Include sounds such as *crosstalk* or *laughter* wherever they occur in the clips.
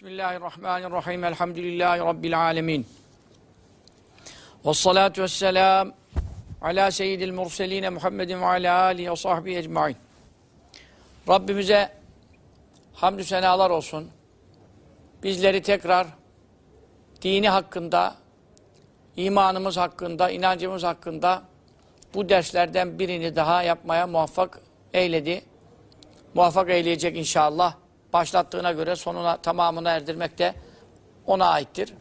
Bismillahirrahmanirrahim. Elhamdülillahi Rabbil alemin. Ve salatu ve selam ala seyyidil murseline Muhammedin ve ala alihi ve sahbihi ecmain. Rabbimize hamdü senalar olsun. Bizleri tekrar dini hakkında, imanımız hakkında, inancımız hakkında bu derslerden birini daha yapmaya muvaffak eyledi. Muvaffak eyleyecek inşallah başlattığına göre sonuna tamamına erdirmek de ona aittir.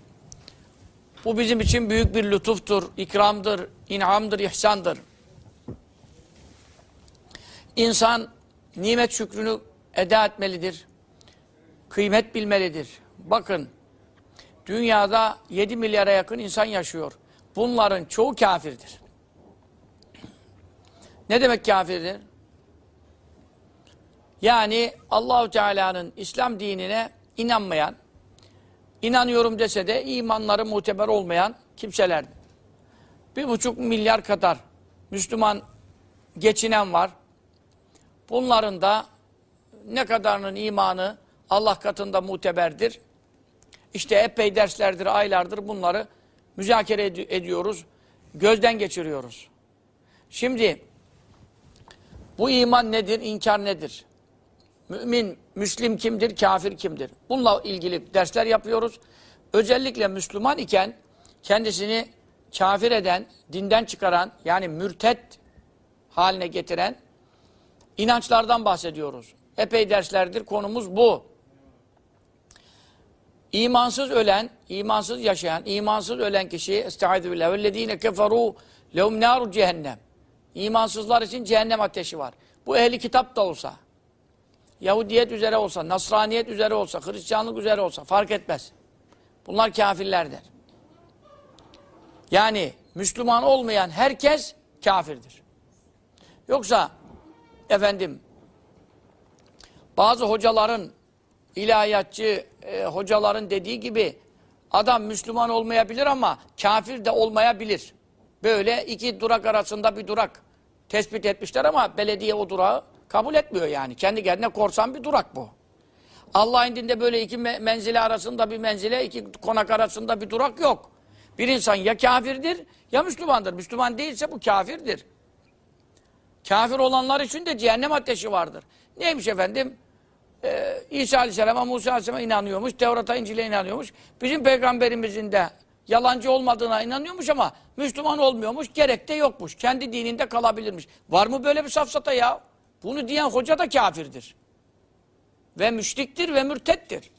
Bu bizim için büyük bir lütuftur, ikramdır, inamdır, ihsandır. İnsan nimet şükrünü eda etmelidir. Kıymet bilmelidir. Bakın, dünyada 7 milyara yakın insan yaşıyor. Bunların çoğu kafirdir. Ne demek kafirdir? Yani Allahu Teala'nın İslam dinine inanmayan, inanıyorum dese de imanları muteber olmayan kimseler. Bir buçuk milyar kadar Müslüman geçinen var. Bunların da ne kadarının imanı Allah katında muteberdir. İşte epey derslerdir, aylardır bunları müzakere ed ediyoruz, gözden geçiriyoruz. Şimdi bu iman nedir, inkar nedir? Mümin, Müslim kimdir, kafir kimdir? Bununla ilgili dersler yapıyoruz. Özellikle Müslüman iken kendisini kafir eden, dinden çıkaran, yani mürtet haline getiren inançlardan bahsediyoruz. Epey derslerdir konumuz bu. İmansız ölen, imansız yaşayan, imansız ölen kişi estaizu billah vellezine keferu lehum naru cehennem. İmansızlar için cehennem ateşi var. Bu ehli kitap da olsa, Yahudiyet üzere olsa, Nasraniyet üzere olsa, Hristiyanlık üzere olsa fark etmez. Bunlar kafirlerdir. Yani Müslüman olmayan herkes kafirdir. Yoksa efendim bazı hocaların ilahiyatçı e, hocaların dediği gibi adam Müslüman olmayabilir ama kafir de olmayabilir. Böyle iki durak arasında bir durak tespit etmişler ama belediye o durağı Kabul etmiyor yani. Kendi kendine korsan bir durak bu. Allah indinde böyle iki menzile arasında bir menzile, iki konak arasında bir durak yok. Bir insan ya kafirdir ya Müslümandır. Müslüman değilse bu kafirdir. Kafir olanlar için de cehennem ateşi vardır. Neymiş efendim? Ee, İsa Aleyhisselam'a, Musa Aleyhisselam'a inanıyormuş. Tevrat'a, İncil'e inanıyormuş. Bizim peygamberimizin de yalancı olmadığına inanıyormuş ama Müslüman olmuyormuş. Gerek de yokmuş. Kendi dininde kalabilirmiş. Var mı böyle bir safsata ya? Bunu diyen hoca da kafirdir. Ve müşriktir ve mürtettir.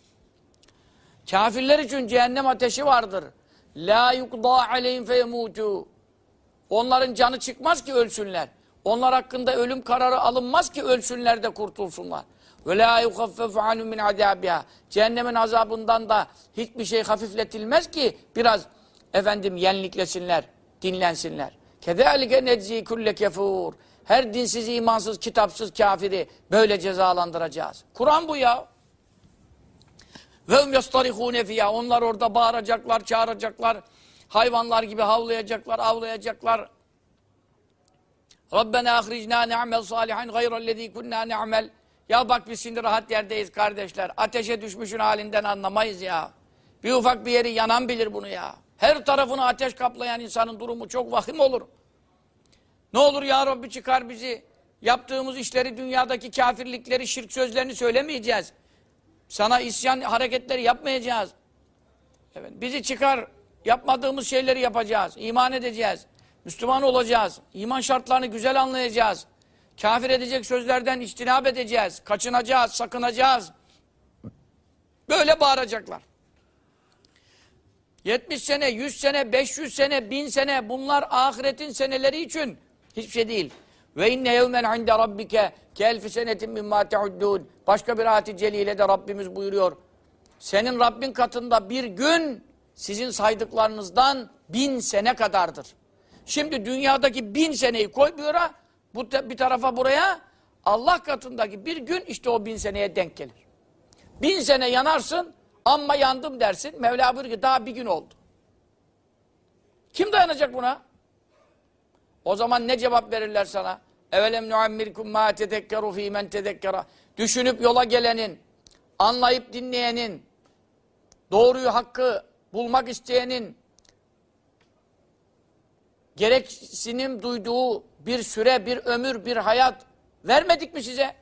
Kafirler için cehennem ateşi vardır. La yukda aleyhim feyemutu. Onların canı çıkmaz ki ölsünler. Onlar hakkında ölüm kararı alınmaz ki ölsünler de kurtulsunlar. Ve la yuhaffefu anhum min azabiha. Cehennemin azabından da hiçbir şey hafifletilmez ki biraz efendim yenliklesinler, dinlensinler. Kezalike neczi kulle kefur. Her dinsiz, imansız, kitapsız kafiri böyle cezalandıracağız. Kur'an bu ya. Ve hum yastarihune fiyâ. Onlar orada bağıracaklar, çağıracaklar. Hayvanlar gibi havlayacaklar, avlayacaklar. Rabbena ahricna ne'amel salihan gayrellezî kunnâ ne'amel. Ya bak biz şimdi rahat yerdeyiz kardeşler. Ateşe düşmüşün halinden anlamayız ya. Bir ufak bir yeri yanan bilir bunu ya. Her tarafını ateş kaplayan insanın durumu çok vahim olur. Ne olur ya Rabbi çıkar bizi. Yaptığımız işleri, dünyadaki kafirlikleri, şirk sözlerini söylemeyeceğiz. Sana isyan hareketleri yapmayacağız. Evet, bizi çıkar, yapmadığımız şeyleri yapacağız. İman edeceğiz. Müslüman olacağız. İman şartlarını güzel anlayacağız. Kafir edecek sözlerden içtinab edeceğiz. Kaçınacağız, sakınacağız. Böyle bağıracaklar. 70 sene, 100 sene, 500 sene, 1000 sene bunlar ahiretin seneleri için Hiçbir şey değil. Ve inne yevmen inde rabbike ke elfi senetin mimma teuddûn. Başka bir ayet-i celile de Rabbimiz buyuruyor. Senin Rabbin katında bir gün sizin saydıklarınızdan bin sene kadardır. Şimdi dünyadaki bin seneyi koy bir ara, bu bir tarafa buraya, Allah katındaki bir gün işte o bin seneye denk gelir. Bin sene yanarsın, amma yandım dersin. Mevla buyuruyor ki daha bir gün oldu. Kim dayanacak buna? O zaman ne cevap verirler sana? Evelem nuammirkum ma tedekkeru fi men tedekkera. Düşünüp yola gelenin, anlayıp dinleyenin, doğruyu, hakkı bulmak isteyenin gereksinim duyduğu bir süre, bir ömür, bir hayat vermedik mi size?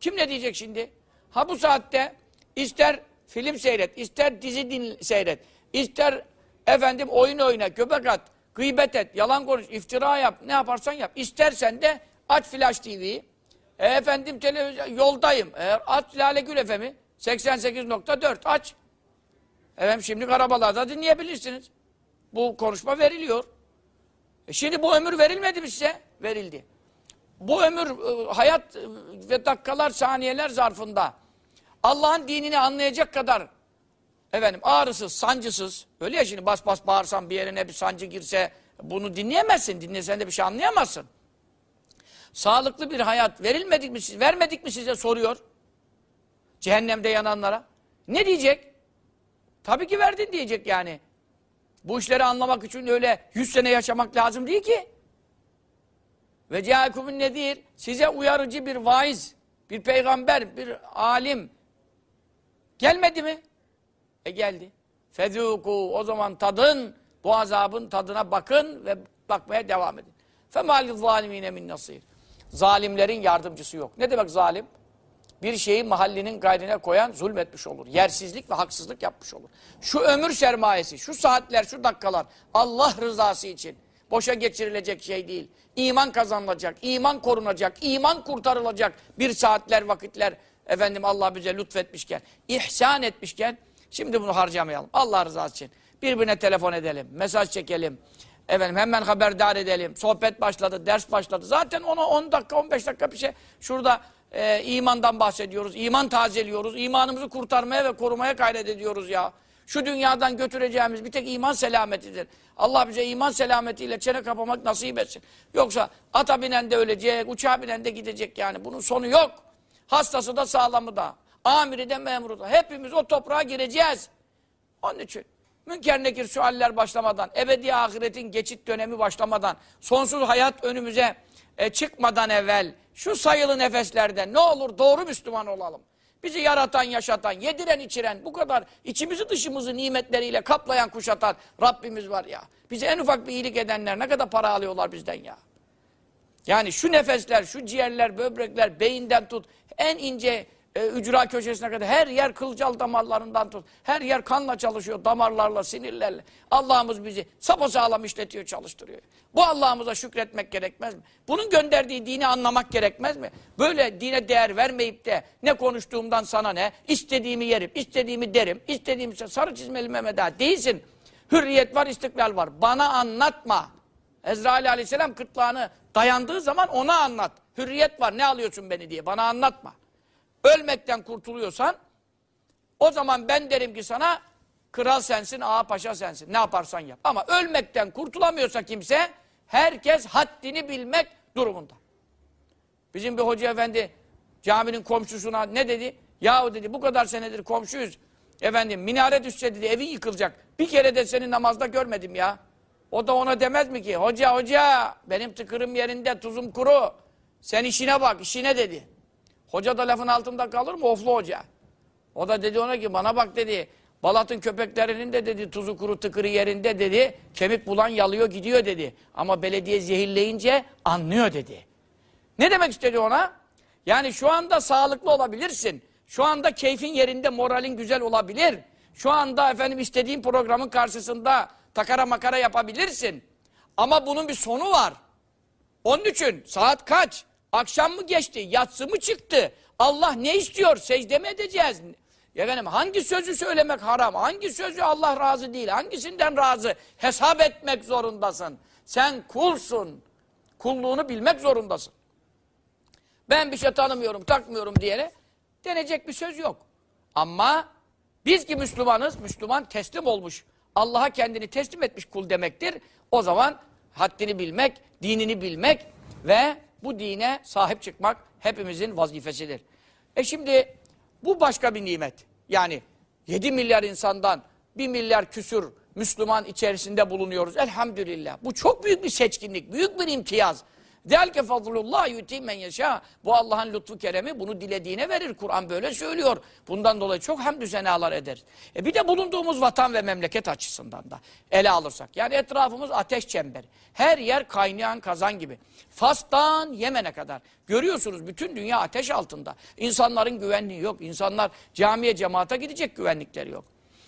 Kim ne diyecek şimdi? Ha bu saatte ister film seyret, ister dizi din seyret, ister efendim oyun oyna, köpek at, gıybet et, yalan konuş, iftira yap, ne yaparsan yap. İstersen de aç Flash TV'yi. E, efendim televizyon, yoldayım. Eğer aç Lale Gül FM'i 88.4 aç. Efendim şimdi Karabalar'da dinleyebilirsiniz. Bu konuşma veriliyor. E şimdi bu ömür verilmedi mi size? Verildi. Bu ömür, e, hayat e, ve dakikalar, saniyeler zarfında Allah'ın dinini anlayacak kadar efendim ağrısız, sancısız, öyle ya şimdi bas bas bağırsan bir yerine bir sancı girse bunu dinleyemezsin. Dinlesen de bir şey anlayamazsın. Sağlıklı bir hayat verilmedik mi vermedik mi size soruyor. Cehennemde yananlara. Ne diyecek? Tabii ki verdin diyecek yani. Bu işleri anlamak için öyle yüz sene yaşamak lazım değil ki. Ve cehakumun nedir? Size uyarıcı bir vaiz, bir peygamber, bir alim gelmedi mi? E geldi. Fezûkû o zaman tadın bu azabın tadına bakın ve bakmaya devam edin. Femalil zalimine min nasir. Zalimlerin yardımcısı yok. Ne demek zalim? Bir şeyi mahallinin gayrine koyan zulmetmiş olur. Yersizlik ve haksızlık yapmış olur. Şu ömür sermayesi, şu saatler, şu dakikalar Allah rızası için boşa geçirilecek şey değil. İman kazanılacak, iman korunacak, iman kurtarılacak bir saatler, vakitler efendim Allah bize lütfetmişken, ihsan etmişken şimdi bunu harcamayalım. Allah rızası için. Birbirine telefon edelim, mesaj çekelim. Efendim hemen haberdar edelim. Sohbet başladı, ders başladı. Zaten ona 10 dakika, 15 dakika bir şey. Şurada e, imandan bahsediyoruz. iman tazeliyoruz. imanımızı kurtarmaya ve korumaya gayret ediyoruz ya. Şu dünyadan götüreceğimiz bir tek iman selametidir. Allah bize iman selametiyle çene kapamak nasip etsin. Yoksa ata binen de ölecek, uçağa binen de gidecek yani. Bunun sonu yok. Hastası da sağlamı da. Amiri de memuru da. Hepimiz o toprağa gireceğiz. Onun için münker nekir sualler başlamadan, ebedi ahiretin geçit dönemi başlamadan, sonsuz hayat önümüze e, çıkmadan evvel şu sayılı nefeslerde ne olur doğru Müslüman olalım. Bizi yaratan, yaşatan, yediren, içiren, bu kadar içimizi dışımızı nimetleriyle kaplayan, kuşatan Rabbimiz var ya. Bize en ufak bir iyilik edenler ne kadar para alıyorlar bizden ya. Yani şu nefesler, şu ciğerler, böbrekler, beyinden tut, en ince e, ücra köşesine kadar her yer kılcal damarlarından tut. Her yer kanla çalışıyor, damarlarla, sinirlerle. Allah'ımız bizi sapasağlam işletiyor, çalıştırıyor. Bu Allah'ımıza şükretmek gerekmez mi? Bunun gönderdiği dini anlamak gerekmez mi? Böyle dine değer vermeyip de ne konuştuğumdan sana ne? İstediğimi yerim, istediğimi derim, istediğimi sarı çizmeli Mehmet Ağa değilsin. Hürriyet var, istiklal var. Bana anlatma. Ezrail aleyhisselam kırtlağını dayandığı zaman ona anlat. Hürriyet var, ne alıyorsun beni diye. Bana anlatma. Ölmekten kurtuluyorsan o zaman ben derim ki sana kral sensin, ağa paşa sensin. Ne yaparsan yap. Ama ölmekten kurtulamıyorsa kimse herkes haddini bilmek durumunda. Bizim bir hoca efendi caminin komşusuna ne dedi? Yahu dedi bu kadar senedir komşuyuz. Efendim minare düşse dedi evi yıkılacak. Bir kere de seni namazda görmedim ya. O da ona demez mi ki? Hoca hoca benim tıkırım yerinde tuzum kuru. Sen işine bak işine dedi. Hoca da lafın altında kalır mı? Oflu hoca. O da dedi ona ki bana bak dedi. Balat'ın köpeklerinin de dedi tuzu kuru tıkırı yerinde dedi. Kemik bulan yalıyor gidiyor dedi. Ama belediye zehirleyince anlıyor dedi. Ne demek istedi ona? Yani şu anda sağlıklı olabilirsin. Şu anda keyfin yerinde moralin güzel olabilir. Şu anda efendim istediğin programın karşısında takara makara yapabilirsin. Ama bunun bir sonu var. Onun için saat kaç? Akşam mı geçti? Yatsı mı çıktı? Allah ne istiyor? Secde mi edeceğiz? Efendim hangi sözü söylemek haram? Hangi sözü Allah razı değil? Hangisinden razı? Hesap etmek zorundasın. Sen kulsun. Kulluğunu bilmek zorundasın. Ben bir şey tanımıyorum, takmıyorum diyene denecek bir söz yok. Ama biz ki Müslümanız, Müslüman teslim olmuş. Allah'a kendini teslim etmiş kul demektir. O zaman haddini bilmek, dinini bilmek ve bu dine sahip çıkmak hepimizin vazifesidir. E şimdi bu başka bir nimet. Yani 7 milyar insandan 1 milyar küsür Müslüman içerisinde bulunuyoruz. Elhamdülillah. Bu çok büyük bir seçkinlik, büyük bir imtiyaz. Zelke fadlullah yuti men yeşâ. Bu Allah'ın lütfu keremi bunu dilediğine verir. Kur'an böyle söylüyor. Bundan dolayı çok hamdü senalar ederiz. E bir de bulunduğumuz vatan ve memleket açısından da ele alırsak. Yani etrafımız ateş çemberi. Her yer kaynayan kazan gibi. Fas'tan Yemen'e kadar. Görüyorsunuz bütün dünya ateş altında. İnsanların güvenliği yok. İnsanlar camiye cemaate gidecek güvenlikleri yok.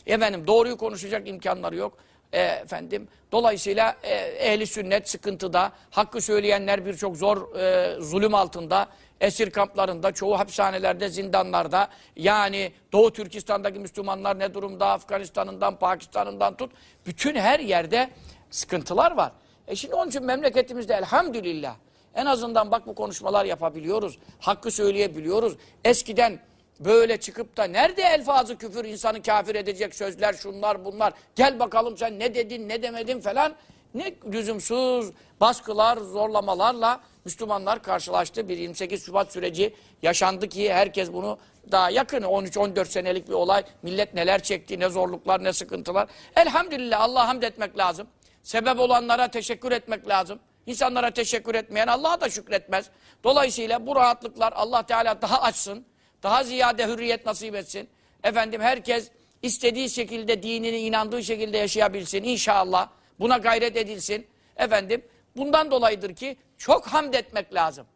Efendim doğruyu konuşacak imkanları yok. E, efendim dolayısıyla e, ehli sünnet sıkıntıda, hakkı söyleyenler birçok zor e, zulüm altında, esir kamplarında, çoğu hapishanelerde, zindanlarda, yani Doğu Türkistan'daki Müslümanlar ne durumda, Afganistan'ından, Pakistan'ından tut, bütün her yerde sıkıntılar var. E şimdi onun için memleketimizde elhamdülillah en azından bak bu konuşmalar yapabiliyoruz, hakkı söyleyebiliyoruz. Eskiden böyle çıkıp da nerede elfazı küfür insanı kafir edecek sözler şunlar bunlar gel bakalım sen ne dedin ne demedin falan ne lüzumsuz baskılar zorlamalarla Müslümanlar karşılaştı. Bir 28 Şubat süreci yaşandı ki herkes bunu daha yakın 13-14 senelik bir olay. Millet neler çekti, ne zorluklar, ne sıkıntılar. Elhamdülillah Allah'a hamd etmek lazım. Sebep olanlara teşekkür etmek lazım. İnsanlara teşekkür etmeyen Allah'a da şükretmez. Dolayısıyla bu rahatlıklar Allah Teala daha açsın. Daha ziyade hürriyet nasip etsin. Efendim herkes istediği şekilde dinini inandığı şekilde yaşayabilsin inşallah. Buna gayret edilsin. Efendim bundan dolayıdır ki çok hamd etmek lazım.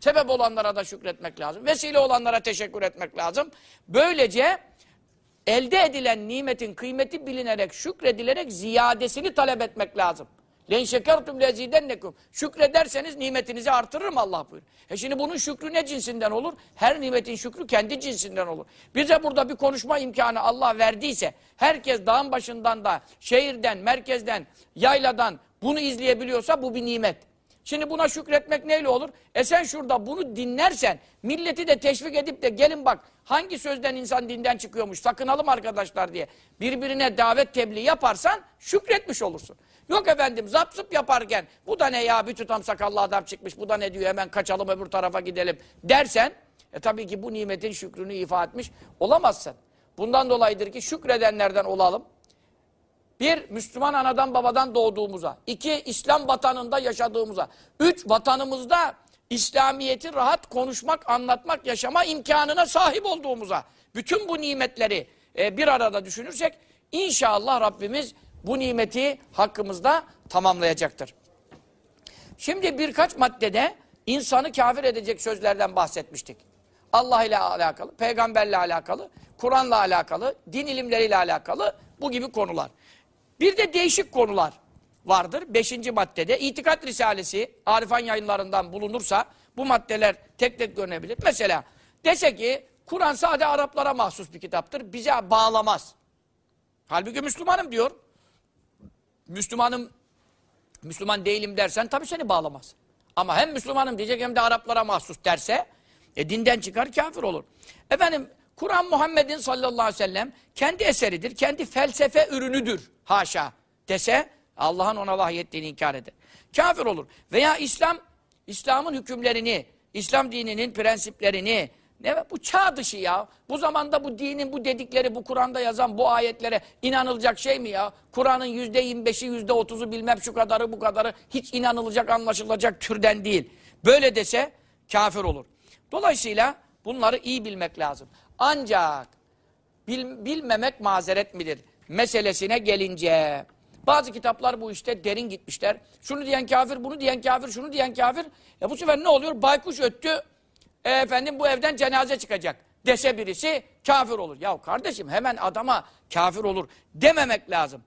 Sebep olanlara da şükretmek lazım. Vesile olanlara teşekkür etmek lazım. Böylece elde edilen nimetin kıymeti bilinerek, şükredilerek ziyadesini talep etmek lazım. Len şekertum lezidennekum. Şükrederseniz nimetinizi artırırım Allah buyuruyor. E şimdi bunun şükrü ne cinsinden olur? Her nimetin şükrü kendi cinsinden olur. Bize burada bir konuşma imkanı Allah verdiyse, herkes dağın başından da, şehirden, merkezden, yayladan bunu izleyebiliyorsa bu bir nimet. Şimdi buna şükretmek neyle olur? E sen şurada bunu dinlersen, milleti de teşvik edip de gelin bak hangi sözden insan dinden çıkıyormuş, sakınalım arkadaşlar diye birbirine davet tebliğ yaparsan şükretmiş olursun. Yok efendim zap zıp yaparken bu da ne ya bir tutam sakallı adam çıkmış bu da ne diyor hemen kaçalım öbür tarafa gidelim dersen e tabii ki bu nimetin şükrünü ifa etmiş olamazsın. Bundan dolayıdır ki şükredenlerden olalım. Bir, Müslüman anadan babadan doğduğumuza. iki İslam vatanında yaşadığımıza. Üç, vatanımızda İslamiyet'i rahat konuşmak, anlatmak, yaşama imkanına sahip olduğumuza. Bütün bu nimetleri e, bir arada düşünürsek inşallah Rabbimiz bu nimeti hakkımızda tamamlayacaktır. Şimdi birkaç maddede insanı kafir edecek sözlerden bahsetmiştik. Allah ile alakalı, peygamberle alakalı, Kur'an'la alakalı, din ilimleriyle alakalı bu gibi konular. Bir de değişik konular vardır. Beşinci maddede itikat risalesi Arifan yayınlarından bulunursa bu maddeler tek tek görünebilir. Mesela dese ki Kur'an sadece Araplara mahsus bir kitaptır. Bize bağlamaz. Halbuki Müslümanım diyor. Müslümanım Müslüman değilim dersen tabii seni bağlamaz. Ama hem Müslümanım diyecek hem de Araplara mahsus derse e, dinden çıkar kafir olur. Efendim Kur'an Muhammed'in sallallahu aleyhi ve sellem kendi eseridir, kendi felsefe ürünüdür haşa dese Allah'ın ona vahyettiğini inkar eder. Kafir olur. Veya İslam, İslam'ın hükümlerini, İslam dininin prensiplerini, ne bu çağ dışı ya. Bu zamanda bu dinin bu dedikleri, bu Kur'an'da yazan bu ayetlere inanılacak şey mi ya? Kur'an'ın yüzde yirmi beşi, yüzde otuzu bilmem şu kadarı bu kadarı hiç inanılacak, anlaşılacak türden değil. Böyle dese kafir olur. Dolayısıyla bunları iyi bilmek lazım. Ancak bil, bilmemek mazeret midir? Meselesine gelince bazı kitaplar bu işte derin gitmişler. Şunu diyen kafir, bunu diyen kafir, şunu diyen kafir. E bu sefer ne oluyor? Baykuş öttü, e efendim bu evden cenaze çıkacak dese birisi kafir olur. Ya kardeşim hemen adama kafir olur dememek lazım.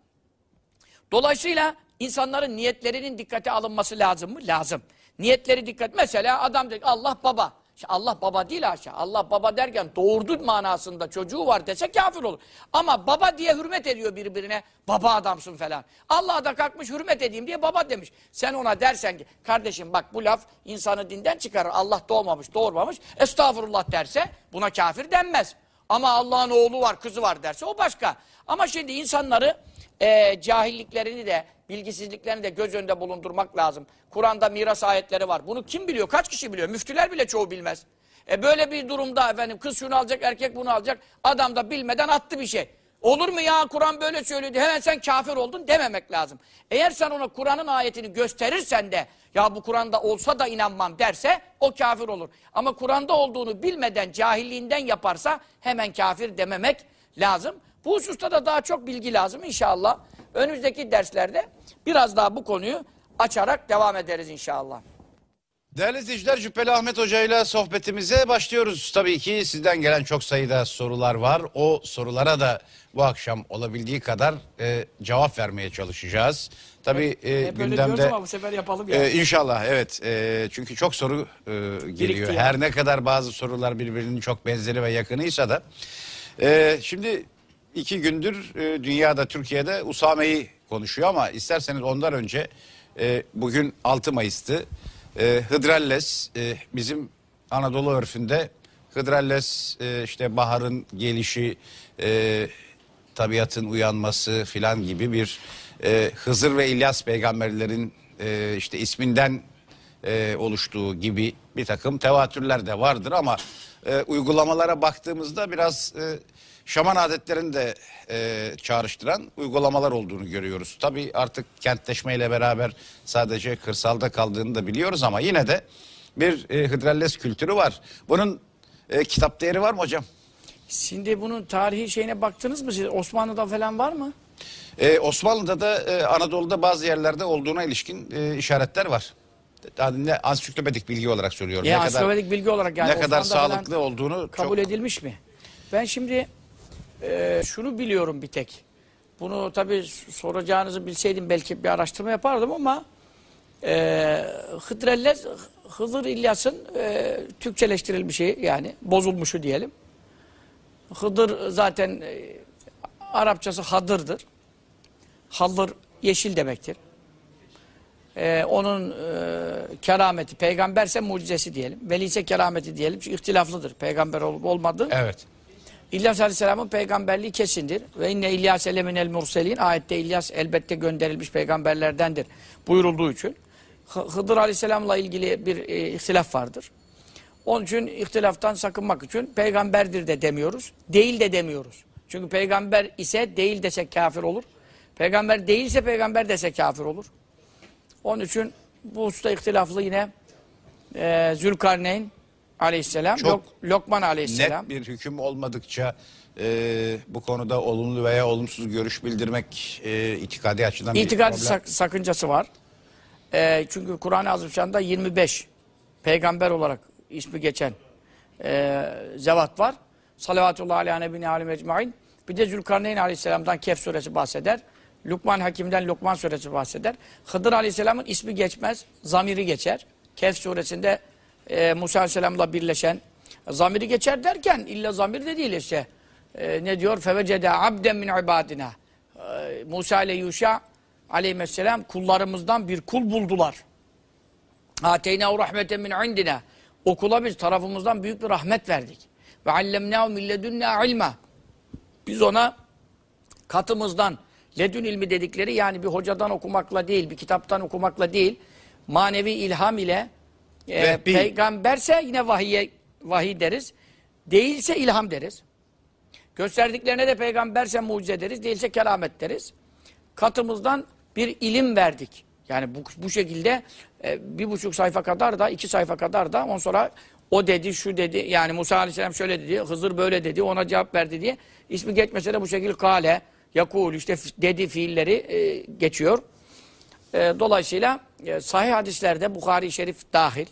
Dolayısıyla insanların niyetlerinin dikkate alınması lazım mı? Lazım. Niyetleri dikkat. Mesela adam diyor Allah baba. Allah baba değil aşağı. Allah baba derken doğurdu manasında çocuğu var dese kafir olur. Ama baba diye hürmet ediyor birbirine. Baba adamsın falan. Allah da kalkmış hürmet edeyim diye baba demiş. Sen ona dersen ki kardeşim bak bu laf insanı dinden çıkarır. Allah doğmamış doğurmamış. Estağfurullah derse buna kafir denmez. Ama Allah'ın oğlu var kızı var derse o başka. Ama şimdi insanları e, cahilliklerini de bilgisizliklerini de göz önünde bulundurmak lazım. Kur'an'da miras ayetleri var. Bunu kim biliyor? Kaç kişi biliyor? Müftüler bile çoğu bilmez. E böyle bir durumda efendim kız şunu alacak, erkek bunu alacak. Adam da bilmeden attı bir şey. Olur mu ya Kur'an böyle söylüyordu hemen sen kafir oldun dememek lazım. Eğer sen ona Kur'an'ın ayetini gösterirsen de ya bu Kur'an'da olsa da inanmam derse o kafir olur. Ama Kur'an'da olduğunu bilmeden cahilliğinden yaparsa hemen kafir dememek lazım. Bu hususta da daha çok bilgi lazım inşallah. Önümüzdeki derslerde biraz daha bu konuyu açarak devam ederiz inşallah. Değerli izleyiciler Cübbeli Ahmet Hoca ile sohbetimize başlıyoruz. Tabii ki sizden gelen çok sayıda sorular var. O sorulara da bu akşam olabildiği kadar e, cevap vermeye çalışacağız. Tabii e, Hep böyle gündemde ama bu sefer yapalım ya. e, inşallah evet E, çünkü çok soru e, geliyor. Birikti. Her ne kadar bazı sorular birbirinin çok benzeri ve yakınıysa da. E, şimdi iki gündür e, dünyada Türkiye'de Usame'yi konuşuyor ama isterseniz ondan önce e, bugün 6 Mayıs'tı. E, Hıdralles e, bizim Anadolu örfünde Hıdralles e, işte baharın gelişi, e, tabiatın uyanması filan gibi bir e, Hızır ve İlyas peygamberlerin e, işte isminden e, oluştuğu gibi bir takım tevatürler de vardır ama e, uygulamalara baktığımızda biraz e, şaman adetlerini de e, çağrıştıran uygulamalar olduğunu görüyoruz. Tabii artık kentleşmeyle beraber sadece kırsalda kaldığını da biliyoruz ama yine de bir e, hıdralles kültürü var. Bunun e, kitap değeri var mı hocam? Şimdi bunun tarihi şeyine baktınız mı siz? Osmanlı'da falan var mı? Ee, Osmanlı'da da e, Anadolu'da bazı yerlerde olduğuna ilişkin e, işaretler var. Yani ne ansiklopedik bilgi olarak söylüyorum. Ya ne kadar bilgi olarak yani ne kadar Osmanlı'da falan sağlıklı olduğunu kabul çok edilmiş mi? Ben şimdi e, şunu biliyorum bir tek. Bunu tabii soracağınızı bilseydim belki bir araştırma yapardım ama e, Hıdrellez, Hızır İlyas'ın e, Türkçeleştirilmiş şey yani bozulmuşu diyelim. Hıdır zaten e, Arapçası hadırdır. Haldır yeşil demektir. Ee, onun e, kerameti, peygamberse mucizesi diyelim. Veli ise kerameti diyelim. Çünkü ihtilaflıdır. Peygamber olup olmadığı. Evet. İlyas Aleyhisselam'ın peygamberliği kesindir. Ve inne İlyas el murselin. Ayette İlyas elbette gönderilmiş peygamberlerdendir. Buyurulduğu için. Hı- Hıdır Aleyhisselam'la ilgili bir e, ihtilaf vardır. Onun için ihtilaftan sakınmak için peygamberdir de demiyoruz. Değil de demiyoruz. Çünkü peygamber ise değil desek kafir olur. Peygamber değilse peygamber desek kafir olur. Onun için bu usta ihtilaflı yine e, Zülkarneyn aleyhisselam, Çok Lok, Lokman aleyhisselam. Net bir hüküm olmadıkça e, bu konuda olumlu veya olumsuz görüş bildirmek e, itikadi açıdan bir İtikadi problem. sak- sakıncası var. Ee, çünkü Kur'an-ı Azimşan'da 25 peygamber olarak ismi geçen e, zevat var. Salavatullah aleyhi nebine alim ecmain. Bir de Zülkarneyn aleyhisselamdan Kehf suresi bahseder. Lukman Hakim'den Lokman suresi bahseder. Hıdır aleyhisselamın ismi geçmez, zamiri geçer. Kehf suresinde e, Musa aleyhisselamla birleşen zamiri geçer derken illa zamir de değil işte. E, ne diyor? Fevecede abden min ibadina. E, Musa ile Yuşa aleyhisselam kullarımızdan bir kul buldular. Ateynahu rahmeten min indina. O kula biz tarafımızdan büyük bir rahmet verdik. Ve allemnahu min ilma. Biz ona katımızdan ledün ilmi dedikleri yani bir hocadan okumakla değil, bir kitaptan okumakla değil, manevi ilham ile e, peygamberse yine vahiye, vahiy deriz. Değilse ilham deriz. Gösterdiklerine de peygamberse mucize deriz, değilse keramet deriz. Katımızdan bir ilim verdik. Yani bu, bu şekilde e, bir buçuk sayfa kadar da, iki sayfa kadar da ondan sonra o dedi, şu dedi, yani Musa Aleyhisselam şöyle dedi, Hızır böyle dedi, ona cevap verdi diye. ismi geçmese de bu şekilde kale, yakul, işte dedi fiilleri e, geçiyor. E, dolayısıyla e, sahih hadislerde Bukhari Şerif dahil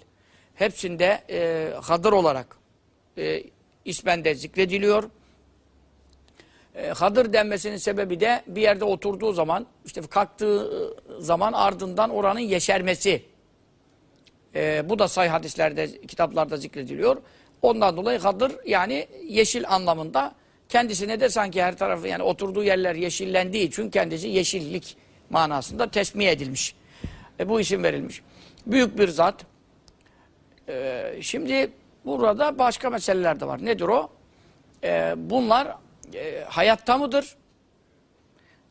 hepsinde e, hadır olarak e, ismen de zikrediliyor. E, hadır denmesinin sebebi de bir yerde oturduğu zaman, işte kalktığı e, zaman ardından oranın yeşermesi. E, bu da say hadislerde, kitaplarda zikrediliyor. Ondan dolayı hadır yani yeşil anlamında kendisine de sanki her tarafı yani oturduğu yerler yeşillendiği için kendisi yeşillik manasında tesmiye edilmiş. E, bu isim verilmiş. Büyük bir zat. E, şimdi burada başka meseleler de var. Nedir o? E, bunlar e, hayatta mıdır?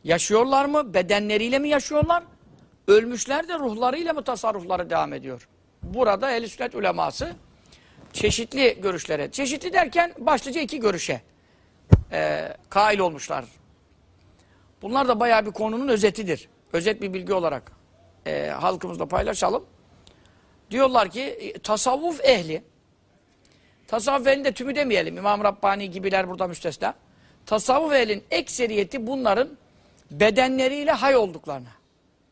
Yaşıyorlar mı? Bedenleriyle mi yaşıyorlar? Ölmüşler de ruhlarıyla mı tasarrufları devam ediyor? Burada ehl sünnet uleması çeşitli görüşlere, çeşitli derken başlıca iki görüşe e, kail olmuşlar. Bunlar da bayağı bir konunun özetidir. Özet bir bilgi olarak e, halkımızla paylaşalım. Diyorlar ki e, tasavvuf ehli, tasavvuf ehli de tümü demeyelim. İmam Rabbani gibiler burada müstesna. Tasavvuf ehlinin ekseriyeti bunların bedenleriyle hay olduklarına.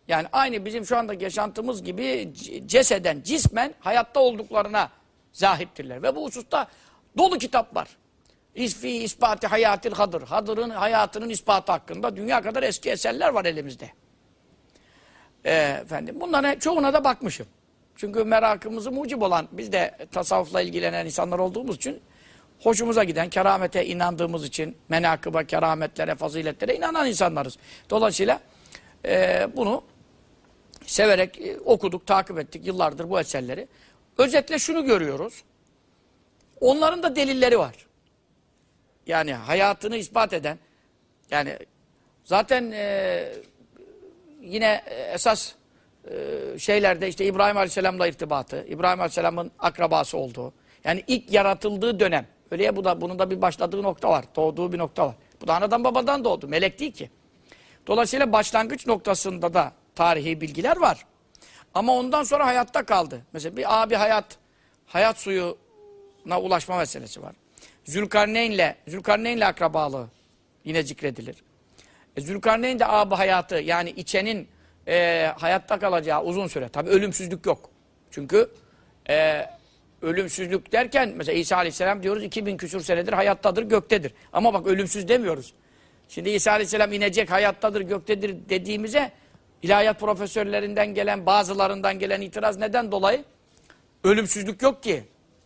Yani aynı bizim şu anda yaşantımız gibi ceseden, cismen hayatta olduklarına zahittirler. Ve bu hususta dolu kitap var. İsfi ispati hayatil hadır. Hadır'ın hayatının ispatı hakkında dünya kadar eski eserler var elimizde. Ee, efendim bunların çoğuna da bakmışım. Çünkü merakımızı mucib olan, biz de tasavvufla ilgilenen insanlar olduğumuz için hoşumuza giden, keramete inandığımız için, menakıba, kerametlere, faziletlere inanan insanlarız. Dolayısıyla e, bunu severek e, okuduk, takip ettik yıllardır bu eserleri. Özetle şunu görüyoruz. Onların da delilleri var. Yani hayatını ispat eden, yani zaten e, yine e, esas e, şeylerde işte İbrahim Aleyhisselam'la irtibatı, İbrahim Aleyhisselam'ın akrabası olduğu, yani ilk yaratıldığı dönem. Öyle ya bu da, bunun da bir başladığı nokta var, doğduğu bir nokta var. Bu da anadan babadan doğdu, melek değil ki. Dolayısıyla başlangıç noktasında da tarihi bilgiler var. Ama ondan sonra hayatta kaldı. Mesela bir abi hayat, hayat suyuna ulaşma meselesi var. Zülkarneyn'le, Zülkarneyn'le akrabalığı yine zikredilir. E, Zülkarneyn de abi hayatı yani içenin e, hayatta kalacağı uzun süre. Tabi ölümsüzlük yok. Çünkü e, ölümsüzlük derken mesela İsa Aleyhisselam diyoruz 2000 küsur senedir hayattadır, göktedir. Ama bak ölümsüz demiyoruz. Şimdi İsa Aleyhisselam inecek, hayattadır, göktedir dediğimize ilahiyat profesörlerinden gelen, bazılarından gelen itiraz neden dolayı? Ölümsüzlük yok ki.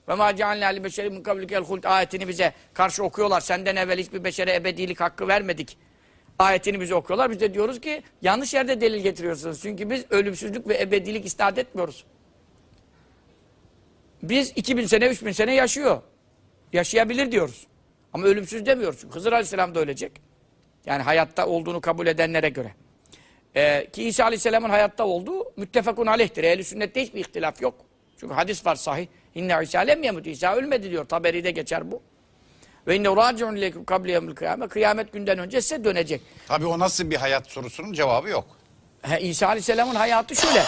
Ve ma cealne beşeri min kablikel hult ayetini bize karşı okuyorlar. Senden evvel hiçbir beşere ebedilik hakkı vermedik. Ayetini bize okuyorlar. Biz de diyoruz ki yanlış yerde delil getiriyorsunuz. Çünkü biz ölümsüzlük ve ebedilik istat etmiyoruz. Biz 2000 sene, 3000 sene yaşıyor. Yaşayabilir diyoruz. Ama ölümsüz demiyoruz. Çünkü Hızır Aleyhisselam da ölecek. Yani hayatta olduğunu kabul edenlere göre. Ee, ki İsa Aleyhisselam'ın hayatta olduğu müttefakun aleyhtir. Ehl-i sünnette hiçbir ihtilaf yok. Çünkü hadis var sahih. İnne İsa lem yemut. İsa ölmedi diyor. Taberi'de geçer bu. Ve inne raciun lekum kabli yevmil kıyamet. Kıyamet günden önce size dönecek. Tabii o nasıl bir hayat sorusunun cevabı yok. He, İsa Aleyhisselam'ın hayatı şöyle.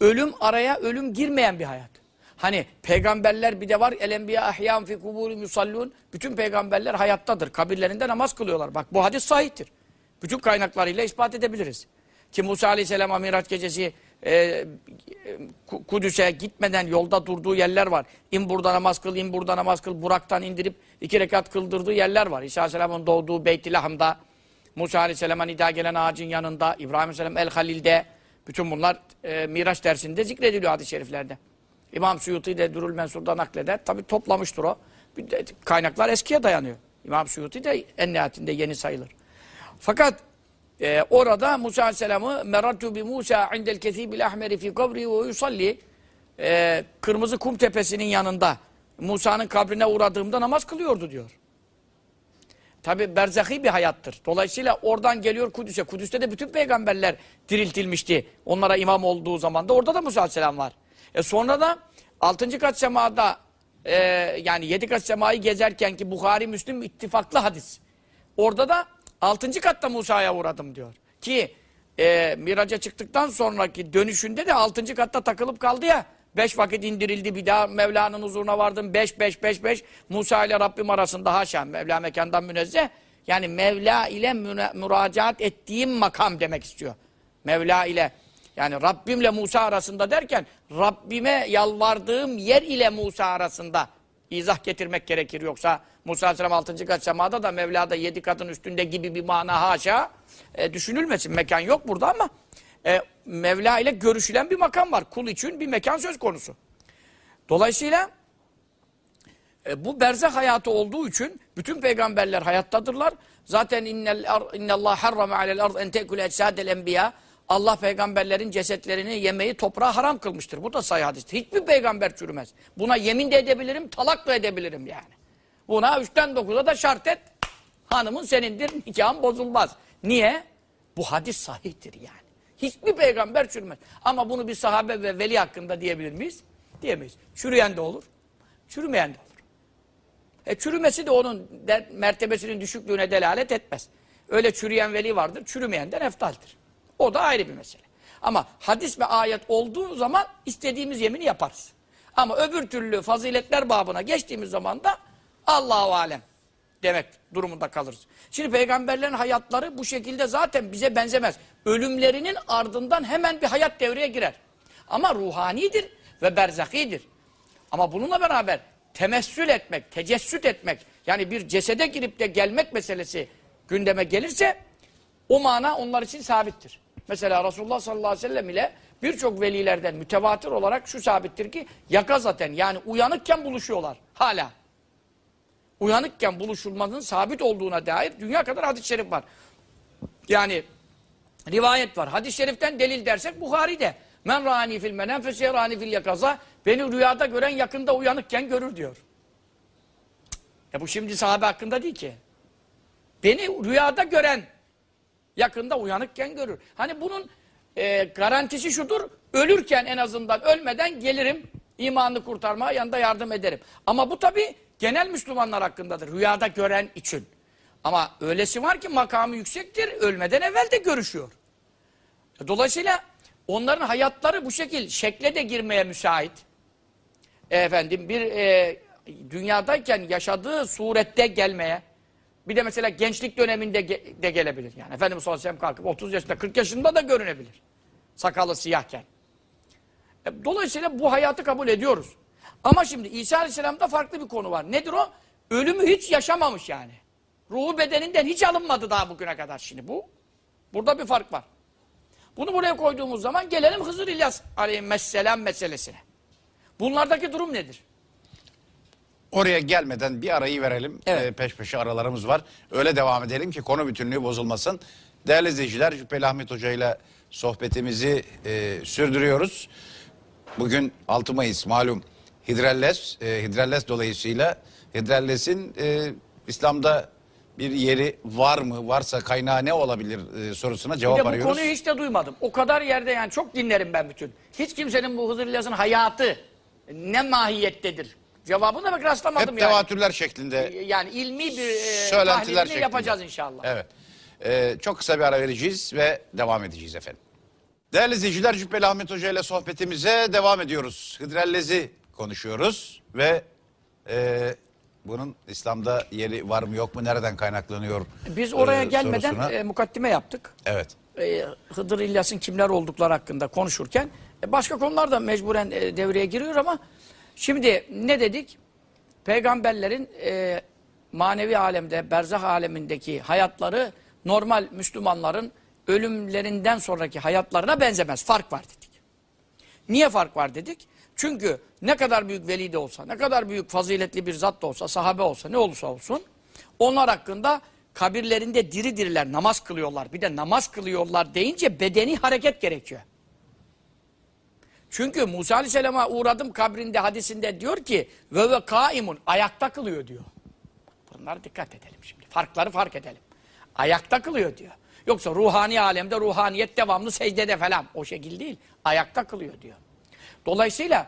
ölüm araya ölüm girmeyen bir hayat. Hani peygamberler bir de var. El enbiya ahyam fi kuburim yusallun. Bütün peygamberler hayattadır. Kabirlerinde namaz kılıyorlar. Bak bu hadis sahihtir. Bütün kaynaklarıyla ispat edebiliriz. Ki Musa Aleyhisselam'a Miraç gecesi e, Ku- Kudüs'e gitmeden yolda durduğu yerler var. İn burada namaz kıl, in burada namaz kıl. Burak'tan indirip iki rekat kıldırdığı yerler var. İsa Aleyhisselam'ın doğduğu Beyt-i Lahm'da, Musa Aleyhisselam'a nida gelen ağacın yanında, İbrahim Aleyhisselam El Halil'de. Bütün bunlar e, Miraç dersinde zikrediliyor hadis-i şeriflerde. İmam Suyuti de Durul Mensur'da nakleder. Tabi toplamıştır o. Kaynaklar eskiye dayanıyor. İmam Suyuti de en nihayetinde yeni sayılır. Fakat e, orada Musa Aleyhisselam'ı meratu bi Musa indel kethibil ahmeri fi kabri ve yusalli e, kırmızı kum tepesinin yanında Musa'nın kabrine uğradığımda namaz kılıyordu diyor. Tabi berzahi bir hayattır. Dolayısıyla oradan geliyor Kudüs'e. Kudüs'te de bütün peygamberler diriltilmişti. Onlara imam olduğu zaman da orada da Musa Aleyhisselam var. E sonra da 6. kat semada e, yani 7 kat semayı gezerken ki Bukhari Müslim ittifaklı hadis. Orada da 6. katta Musa'ya uğradım diyor. Ki e, Miraç'a çıktıktan sonraki dönüşünde de 6. katta takılıp kaldı ya. Beş vakit indirildi bir daha Mevla'nın huzuruna vardım. Beş, beş, beş, beş. Musa ile Rabbim arasında haşa. Mevla mekandan münezzeh. Yani Mevla ile müracaat ettiğim makam demek istiyor. Mevla ile yani Rabbimle Musa arasında derken Rabbime yalvardığım yer ile Musa arasında izah getirmek gerekir. Yoksa Musa Aleyhisselam 6. kat semada da Mevla'da 7 katın üstünde gibi bir mana haşa e, düşünülmesin. Mekan yok burada ama e, Mevla ile görüşülen bir makam var. Kul için bir mekan söz konusu. Dolayısıyla e, bu berzah hayatı olduğu için bütün peygamberler hayattadırlar. Zaten innel ar- innallah harrama alel ard en tekule ecsadel enbiya. Allah peygamberlerin cesetlerini yemeyi toprağa haram kılmıştır. Bu da sahih hadis. Hiçbir peygamber çürümez. Buna yemin de edebilirim, talak da edebilirim yani. Buna üçten 9'a da şart et. Hanımın senindir, nikahın bozulmaz. Niye? Bu hadis sahihtir yani. Hiçbir peygamber çürümez. Ama bunu bir sahabe ve veli hakkında diyebilir miyiz? Diyemeyiz. Çürüyen de olur, çürümeyen de olur. E çürümesi de onun mertebesinin düşüklüğüne delalet etmez. Öyle çürüyen veli vardır, çürümeyenden eftaldir. O da ayrı bir mesele. Ama hadis ve ayet olduğu zaman istediğimiz yemini yaparız. Ama öbür türlü faziletler babına geçtiğimiz zaman da Allahu alem demek durumunda kalırız. Şimdi peygamberlerin hayatları bu şekilde zaten bize benzemez. Ölümlerinin ardından hemen bir hayat devreye girer. Ama ruhanidir ve berzakidir. Ama bununla beraber temessül etmek, tecessüt etmek, yani bir cesede girip de gelmek meselesi gündeme gelirse o mana onlar için sabittir. Mesela Resulullah sallallahu aleyhi ve sellem ile birçok velilerden mütevatir olarak şu sabittir ki yaka zaten yani uyanıkken buluşuyorlar hala. Uyanıkken buluşulmanın sabit olduğuna dair dünya kadar hadis-i şerif var. Yani rivayet var. Hadis-i şeriften delil dersek Buhari'de. Men rani fil menen feseyerani fil yakaza. Beni rüyada gören yakında uyanıkken görür diyor. E bu şimdi sahabe hakkında değil ki. Beni rüyada gören yakında uyanıkken görür. Hani bunun e, garantisi şudur. Ölürken en azından ölmeden gelirim. imanını kurtarmaya yanında yardım ederim. Ama bu tabi genel Müslümanlar hakkındadır. Rüyada gören için. Ama öylesi var ki makamı yüksektir. Ölmeden evvel de görüşüyor. Dolayısıyla onların hayatları bu şekil şekle de girmeye müsait. Efendim bir e, dünyadayken yaşadığı surette gelmeye bir de mesela gençlik döneminde de gelebilir. Yani Efendimiz sallallahu aleyhi ve sellem kalkıp 30 yaşında 40 yaşında da görünebilir. Sakalı siyahken. E, dolayısıyla bu hayatı kabul ediyoruz. Ama şimdi İsa aleyhisselamda farklı bir konu var. Nedir o? Ölümü hiç yaşamamış yani. Ruhu bedeninden hiç alınmadı daha bugüne kadar şimdi bu. Burada bir fark var. Bunu buraya koyduğumuz zaman gelelim Hızır İlyas aleyhisselam meselesine. Bunlardaki durum nedir? Oraya gelmeden bir arayı verelim. Evet. Ee, peş peşe aralarımız var. Öyle devam edelim ki konu bütünlüğü bozulmasın. Değerli izleyiciler Cübbeli Ahmet Hoca ile sohbetimizi e, sürdürüyoruz. Bugün 6 Mayıs malum Hidrelles, e, Hidrelles dolayısıyla Hidrelles'in e, İslam'da bir yeri var mı? Varsa kaynağı ne olabilir e, sorusuna Bir cevap de bu arıyoruz. konuyu hiç de duymadım. O kadar yerde yani çok dinlerim ben bütün. Hiç kimsenin bu Hızır İlyas'ın hayatı ne mahiyettedir? Cevabına bak rastlamadım Hep yani. tevatürler şeklinde Yani ilmi bir e, söylentiler tahlilini şeklinde. yapacağız inşallah. Evet. Ee, çok kısa bir ara vereceğiz ve devam edeceğiz efendim. Değerli izleyiciler Cübbeli Ahmet Hoca ile sohbetimize devam ediyoruz. Hıdrellezi konuşuyoruz ve e, bunun İslam'da yeri var mı yok mu nereden kaynaklanıyor? Biz oraya e, gelmeden sorusuna. e, mukaddime yaptık. Evet. e, Hıdır İlyas'ın kimler oldukları hakkında konuşurken e, başka konular da mecburen e, devreye giriyor ama şimdi ne dedik? Peygamberlerin e, manevi alemde, berzah alemindeki hayatları normal Müslümanların ölümlerinden sonraki hayatlarına benzemez. Fark var dedik. Niye fark var dedik? Çünkü ne kadar büyük veli de olsa, ne kadar büyük faziletli bir zat da olsa, sahabe olsa, ne olursa olsun, onlar hakkında kabirlerinde diri diriler, namaz kılıyorlar. Bir de namaz kılıyorlar deyince bedeni hareket gerekiyor. Çünkü Musa Aleyhisselam'a uğradım kabrinde hadisinde diyor ki ve ve kaimun ayakta kılıyor diyor. Bunlara dikkat edelim şimdi. Farkları fark edelim. Ayakta kılıyor diyor. Yoksa ruhani alemde ruhaniyet devamlı secdede falan. O şekil değil. Ayakta kılıyor diyor. Dolayısıyla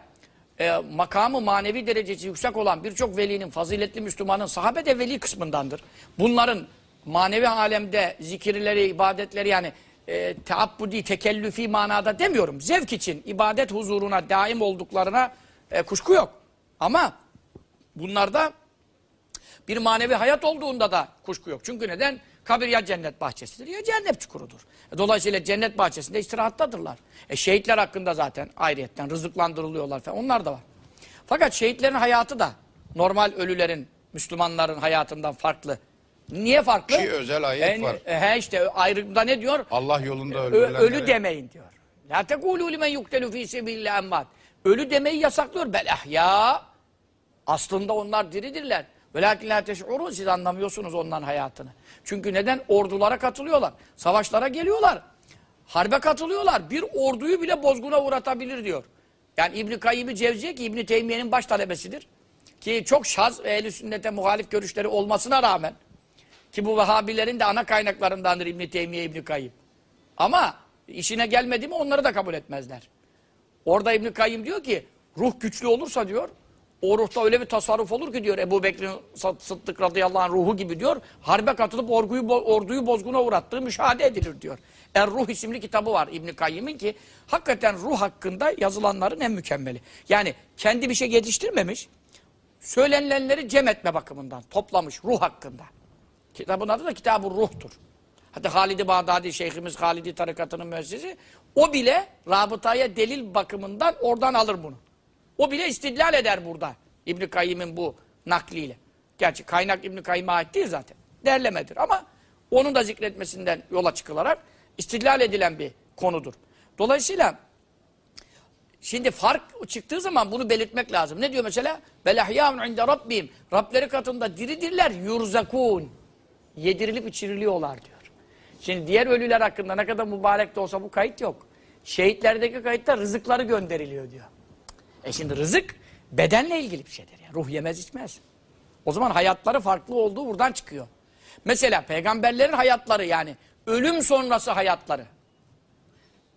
e, makamı manevi derecesi yüksek olan birçok velinin, faziletli Müslümanın sahabe de veli kısmındandır. Bunların manevi alemde zikirleri, ibadetleri yani e, teabbudi, tekellüfi manada demiyorum. Zevk için ibadet huzuruna daim olduklarına e, kuşku yok. Ama bunlarda bir manevi hayat olduğunda da kuşku yok. Çünkü neden? Kabir ya cennet bahçesidir ya cehennem çukurudur. E, Dolayısıyla cennet bahçesinde istirahattadırlar. E şehitler hakkında zaten ayrıyetten rızıklandırılıyorlar falan. Onlar da var. Fakat şehitlerin hayatı da normal ölülerin, Müslümanların hayatından farklı. Niye farklı? Ki özel ayet var. E, he işte ayrımda ne diyor? Allah yolunda öldürülenlere. ölü demeyin diyor. La tekulu limen yuktelu fi sebilillah emmat. Ölü demeyi yasaklıyor. Bel ahya. Aslında onlar diridirler. Velakin la teş'urun. Siz anlamıyorsunuz onların hayatını. Çünkü neden? Ordulara katılıyorlar. Savaşlara geliyorlar. Harbe katılıyorlar. Bir orduyu bile bozguna uğratabilir diyor. Yani İbn-i Kayyim-i Cevziye ki İbn-i Teymiye'nin baş talebesidir. Ki çok şaz ve ehl sünnete muhalif görüşleri olmasına rağmen ki bu Vehhabilerin de ana kaynaklarındandır İbn-i Teymiye İbn-i Kayyim. Ama işine gelmedi mi onları da kabul etmezler. Orada İbn-i Kayyim diyor ki ruh güçlü olursa diyor O ruhta öyle bir tasarruf olur ki diyor Ebu Bekir'in Sıd- Sıddık radıyallahu anh ruhu gibi diyor. Harbe katılıp orduyu, bo- orduyu bozguna uğrattığı müşahede edilir diyor. Er Ruh isimli kitabı var İbn Kayyim'in ki hakikaten ruh hakkında yazılanların en mükemmeli. Yani kendi bir şey yetiştirmemiş. Söylenilenleri cem etme bakımından toplamış ruh hakkında. Kitabın adı da Kitab-ı Ruh'tur. Hatta Halid-i Bağdadi Şeyhimiz Halidi tarikatının müessesi o bile rabıtaya delil bakımından oradan alır bunu. O bile istidlal eder burada. İbn Kayyim'in bu nakliyle. Gerçi kaynak İbn Kayyim'e ait değil zaten. Derlemedir ama onun da zikretmesinden yola çıkılarak istidlal edilen bir konudur. Dolayısıyla Şimdi fark çıktığı zaman bunu belirtmek lazım. Ne diyor mesela? Belahyâun inde rabbim. Rableri katında diridirler. Yurzakûn. Yedirilip içiriliyorlar diyor. Şimdi diğer ölüler hakkında ne kadar mübarek de olsa bu kayıt yok. Şehitlerdeki kayıtta rızıkları gönderiliyor diyor. E şimdi rızık bedenle ilgili bir şeydir. Yani. Ruh yemez içmez. O zaman hayatları farklı olduğu buradan çıkıyor. Mesela peygamberlerin hayatları yani ölüm sonrası hayatları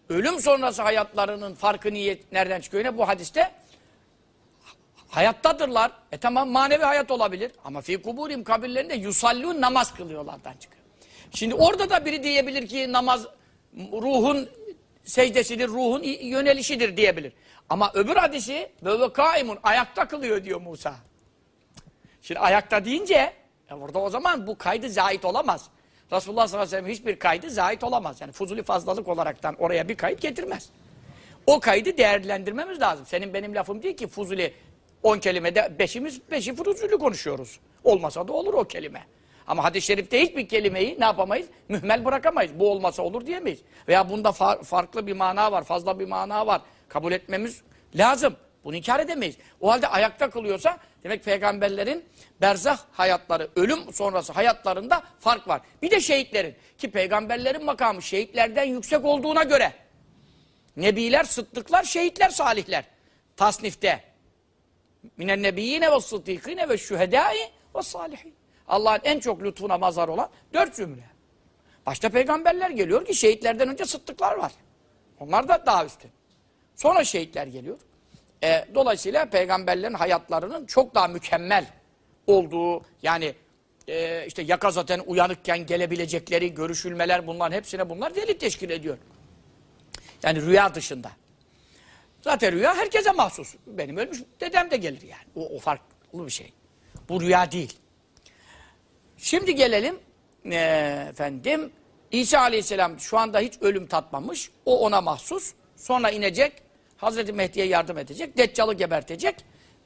ölüm sonrası hayatlarının farkı niyet nereden çıkıyor? Yine bu hadiste hayattadırlar. E tamam manevi hayat olabilir. Ama fi kuburim kabirlerinde yusallun namaz kılıyorlardan çıkıyor. Şimdi orada da biri diyebilir ki namaz ruhun secdesidir, ruhun yönelişidir diyebilir. Ama öbür hadisi böyle kaimun ayakta kılıyor diyor Musa. Şimdi ayakta deyince e orada o zaman bu kaydı zait olamaz. Resulullah sallallahu aleyhi ve sellem hiçbir kaydı zait olamaz. Yani fuzuli fazlalık olaraktan oraya bir kayıt getirmez. O kaydı değerlendirmemiz lazım. Senin benim lafım değil ki fuzuli 10 kelimede beşimiz beşi fuzuli konuşuyoruz. Olmasa da olur o kelime. Ama hadis-i şerifte hiçbir kelimeyi ne yapamayız? Mühmel bırakamayız. Bu olmasa olur diyemeyiz. Veya bunda far, farklı bir mana var, fazla bir mana var. Kabul etmemiz lazım. Bunu inkar edemeyiz. O halde ayakta kılıyorsa demek peygamberlerin berzah hayatları, ölüm sonrası hayatlarında fark var. Bir de şehitlerin ki peygamberlerin makamı şehitlerden yüksek olduğuna göre nebiler, sıddıklar, şehitler, salihler tasnifte minen nebiyyine ve sıddîkîne ve şühedâi ve salihin. Allah'ın en çok lütfuna mazhar olan dört cümle. Başta peygamberler geliyor ki şehitlerden önce sıddıklar var. Onlar da daha üstün. Sonra şehitler geliyor. E, dolayısıyla peygamberlerin hayatlarının çok daha mükemmel olduğu yani e, işte yaka zaten uyanıkken gelebilecekleri görüşülmeler bunların hepsine bunlar delil teşkil ediyor. Yani rüya dışında. Zaten rüya herkese mahsus. Benim ölmüş dedem de gelir yani. O, o farklı bir şey. Bu rüya değil. Şimdi gelelim e, efendim İsa Aleyhisselam şu anda hiç ölüm tatmamış. O ona mahsus. Sonra inecek. Hazreti Mehdi'ye yardım edecek. Deccal'ı gebertecek.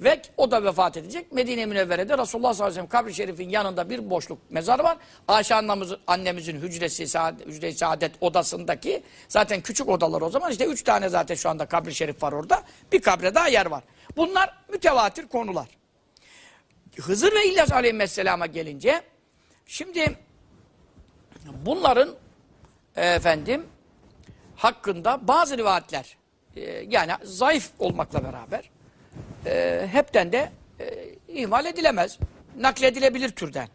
Ve o da vefat edecek. Medine-i Münevvere'de Resulullah sallallahu aleyhi ve sellem kabri şerifin yanında bir boşluk mezar var. Ayşe annemizin, annemizin hücresi, saadet, hücre-i saadet odasındaki zaten küçük odalar o zaman. işte üç tane zaten şu anda kabri şerif var orada. Bir kabre daha yer var. Bunlar mütevatir konular. Hızır ve İlyas aleyhisselama gelince şimdi bunların efendim hakkında bazı rivayetler e, yani zayıf olmakla beraber e, hepten de e, ihmal edilemez. Nakledilebilir türden.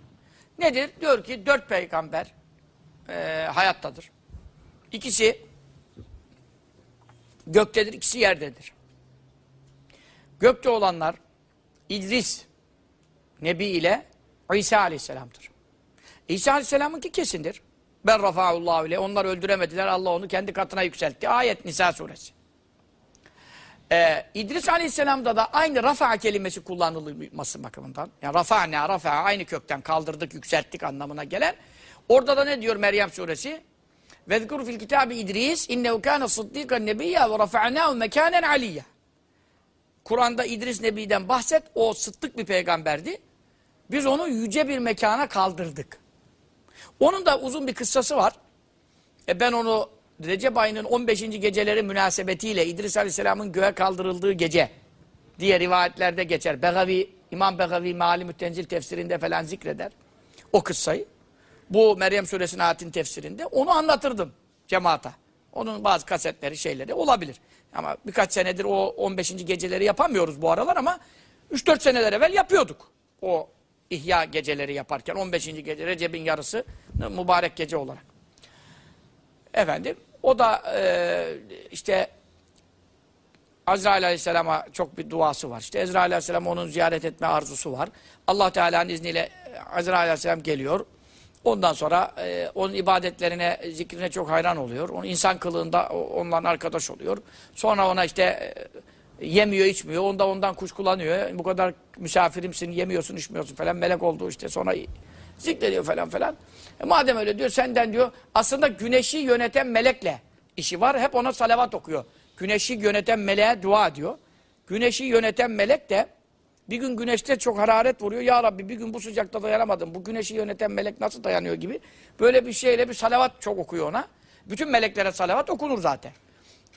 Nedir? Diyor ki dört peygamber e, hayattadır. İkisi göktedir, ikisi yerdedir. Gökte olanlar İdris Nebi ile İsa Aleyhisselam'dır. İsa Aleyhisselam'ınki kesindir. Ben rafa'ullahu ile onlar öldüremediler. Allah onu kendi katına yükseltti. Ayet Nisa suresi. Ee, İdris Aleyhisselam'da da aynı rafa kelimesi kullanılması bakımından. Yani rafa ne? Rafa aynı kökten kaldırdık, yükselttik anlamına gelen. Orada da ne diyor Meryem suresi? Vezkur fil kitabı İdris innehu kâne sıddîkan nebiyya ve rafa'nâhu mekânen aliyya. Kur'an'da İdris Nebi'den bahset. O sıddık bir peygamberdi. Biz onu yüce bir mekana kaldırdık. Onun da uzun bir kıssası var. E ben onu Recep ayının 15. geceleri münasebetiyle İdris Aleyhisselam'ın göğe kaldırıldığı gece diye rivayetlerde geçer. Begavi, İmam Begavi Mali Müttenzil tefsirinde falan zikreder. O kıssayı. Bu Meryem Suresinin ayetin tefsirinde onu anlatırdım cemaata. Onun bazı kasetleri şeyleri olabilir. Ama birkaç senedir o 15. geceleri yapamıyoruz bu aralar ama 3-4 seneler evvel yapıyorduk. O ihya geceleri yaparken 15. gece Recep'in yarısı mübarek gece olarak. Efendim o da e, işte Azrail Aleyhisselam'a çok bir duası var. İşte Ezrail Aleyhisselam onun ziyaret etme arzusu var. Allah Teala'nın izniyle e, Azrail Aleyhisselam geliyor. Ondan sonra e, onun ibadetlerine, zikrine çok hayran oluyor. Onun insan kılığında o- onunla arkadaş oluyor. Sonra ona işte e, yemiyor, içmiyor. Onda ondan kuşkulanıyor. Bu kadar misafirimsin, yemiyorsun, içmiyorsun falan. Melek oldu işte. Sonra zikrediyor falan falan. E, madem öyle diyor, senden diyor. Aslında güneşi yöneten melekle işi var. Hep ona salavat okuyor. Güneşi yöneten meleğe dua diyor. Güneşi yöneten melek de bir gün güneşte çok hararet vuruyor. Ya Rabbi bir gün bu sıcakta dayanamadım. Bu güneşi yöneten melek nasıl dayanıyor gibi. Böyle bir şeyle bir salavat çok okuyor ona. Bütün meleklere salavat okunur zaten.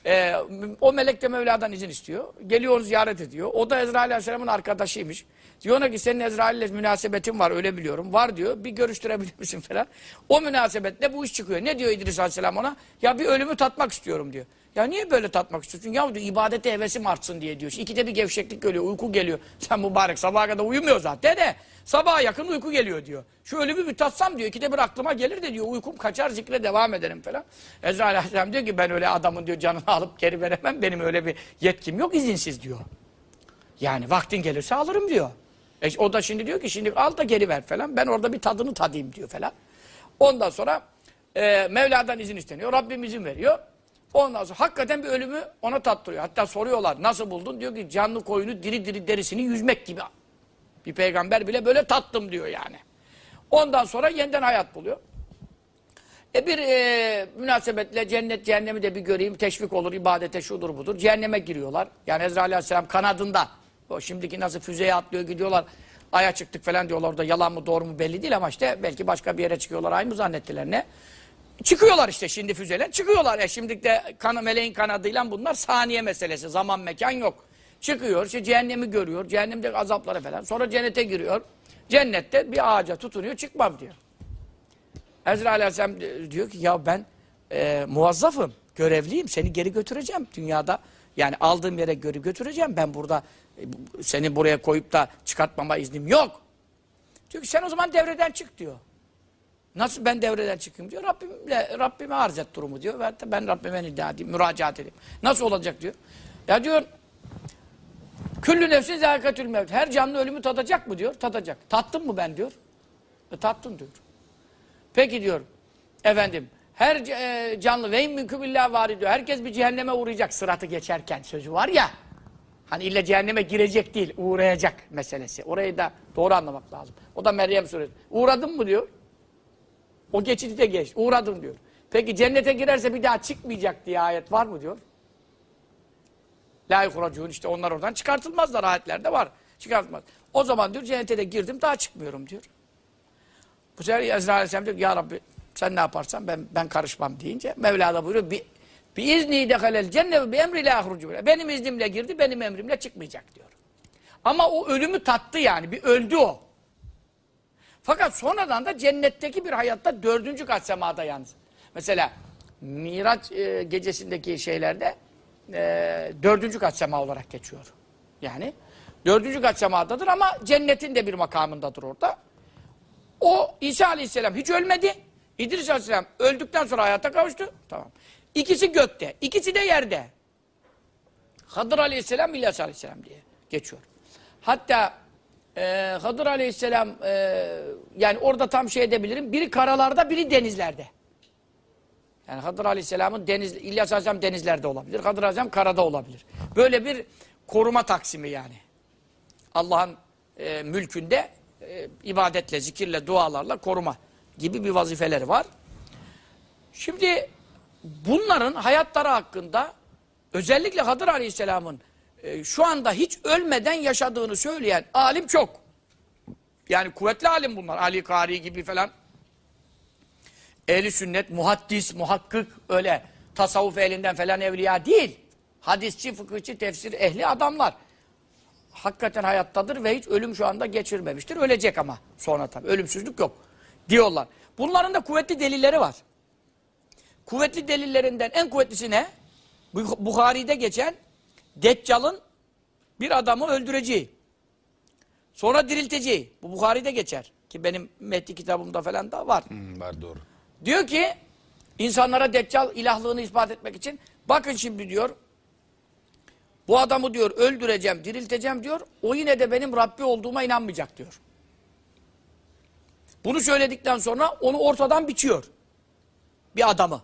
Ee, o melek de Mevla'dan izin istiyor. Geliyor onu ziyaret ediyor. O da Ezrail Aleyhisselam'ın arkadaşıymış. Diyor ona ki senin Ezrail ile münasebetin var öyle biliyorum. Var diyor. Bir görüştürebilir misin falan. O münasebetle bu iş çıkıyor. Ne diyor İdris Aleyhisselam ona? Ya bir ölümü tatmak istiyorum diyor. Ya niye böyle tatmak istiyorsun? Ya diyor ibadete hevesim artsın diye diyor. İkide bir gevşeklik geliyor, uyku geliyor. *laughs* Sen mübarek sabaha kadar uyumuyor zaten de. Sabaha yakın uyku geliyor diyor. Şu ölümü bir tatsam diyor. İkide bir aklıma gelir de diyor. Uykum kaçar zikre devam ederim falan. Ezrail Aleyhisselam diyor ki ben öyle adamın diyor canını *laughs* alıp geri veremem. Benim öyle bir yetkim yok izinsiz diyor. Yani vaktin gelirse alırım diyor. E, o da şimdi diyor ki şimdi al da geri ver falan. Ben orada bir tadını tadayım diyor falan. Ondan sonra e, Mevla'dan izin isteniyor. Rabbim izin veriyor. Ondan sonra hakikaten bir ölümü ona tattırıyor. Hatta soruyorlar nasıl buldun? Diyor ki canlı koyunu diri diri derisini yüzmek gibi. Bir peygamber bile böyle tattım diyor yani. Ondan sonra yeniden hayat buluyor. E bir e, münasebetle cennet cehennemi de bir göreyim teşvik olur ibadete şudur budur. Cehenneme giriyorlar. Yani Ezrail Aleyhisselam kanadında. O şimdiki nasıl füzeye atlıyor gidiyorlar. Aya çıktık falan diyorlar orada yalan mı doğru mu belli değil ama işte belki başka bir yere çıkıyorlar ay mı zannettiler ne? Çıkıyorlar işte şimdi füzeler çıkıyorlar. E şimdi de kanı meleğin kanadıyla bunlar saniye meselesi. Zaman mekan yok. Çıkıyor işte cehennemi görüyor. Cehennemde azapları falan. Sonra cennete giriyor. Cennette bir ağaca tutunuyor çıkmam diyor. Ezrail Aleyhisselam diyor ki ya ben e, muvazzafım, görevliyim, seni geri götüreceğim dünyada. Yani aldığım yere göre götüreceğim. Ben burada e, seni buraya koyup da çıkartmama iznim yok. Diyor ki sen o zaman devreden çık diyor. Nasıl ben devreden çıkayım diyor. Rabbimle, Rabbime arz et durumu diyor. Ve ben Rabbime nida edeyim, müracaat edeyim. Nasıl olacak diyor. Ya diyor Küllü nefsin zâkatül mevt. Her canlı ölümü tadacak mı diyor. Tadacak. Tattın mı ben diyor. E, tattın diyor. Peki diyor. Efendim her e, canlı ve mümkün billah var diyor. Herkes bir cehenneme uğrayacak sıratı geçerken sözü var ya. Hani illa cehenneme girecek değil, uğrayacak meselesi. Orayı da doğru anlamak lazım. O da Meryem suresi. Uğradın mı diyor. O geçidi de geç. Uğradım diyor. Peki cennete girerse bir daha çıkmayacak diye ayet var mı diyor. La yuhracuun işte onlar oradan çıkartılmazlar ayetlerde var. Çıkartılmaz. O zaman diyor cennete de girdim daha çıkmıyorum diyor. Bu sefer Ezra Aleyhisselam diyor ya Rabbi sen ne yaparsan ben ben karışmam deyince Mevla da buyuruyor bi, bi izni dehalel cennet bi emri la ahrucu benim iznimle girdi benim emrimle çıkmayacak diyor. Ama o ölümü tattı yani bir öldü o. Fakat sonradan da cennetteki bir hayatta dördüncü kat semada yalnız. Mesela Miraç e, gecesindeki şeylerde e, dördüncü kat sema olarak geçiyor. Yani dördüncü kat semadadır ama cennetin de bir makamındadır orada. O İsa Aleyhisselam hiç ölmedi. İdris Aleyhisselam öldükten sonra hayata kavuştu. Tamam. İkisi gökte, ikisi de yerde. Hadır Aleyhisselam, İlyas Aleyhisselam diye geçiyor. Hatta e, Hadır Aleyhisselam e, yani orada tam şey edebilirim. Biri karalarda, biri denizlerde. Yani Hadır Aleyhisselam'ın deniz, İlyas Aleyhisselam denizlerde olabilir. Hadır Aleyhisselam karada olabilir. Böyle bir koruma taksimi yani. Allah'ın e, mülkünde e, ibadetle, zikirle, dualarla koruma gibi bir vazifeleri var. Şimdi bunların hayatları hakkında özellikle Hadır Aleyhisselam'ın e, şu anda hiç ölmeden yaşadığını söyleyen alim çok. Yani kuvvetli alim bunlar. Ali Kari gibi falan. Ehli sünnet, muhaddis, muhakkık öyle tasavvuf elinden falan evliya değil. Hadisçi, fıkıhçı, tefsir ehli adamlar hakikaten hayattadır ve hiç ölüm şu anda geçirmemiştir. Ölecek ama sonra tabii. Ölümsüzlük yok diyorlar. Bunların da kuvvetli delilleri var. Kuvvetli delillerinden en kuvvetlisi ne? Bu- Bukhari'de geçen Deccal'ın bir adamı öldüreceği. Sonra dirilteceği. Bu Bukhari'de geçer. Ki benim Mehdi kitabımda falan da var. Hmm, var doğru. Diyor ki insanlara Deccal ilahlığını ispat etmek için bakın şimdi diyor Bu adamı diyor öldüreceğim, dirilteceğim diyor. O yine de benim Rabbi olduğuma inanmayacak diyor. Bunu söyledikten sonra onu ortadan biçiyor. Bir adamı.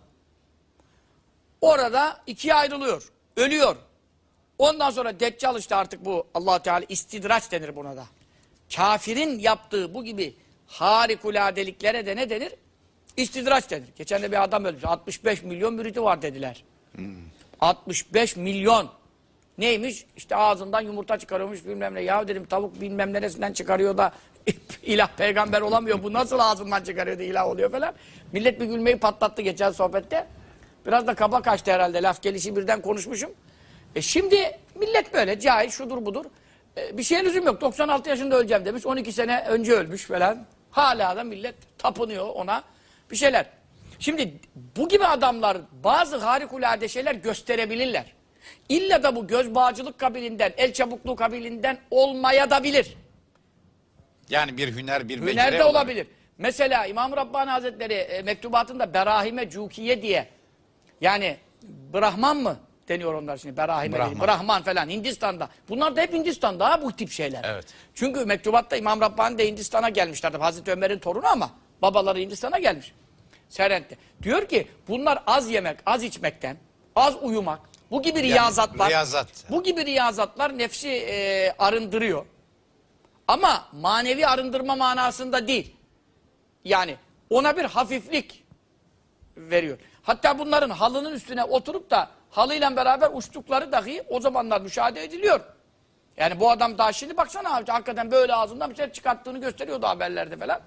Orada ikiye ayrılıyor. Ölüyor. Ondan sonra Deccal işte artık bu allah Teala istidraç denir buna da. Kafirin yaptığı bu gibi harikuladeliklere de ne denir? İstidraç denir. Geçen de bir adam ölmüş. 65 milyon müridi var dediler. 65 milyon. Neymiş? İşte ağzından yumurta çıkarıyormuş bilmem ne. Ya dedim tavuk bilmem neresinden çıkarıyor da *laughs* ilah peygamber olamıyor. Bu nasıl ağzından çıkarıyor da ilah oluyor falan. Millet bir gülmeyi patlattı geçen sohbette. Biraz da kaba kaçtı herhalde. Laf gelişi birden konuşmuşum. E şimdi millet böyle cahil şudur budur. E, bir şeye lüzum yok. 96 yaşında öleceğim demiş. 12 sene önce ölmüş falan. Hala da millet tapınıyor ona bir şeyler. Şimdi bu gibi adamlar bazı harikulade şeyler gösterebilirler. İlla da bu göz bağcılık kabilinden, el çabukluğu kabilinden olmaya da bilir. Yani bir hüner, bir beceri Hünerde olarak. olabilir. Mesela İmam Rabbani Hazretleri e, mektubatında Berahime Cukiye diye yani Brahman mı deniyor onlar şimdi Berahime Brahman. Brahman falan Hindistan'da. Bunlar da hep Hindistan'da ha, bu tip şeyler. Evet. Çünkü mektubatta İmam Rabbani de Hindistan'a gelmişlerdi. Hazreti Ömer'in torunu ama babaları Hindistan'a gelmiş. Serent'te. Diyor ki bunlar az yemek, az içmekten, az uyumak, bu gibi riyazatlar, riyazat. bu gibi riyazatlar nefsi e, arındırıyor. Ama manevi arındırma manasında değil. Yani ona bir hafiflik veriyor. Hatta bunların halının üstüne oturup da halıyla beraber uçtukları dahi o zamanlar müşahede ediliyor. Yani bu adam daha şimdi baksana hakikaten böyle ağzından bir şey çıkarttığını gösteriyordu haberlerde falan.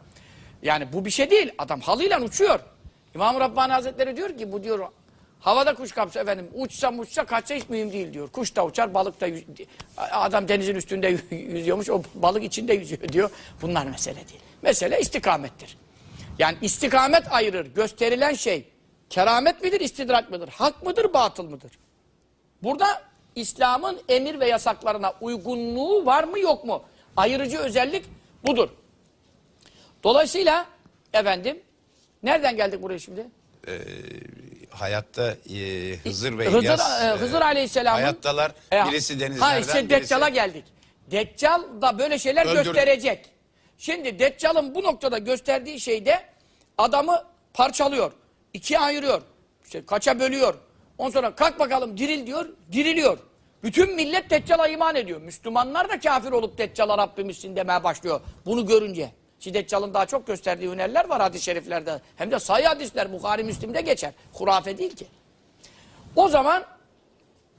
Yani bu bir şey değil. Adam halıyla uçuyor. İmam-ı Rabbani Hazretleri diyor ki bu diyor havada kuş kapsa efendim uçsa uçsa kaçsa hiç mühim değil diyor. Kuş da uçar balık da adam denizin üstünde yü- *laughs* yüzüyormuş o balık içinde yüzüyor diyor. Bunlar mesele değil. Mesele istikamettir. Yani istikamet ayırır. Gösterilen şey keramet midir, istidrak mıdır? Hak mıdır, batıl mıdır? Burada İslam'ın emir ve yasaklarına uygunluğu var mı yok mu? Ayırıcı özellik budur. Dolayısıyla efendim nereden geldik buraya şimdi? Hayatta e, Hızır ve Hızır, İlyas e, e, Hızır Aleyhisselam'ın hayattalar. E, birisi denizlerden, Ha işte birisi- Deccal'a geldik. Deccal da böyle şeyler Öldür- gösterecek. Şimdi Deccal'ın bu noktada gösterdiği şeyde adamı parçalıyor. İkiye ayırıyor. İşte kaça bölüyor. Ondan sonra kalk bakalım diril diyor. Diriliyor. Bütün millet Deccal'a iman ediyor. Müslümanlar da kafir olup Deccal'a Rabbimizsin demeye başlıyor. Bunu görünce. Şimdi Deccal'ın daha çok gösterdiği hünerler var hadis-i şeriflerde. Hem de sayı hadisler Bukhari Müslim'de geçer. Hurafe değil ki. O zaman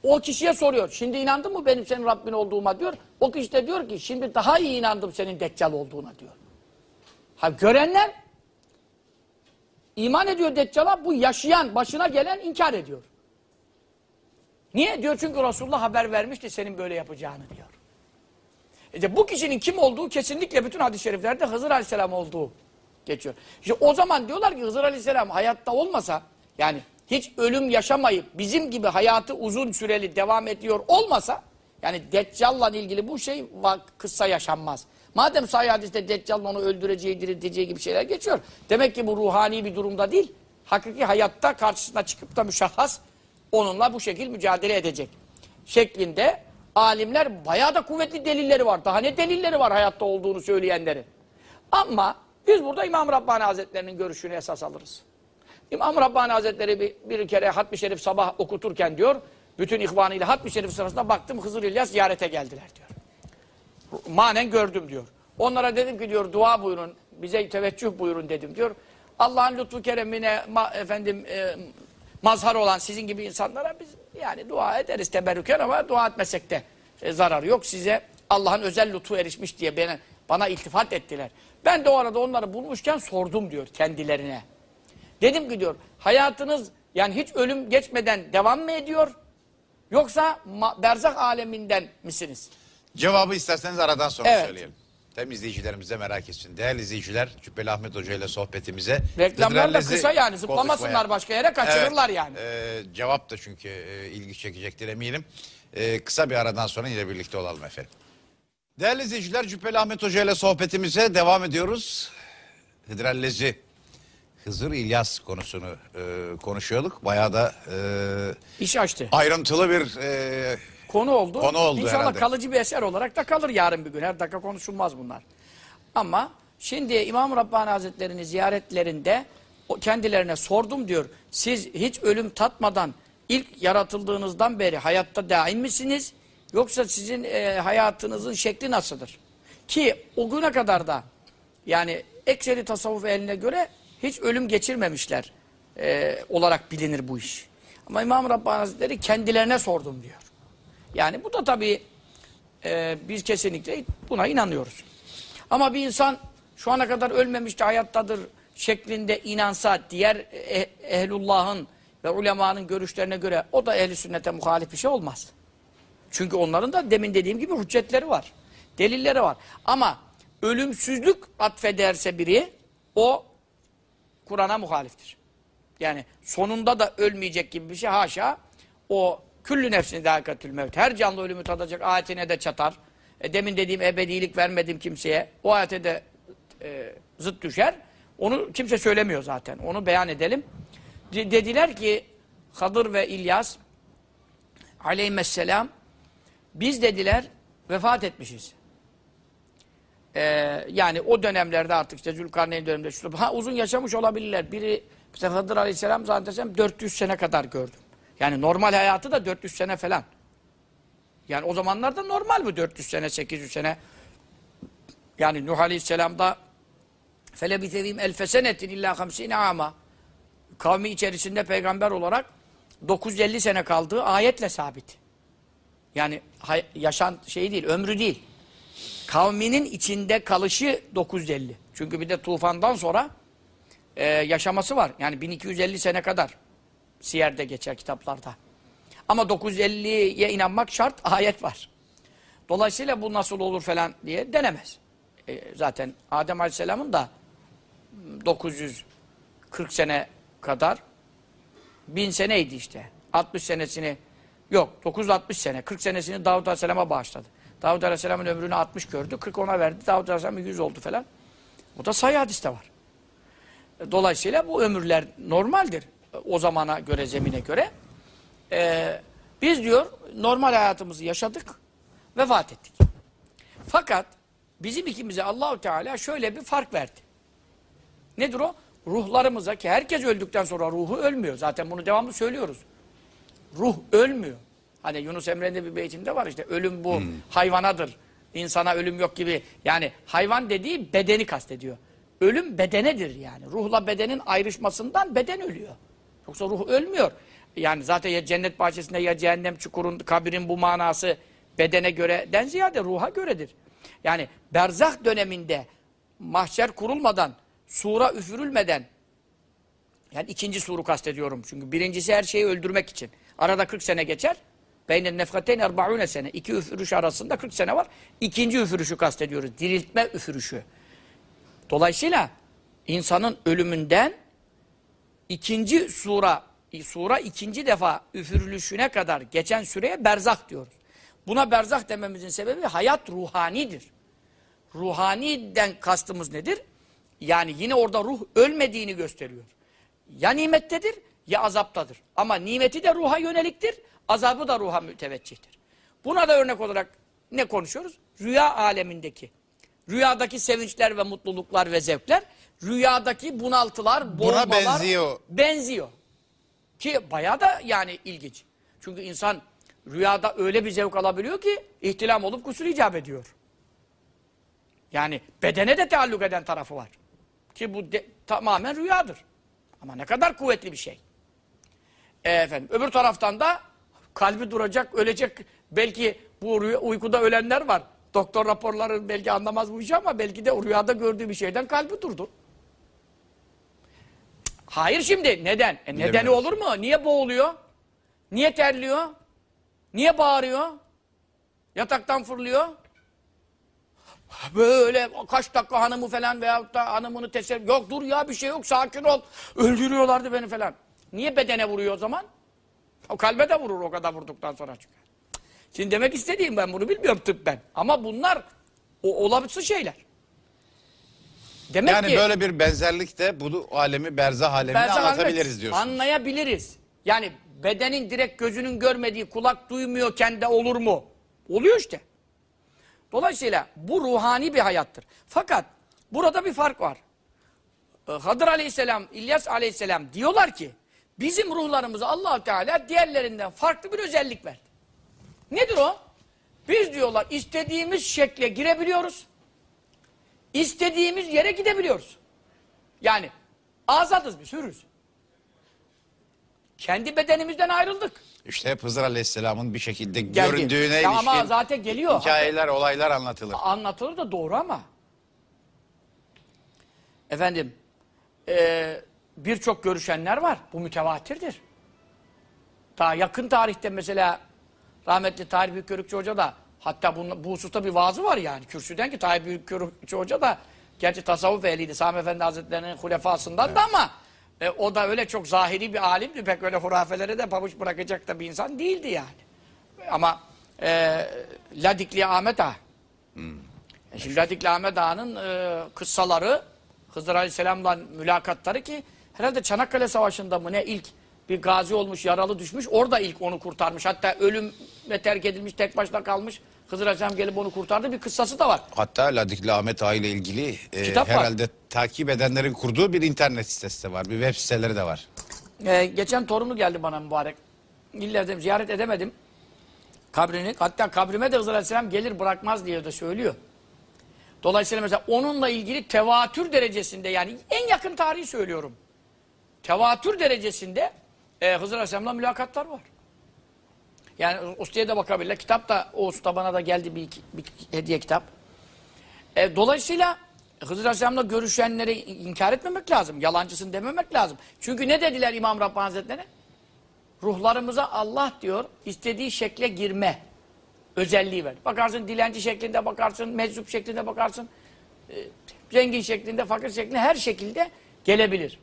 o kişiye soruyor. Şimdi inandın mı benim senin Rabbin olduğuma diyor. O kişi de diyor ki şimdi daha iyi inandım senin Deccal olduğuna diyor. Ha görenler iman ediyor Deccal'a bu yaşayan başına gelen inkar ediyor. Niye? Diyor çünkü Resulullah haber vermişti senin böyle yapacağını diyor. İşte bu kişinin kim olduğu kesinlikle bütün hadis-i şeriflerde Hızır Aleyhisselam olduğu geçiyor. İşte o zaman diyorlar ki Hızır Aleyhisselam hayatta olmasa yani hiç ölüm yaşamayıp bizim gibi hayatı uzun süreli devam ediyor olmasa yani Deccal'la ilgili bu şey kıssa yaşanmaz. Madem sahih hadiste Deccal'ın onu öldüreceği, dirilteceği gibi şeyler geçiyor. Demek ki bu ruhani bir durumda değil. Hakiki hayatta karşısına çıkıp da müşahhas onunla bu şekil mücadele edecek. Şeklinde alimler bayağı da kuvvetli delilleri var. Daha ne delilleri var hayatta olduğunu söyleyenlerin. Ama biz burada İmam Rabbani Hazretleri'nin görüşünü esas alırız. İmam Rabbani Hazretleri bir, bir kere Hatmi Şerif sabah okuturken diyor, bütün ihvanıyla Hatmi Şerif sırasında baktım Hızır İlyas ziyarete geldiler diyor. Manen gördüm diyor. Onlara dedim ki diyor dua buyurun, bize teveccüh buyurun dedim diyor. Allah'ın lütfu keremine ma- efendim e, mazhar olan sizin gibi insanlara biz yani dua ederiz teberrüken ama dua etmesek de e, zararı yok. Size Allah'ın özel lütfu erişmiş diye bana, bana iltifat ettiler. Ben de o arada onları bulmuşken sordum diyor kendilerine. Dedim ki diyor hayatınız yani hiç ölüm geçmeden devam mı ediyor? Yoksa berzak aleminden misiniz? Cevabı isterseniz aradan sonra Evet. söyleyelim. Hem izleyicilerimiz de merak etsin. Değerli izleyiciler, Cübbeli Ahmet Hoca ile sohbetimize... Reklamlar da Hıdrellezi kısa yani zıplamasınlar konuşmaya- başka yere kaçırırlar Evet, yani. e, cevap da çünkü e, ilgi çekecektir eminim. E, kısa bir aradan sonra yine birlikte olalım efendim. Değerli izleyiciler, Cübbeli Ahmet Hoca ile sohbetimize devam ediyoruz. Hıdrellezi, Hızır İlyas konusunu e, konuşuyorduk. Bayağı da e, İş açtı. ayrıntılı bir e, konu oldu. Konu oldu İnşallah herhalde. kalıcı bir eser olarak da kalır yarın bir gün. Her dakika konuşulmaz bunlar. Ama şimdi İmam Rabbani Hazretleri'ni ziyaretlerinde kendilerine sordum diyor. Siz hiç ölüm tatmadan ilk yaratıldığınızdan beri hayatta daim misiniz? Yoksa sizin e, hayatınızın şekli nasıldır? Ki o güne kadar da yani ekseri tasavvuf eline göre hiç ölüm geçirmemişler e, olarak bilinir bu iş. Ama İmam Rabbani Hazretleri kendilerine sordum diyor. Yani bu da tabii e, biz kesinlikle buna inanıyoruz. Ama bir insan şu ana kadar ölmemişti, hayattadır şeklinde inansa diğer eh- ehlullahın ve ulemanın görüşlerine göre o da ehli sünnete muhalif bir şey olmaz. Çünkü onların da demin dediğim gibi hüccetleri var. Delilleri var. Ama ölümsüzlük atfederse biri o Kur'an'a muhaliftir. Yani sonunda da ölmeyecek gibi bir şey haşa o küllü nefsini dâkatül mevt. Her canlı ölümü tadacak ayetine de çatar. E, demin dediğim ebedilik vermedim kimseye. O ayete de e, zıt düşer. Onu kimse söylemiyor zaten. Onu beyan edelim. De- dediler ki Hadır ve İlyas aleyhisselam biz dediler vefat etmişiz. Ee, yani o dönemlerde artık işte Zülkarneyn döneminde ha, uzun yaşamış olabilirler. Biri mesela Hıdır Aleyhisselam zannedersem 400 sene kadar gördüm. Yani normal hayatı da 400 sene falan. Yani o zamanlarda normal bu 400 sene, 800 sene. Yani Nuh Aleyhisselam'da felebithevim elfesenetin illa hamsine ama kavmi içerisinde peygamber olarak 950 sene kaldığı ayetle sabit. Yani yaşan şey değil, ömrü değil. Kavminin içinde kalışı 950. Çünkü bir de tufandan sonra e, yaşaması var. Yani 1250 sene kadar Siyer'de geçer kitaplarda. Ama 950'ye inanmak şart, *laughs* ayet var. Dolayısıyla bu nasıl olur falan diye denemez. E, zaten Adem Aleyhisselam'ın da 940 sene kadar 1000 seneydi işte. 60 senesini yok 960 sene 40 senesini Davud Aleyhisselam'a bağışladı. Davud Aleyhisselam'ın ömrünü 60 gördü. 40 ona verdi. Davud Aleyhisselam'ın 100 oldu falan. Bu da sayı hadiste var. Dolayısıyla bu ömürler normaldir. O zamana göre, zemine göre. Ee, biz diyor normal hayatımızı yaşadık, vefat ettik. Fakat bizim ikimize Allahu Teala şöyle bir fark verdi. Nedir o? Ruhlarımıza ki herkes öldükten sonra ruhu ölmüyor. Zaten bunu devamlı söylüyoruz. Ruh ölmüyor. Hani Yunus Emre'nin bir beytinde var işte ölüm bu hayvanadır. İnsana ölüm yok gibi. Yani hayvan dediği bedeni kastediyor. Ölüm bedenedir yani. Ruhla bedenin ayrışmasından beden ölüyor. Yoksa ruh ölmüyor. Yani zaten ya cennet bahçesinde ya cehennem çukurun, kabirin bu manası bedene göreden ziyade ruha göredir. Yani berzah döneminde mahşer kurulmadan, sura üfürülmeden yani ikinci suru kastediyorum çünkü birincisi her şeyi öldürmek için. Arada 40 sene geçer. Beynen nefkateyn erbaune sene. İki üfürüş arasında 40 sene var. İkinci üfürüşü kastediyoruz. Diriltme üfürüşü. Dolayısıyla insanın ölümünden ikinci sura, sura ikinci defa üfürülüşüne kadar geçen süreye berzah diyoruz. Buna berzah dememizin sebebi hayat ruhanidir. Ruhaniden kastımız nedir? Yani yine orada ruh ölmediğini gösteriyor. Ya nimettedir ya azaptadır. Ama nimeti de ruha yöneliktir, azabı da ruha müteveccihtir. Buna da örnek olarak ne konuşuyoruz? Rüya alemindeki. Rüyadaki sevinçler ve mutluluklar ve zevkler, rüyadaki bunaltılar, Buna boğulmalar benziyor. benziyor. Ki bayağı da yani ilginç. Çünkü insan rüyada öyle bir zevk alabiliyor ki ihtilam olup kusur icap ediyor. Yani bedene de taalluk eden tarafı var. Ki bu de- tamamen rüyadır. Ama ne kadar kuvvetli bir şey. E, efendim öbür taraftan da kalbi duracak, ölecek. Belki bu rüya- uykuda ölenler var. Doktor raporları belki anlamaz bu işi ama belki de rüyada gördüğü bir şeyden kalbi durdu. Hayır şimdi. Neden? E nedeni olur mu? Niye boğuluyor? Niye terliyor? Niye bağırıyor? Yataktan fırlıyor. Böyle kaç dakika hanımı falan veyahut da hanımını teselli... Yok dur ya bir şey yok sakin ol. Öldürüyorlardı beni falan. Niye bedene vuruyor o zaman? O kalbe de vurur o kadar vurduktan sonra çünkü. Şimdi demek istediğim ben bunu bilmiyorum tıbben. Ama bunlar o olabilir şeyler. Demek Yani ki böyle bir benzerlik de bu alemi berzah alemini Berzah anlatabiliriz Ahmet, diyorsun. Anlayabiliriz. Yani bedenin direkt gözünün görmediği, kulak duymuyorken de olur mu? Oluyor işte. Dolayısıyla bu ruhani bir hayattır. Fakat burada bir fark var. Ee, Hadır aleyhisselam, İlyas aleyhisselam diyorlar ki bizim ruhlarımıza allah Teala diğerlerinden farklı bir özellik verdi. Nedir o? Biz diyorlar istediğimiz şekle girebiliyoruz. İstediğimiz yere gidebiliyoruz. Yani azadız biz, hürüz. Kendi bedenimizden ayrıldık. İşte hep Hızır Aleyhisselam'ın bir şekilde Geldi. göründüğüne Ya ama ilişkin zaten geliyor. hikayeler, olaylar anlatılır. Anlatılır da doğru ama. Efendim, eee, birçok görüşenler var. Bu mütevatirdir. Daha yakın tarihte mesela rahmetli Tahir Büyükkörükçü Hoca da hatta bu, bu hususta bir vaazı var yani. Kürsüden ki Tahir Büyükkörükçü Hoca da gerçi tasavvuf ehliydi. Sami Efendi Hazretleri'nin hulefasından da ama e, o da öyle çok zahiri bir alimdi. Pek öyle hurafelere de pabuç bırakacak da bir insan değildi yani. Ama e, Ladikli Ahmet Ağa. E Şimdi Ladikli Ahmet Ağa'nın e, kıssaları Hızır Aleyhisselam'la mülakatları ki herhalde Çanakkale Savaşı'nda mı ne ilk bir gazi olmuş, yaralı düşmüş. Orada ilk onu kurtarmış. Hatta ölüme terk edilmiş, tek başına kalmış. Hızır Aleyhisselam gelip onu kurtardı. Bir kıssası da var. Hatta Ladikli Ahmet Ağa ile ilgili e, Kitap var. herhalde takip edenlerin kurduğu bir internet sitesi de var. Bir web siteleri de var. Ee, geçen torunu geldi bana mübarek. İlla dedim ziyaret edemedim. Kabrini. Hatta kabrime de Hızır Aleyhisselam gelir bırakmaz diye de söylüyor. Dolayısıyla mesela onunla ilgili tevatür derecesinde yani en yakın tarihi söylüyorum. Tevatür derecesinde e, Hızır Aleyhisselam'la mülakatlar var. Yani ustaya da bakabilirler. Kitap da o usta bana da geldi bir, bir hediye kitap. E, dolayısıyla Hızır Aleyhisselam'la görüşenleri inkar etmemek lazım. Yalancısın dememek lazım. Çünkü ne dediler İmam Rabbani Hazretleri? Ruhlarımıza Allah diyor istediği şekle girme özelliği ver. Bakarsın dilenci şeklinde bakarsın, meczup şeklinde bakarsın, e, zengin şeklinde, fakir şeklinde her şekilde gelebilir.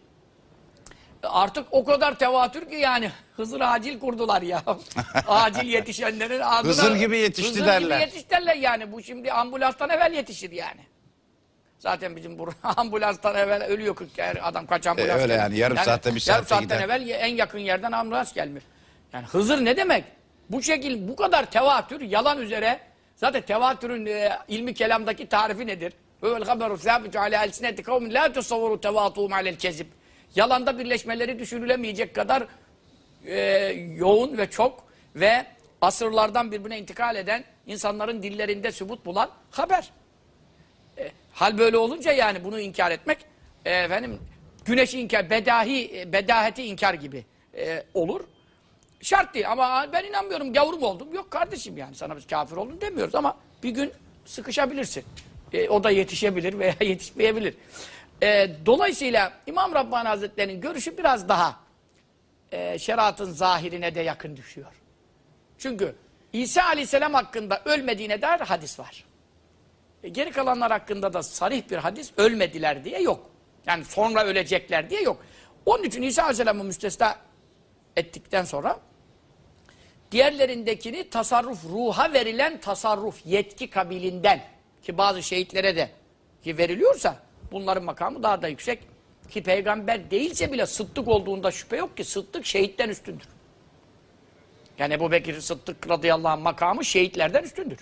E, Artık o kadar tevatür ki yani Hızır acil kurdular ya. *laughs* acil yetişenlerin adına. Hızır gibi yetişti Hızır derler. gibi yetiş derler yani. Bu şimdi ambulanstan evvel yetişir yani. Zaten bizim bu *laughs* ambulanstan evvel ölüyor 40 kere adam kaç ambulans öyle gelir. yani, yarım saatte, bir Yarım saatte saatten gider. evvel en yakın yerden ambulans gelmiş. Yani Hızır ne demek? Bu şekil bu kadar tevatür yalan üzere zaten tevatürün e, ilmi kelamdaki tarifi nedir? Vel haberu sabitu ala elsineti kavmin la tusavvuru tevatuhum alel kezib. Yalanda birleşmeleri düşünülemeyecek kadar e, yoğun ve çok ve asırlardan birbirine intikal eden insanların dillerinde sübut bulan haber. E, hal böyle olunca yani bunu inkar etmek e, efendim güneşi inkar, bedahi, bedaheti inkar gibi e, olur. Şart değil ama ben inanmıyorum gavur oldum? Yok kardeşim yani sana biz kafir oldun demiyoruz ama bir gün sıkışabilirsin. E, o da yetişebilir veya *laughs* yetişmeyebilir. E, dolayısıyla İmam Rabbani Hazretleri'nin görüşü biraz daha e, şeriatın zahirine de yakın düşüyor. Çünkü İsa Aleyhisselam hakkında ölmediğine dair hadis var. E, geri kalanlar hakkında da sarih bir hadis ölmediler diye yok. Yani sonra ölecekler diye yok. Onun için İsa Aleyhisselam'ı müstesna ettikten sonra diğerlerindekini tasarruf, ruha verilen tasarruf, yetki kabilinden ki bazı şehitlere de ki veriliyorsa bunların makamı daha da yüksek ki peygamber değilse bile sıddık olduğunda şüphe yok ki sıddık şehitten üstündür. Yani Ebu Bekir Sıddık radıyallahu anh makamı şehitlerden üstündür.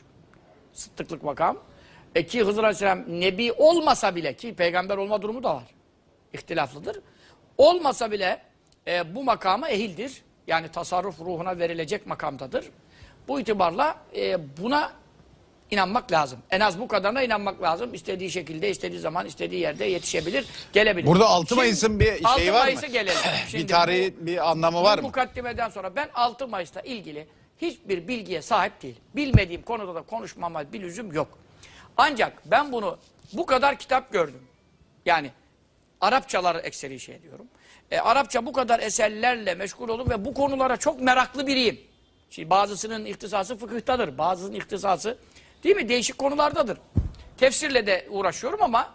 Sıddıklık makamı. E ki Hızır Aleyhisselam nebi olmasa bile ki peygamber olma durumu da var. İhtilaflıdır. Olmasa bile e, bu makama ehildir. Yani tasarruf ruhuna verilecek makamdadır. Bu itibarla e, buna inanmak lazım. En az bu kadarına inanmak lazım. İstediği şekilde, istediği zaman, istediği yerde yetişebilir, gelebilir. Burada 6 Şimdi, Mayıs'ın bir şeyi 6 var mı? Mayıs'a gelelim. *clears throat* Şimdi bir tarihi, bu- bir anlamı var bu mı? mukaddimeden sonra ben 6 Mayıs'ta ilgili hiçbir bilgiye sahip değilim. Bilmediğim konuda da konuşmama bir lüzum yok. Ancak ben bunu bu kadar kitap gördüm. Yani Arapçaları ekseri şey diyorum. E, Arapça bu kadar eserlerle meşgul olup ve bu konulara çok meraklı biriyim. Şimdi bazısının ihtisası fıkıhtadır. Bazısının ihtisası değil mi? Değişik konulardadır. Tefsirle de uğraşıyorum ama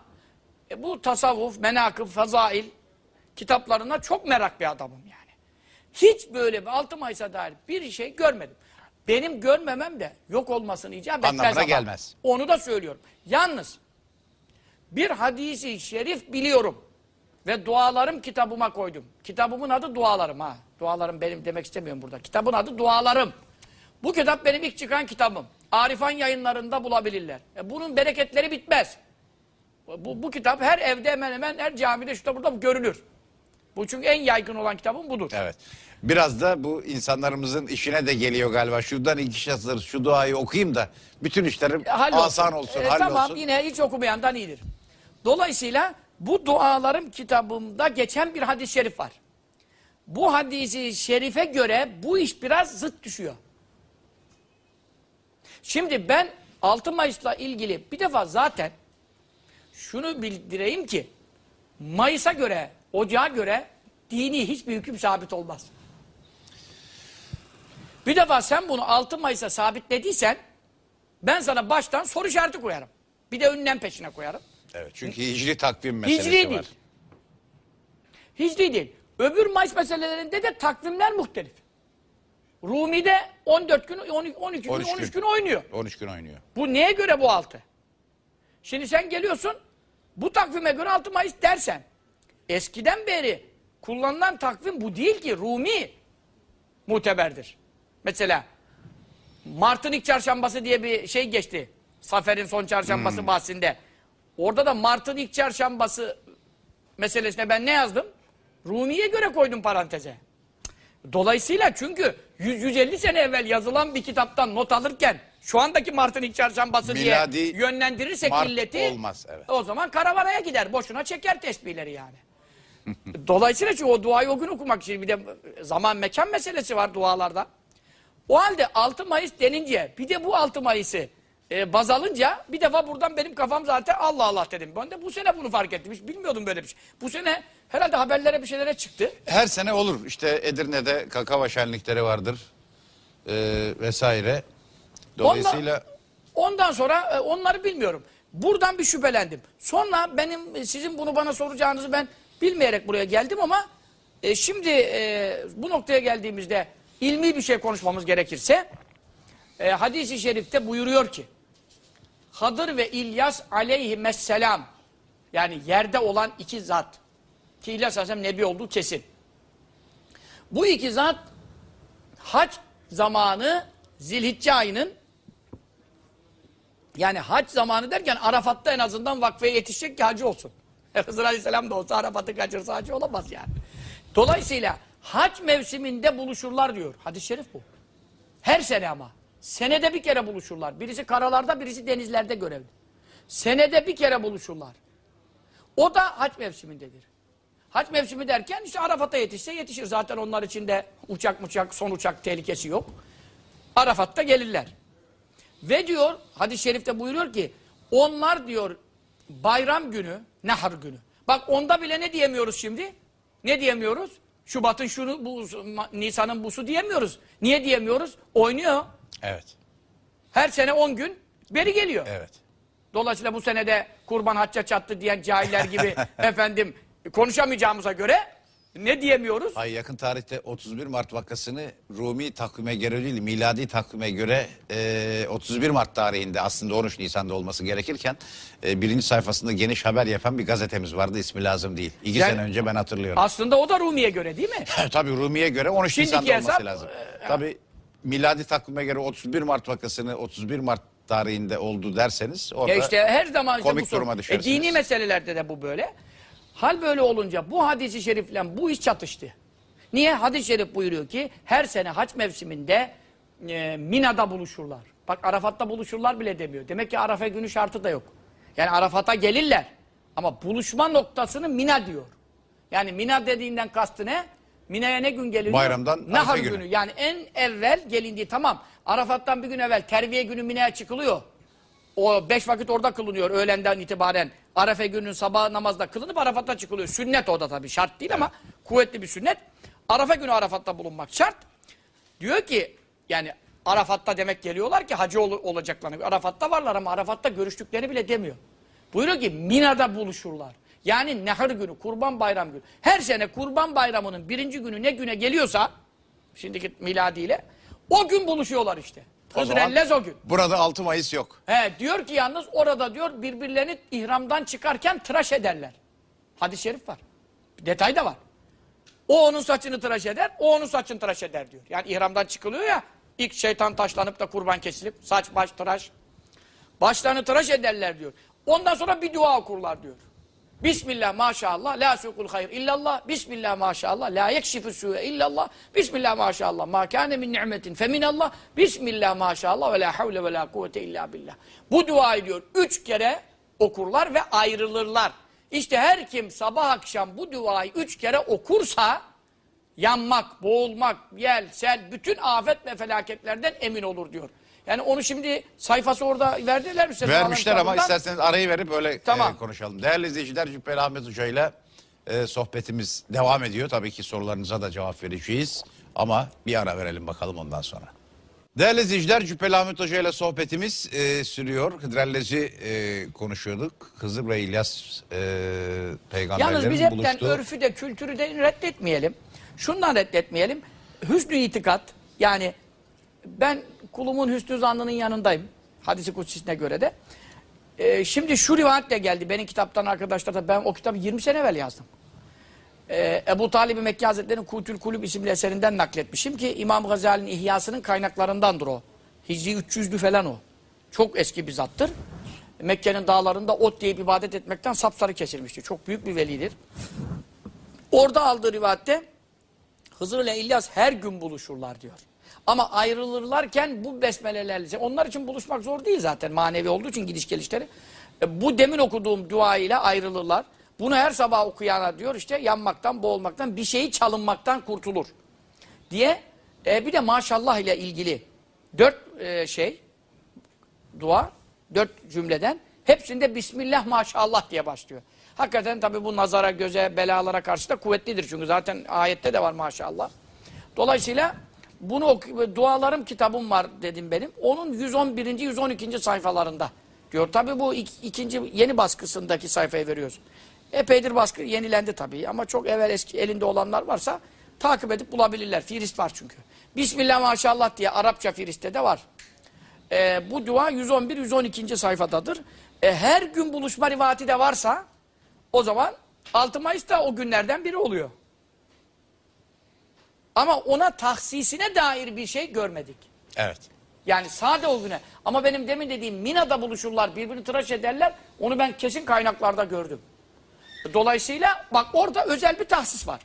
e, bu tasavvuf, menakıb, fazail kitaplarına çok merak bir adamım yani. Hiç böyle bir 6 Mayıs'a dair bir şey görmedim. Benim görmemem de yok olmasını icap etmez Anlamına ama. gelmez. Onu da söylüyorum. Yalnız bir hadisi şerif biliyorum. ve dualarım kitabıma koydum. Kitabımın adı dualarım ha. Dualarım benim demek istemiyorum burada. Kitabın adı dualarım. Bu kitap benim ilk çıkan kitabım. Arifan yayınlarında bulabilirler. E bunun bereketleri bitmez. Bu, bu kitap her evde hemen hemen her camide şurada burada görülür. Bu çünkü en yaygın olan kitabım budur. Evet. Biraz da bu insanlarımızın işine de geliyor galiba. Şuradan iki şasır şu duayı okuyayım da bütün işlerim Hallolsun. asan olsun, E, hallolsun. Tamam yine hiç okumayandan iyidir. Dolayısıyla bu dualarım kitabımda geçen bir hadis-i şerif var. Bu hadisi şerife göre bu iş biraz zıt düşüyor. Şimdi ben 6 Mayıs'la ilgili bir defa zaten şunu bildireyim ki Mayıs'a göre, Ocağa göre dini hiçbir hüküm sabit olmaz. Bir defa sen bunu 6 Mayıs'a sabitlediysen ben sana baştan soru işareti koyarım. Bir de ünlem peşine koyarım. Evet, çünkü hicri takvim meselesi Hicri var. değil. Hicri değil. Öbür Mayıs meselelerinde de takvimler muhtelif. Rumi'de 14 gün, 12, 12 gün, 13 13 gün gün. oynuyor. 13 gün oynuyor. Bu neye göre bu 6? Şimdi sen geliyorsun, bu takvime göre 6 Mayıs dersen, eskiden beri kullanılan takvim bu değil ki, Rumi muteberdir. Mesela, Mart'ın ilk çarşambası diye bir şey geçti. Safer'in son çarşambası Hmm. bahsinde. Orada da Mart'ın ilk çarşambası meselesine ben ne yazdım? Rumi'ye göre koydum paranteze. Dolayısıyla çünkü 100-150 sene evvel yazılan bir kitaptan not alırken şu andaki Mart'ın ilk çarşambası Miladi diye yönlendirirsek Mart milleti olmaz, evet. o zaman karavanaya gider. Boşuna çeker tesbihleri yani. *laughs* Dolayısıyla çünkü o duayı o gün okumak için bir de zaman mekan meselesi var dualarda. O halde 6 Mayıs denince bir de bu 6 Mayıs'ı e, baz alınca bir defa buradan benim kafam zaten Allah Allah dedim. Ben de bu sene bunu fark ettim. Hiç bilmiyordum böyle bir şey. Bu sene herhalde haberlere bir şeylere çıktı. Her sene olur. İşte Edirne'de kakava şenlikleri vardır. Ee, vesaire. Dolayısıyla Ondan sonra e, onları bilmiyorum. Buradan bir şüphelendim. Sonra benim e, sizin bunu bana soracağınızı ben bilmeyerek buraya geldim ama e, şimdi e, bu noktaya geldiğimizde ilmi bir şey konuşmamız gerekirse e, hadisi şerifte buyuruyor ki Hadır ve İlyas aleyhisselam yani yerde olan iki zat ki İlyas aleyhisselam nebi olduğu kesin. Bu iki zat hac zamanı Zilhicce ayının yani hac zamanı derken Arafat'ta en azından vakfeye yetişecek ki hacı olsun. *laughs* Hızır Aleyhisselam da olsa Arafat'ı kaçırsa hacı olamaz yani. Dolayısıyla hac mevsiminde buluşurlar diyor. Hadis-i şerif bu. Her sene ama. Senede bir kere buluşurlar. Birisi karalarda birisi denizlerde görevli. Senede bir kere buluşurlar. O da hac mevsimindedir. Hac mevsimi derken işte Arafat'a yetişse yetişir. Zaten onlar için de uçak uçak son uçak tehlikesi yok. Arafat'ta gelirler. Ve diyor hadis-i şerifte buyuruyor ki onlar diyor bayram günü, nahr günü. Bak onda bile ne diyemiyoruz şimdi? Ne diyemiyoruz? Şubat'ın şunu, bu, Nisan'ın busu diyemiyoruz. Niye diyemiyoruz? Oynuyor. Evet. Her sene 10 gün beri geliyor. Evet. Dolayısıyla bu senede kurban hacca çattı diyen cahiller gibi *laughs* efendim konuşamayacağımıza göre ne diyemiyoruz? Ay yakın tarihte 31 Mart vakasını Rumi takvime göre değil, miladi takvime göre e, 31 Mart tarihinde aslında 13 Nisan'da olması gerekirken e, birinci sayfasında geniş haber yapan bir gazetemiz vardı. İsmi lazım değil. İki Yani- sene önce ben hatırlıyorum. Aslında o da Rumi'ye göre değil mi? *laughs* Tabii Rumi'ye göre 13 Şimdiki Nisan'da olması hesap, lazım. Tabii miladi takvime göre 31 Mart vakasını 31 Mart tarihinde oldu derseniz orada Ya işte her zaman işte komik bu sorun. duruma E, düşersiniz. dini meselelerde de bu böyle. Hal böyle olunca bu hadisi şerifle bu iş çatıştı. Niye? Hadis-i şerif buyuruyor ki her sene haç mevsiminde e, Mina'da buluşurlar. Bak Arafat'ta buluşurlar bile demiyor. Demek ki Arafa günü şartı da yok. Yani Arafat'a gelirler. Ama buluşma noktasını Mina diyor. Yani Mina dediğinden kastı ne? Mina'ya ne gün geliniyor? Bayramdan Nahar günü. günü. Yani en evvel gelindiği tamam. Arafat'tan bir gün evvel terviye günü Mina'ya çıkılıyor. O beş vakit orada kılınıyor öğlenden itibaren. Arefe gününün sabah namazda kılınıp Arafat'ta çıkılıyor. Sünnet o da tabii şart değil ama kuvvetli bir sünnet. Arafa günü Arafat'ta bulunmak şart. Diyor ki yani Arafat'ta demek geliyorlar ki hacı ol olacaklarını. Arafat'ta varlar ama Arafat'ta görüştüklerini bile demiyor. Buyuruyor ki Mina'da buluşurlar. Yani Nehr günü, Kurban Bayram günü. Her sene Kurban Bayramı'nın birinci günü ne güne geliyorsa, şimdiki miladiyle, o gün buluşuyorlar işte. O zaman Hıdrellez o gün. Burada 6 Mayıs yok. He, diyor ki yalnız orada diyor birbirlerini ihramdan çıkarken tıraş ederler. Hadis-i şerif var. Detay da var. O onun saçını tıraş eder, o onun saçını tıraş eder diyor. Yani ihramdan çıkılıyor ya, ilk şeytan taşlanıp da kurban kesilip, saç baş tıraş. Başlarını tıraş ederler diyor. Ondan sonra bir dua okurlar diyor. Bismillah maşallah la sukul hayır illallah. Bismillah maşallah la yekşifu su'e illallah. Bismillah maşallah ma kâne min ni'metin feminallah. Bismillah maşallah ve la havle ve la kuvvete illa billah. Bu duayı diyor üç kere okurlar ve ayrılırlar. İşte her kim sabah akşam bu duayı üç kere okursa yanmak, boğulmak, yel, sel, bütün afet ve felaketlerden emin olur diyor. Yani onu şimdi sayfası orada verdiler mi? size? Vermişler ama isterseniz arayı verip öyle Tamam. e, konuşalım. Değerli izleyiciler Cübbeli Ahmet Hoca ile e, sohbetimiz devam ediyor. Tabii ki sorularınıza da cevap vereceğiz. Ama bir ara verelim bakalım ondan sonra. Değerli izleyiciler Cübbeli Ahmet Hoca ile sohbetimiz e, sürüyor. Hıdrellezi e, konuşuyorduk. Hızır ve İlyas e, peygamberlerin Yalnız biz hepten buluştuğu. örfü de kültürü de reddetmeyelim. Şundan reddetmeyelim. Hüsnü itikat yani ben kulumun hüsnü zannının yanındayım. Hadisi kutsisine göre de. Ee, şimdi şu rivayet de geldi. Benim kitaptan arkadaşlar da ben o kitabı 20 sene evvel yazdım. Ee, Ebu Talib-i Mekke Hazretleri'nin Kutül Kulüp isimli eserinden nakletmişim ki İmam Gazali'nin İhyası'nın kaynaklarındandır o. Hicri 300'lü falan o. Çok eski bir zattır. Mekke'nin dağlarında ot deyip ibadet etmekten sapsarı kesilmişti. Çok büyük bir velidir. Orada aldığı rivayette Hızır ile İlyas her gün buluşurlar diyor. Ama ayrılırlarken bu besmelelerle, onlar için buluşmak zor değil zaten manevi olduğu için gidiş gelişleri. E, bu demin okuduğum dua ile ayrılırlar. Bunu her sabah okuyana diyor işte yanmaktan, boğulmaktan, bir şeyi çalınmaktan kurtulur. Diye e, bir de maşallah ile ilgili dört e, şey, dua, dört cümleden hepsinde Bismillah maşallah diye başlıyor. Hakikaten tabi bu nazara, göze, belalara karşı da kuvvetlidir. Çünkü zaten ayette de var maşallah. Dolayısıyla bunu dualarım kitabım var dedim benim. Onun 111. 112. sayfalarında diyor. Tabi bu ik- ikinci yeni baskısındaki sayfayı veriyoruz. Epeydir baskı yenilendi tabii ama çok evvel eski elinde olanlar varsa takip edip bulabilirler. Firist var çünkü. Bismillah maşallah diye Arapça firiste de var. Ee, bu dua 111-112. sayfadadır. Ee, her gün buluşma rivati de varsa o zaman 6 Mayıs da o günlerden biri oluyor. Ama ona tahsisine dair bir şey görmedik. Evet. Yani sade o güne. Ama benim demin dediğim Mina'da buluşurlar, birbirini tıraş ederler. Onu ben kesin kaynaklarda gördüm. Dolayısıyla bak orada özel bir tahsis var.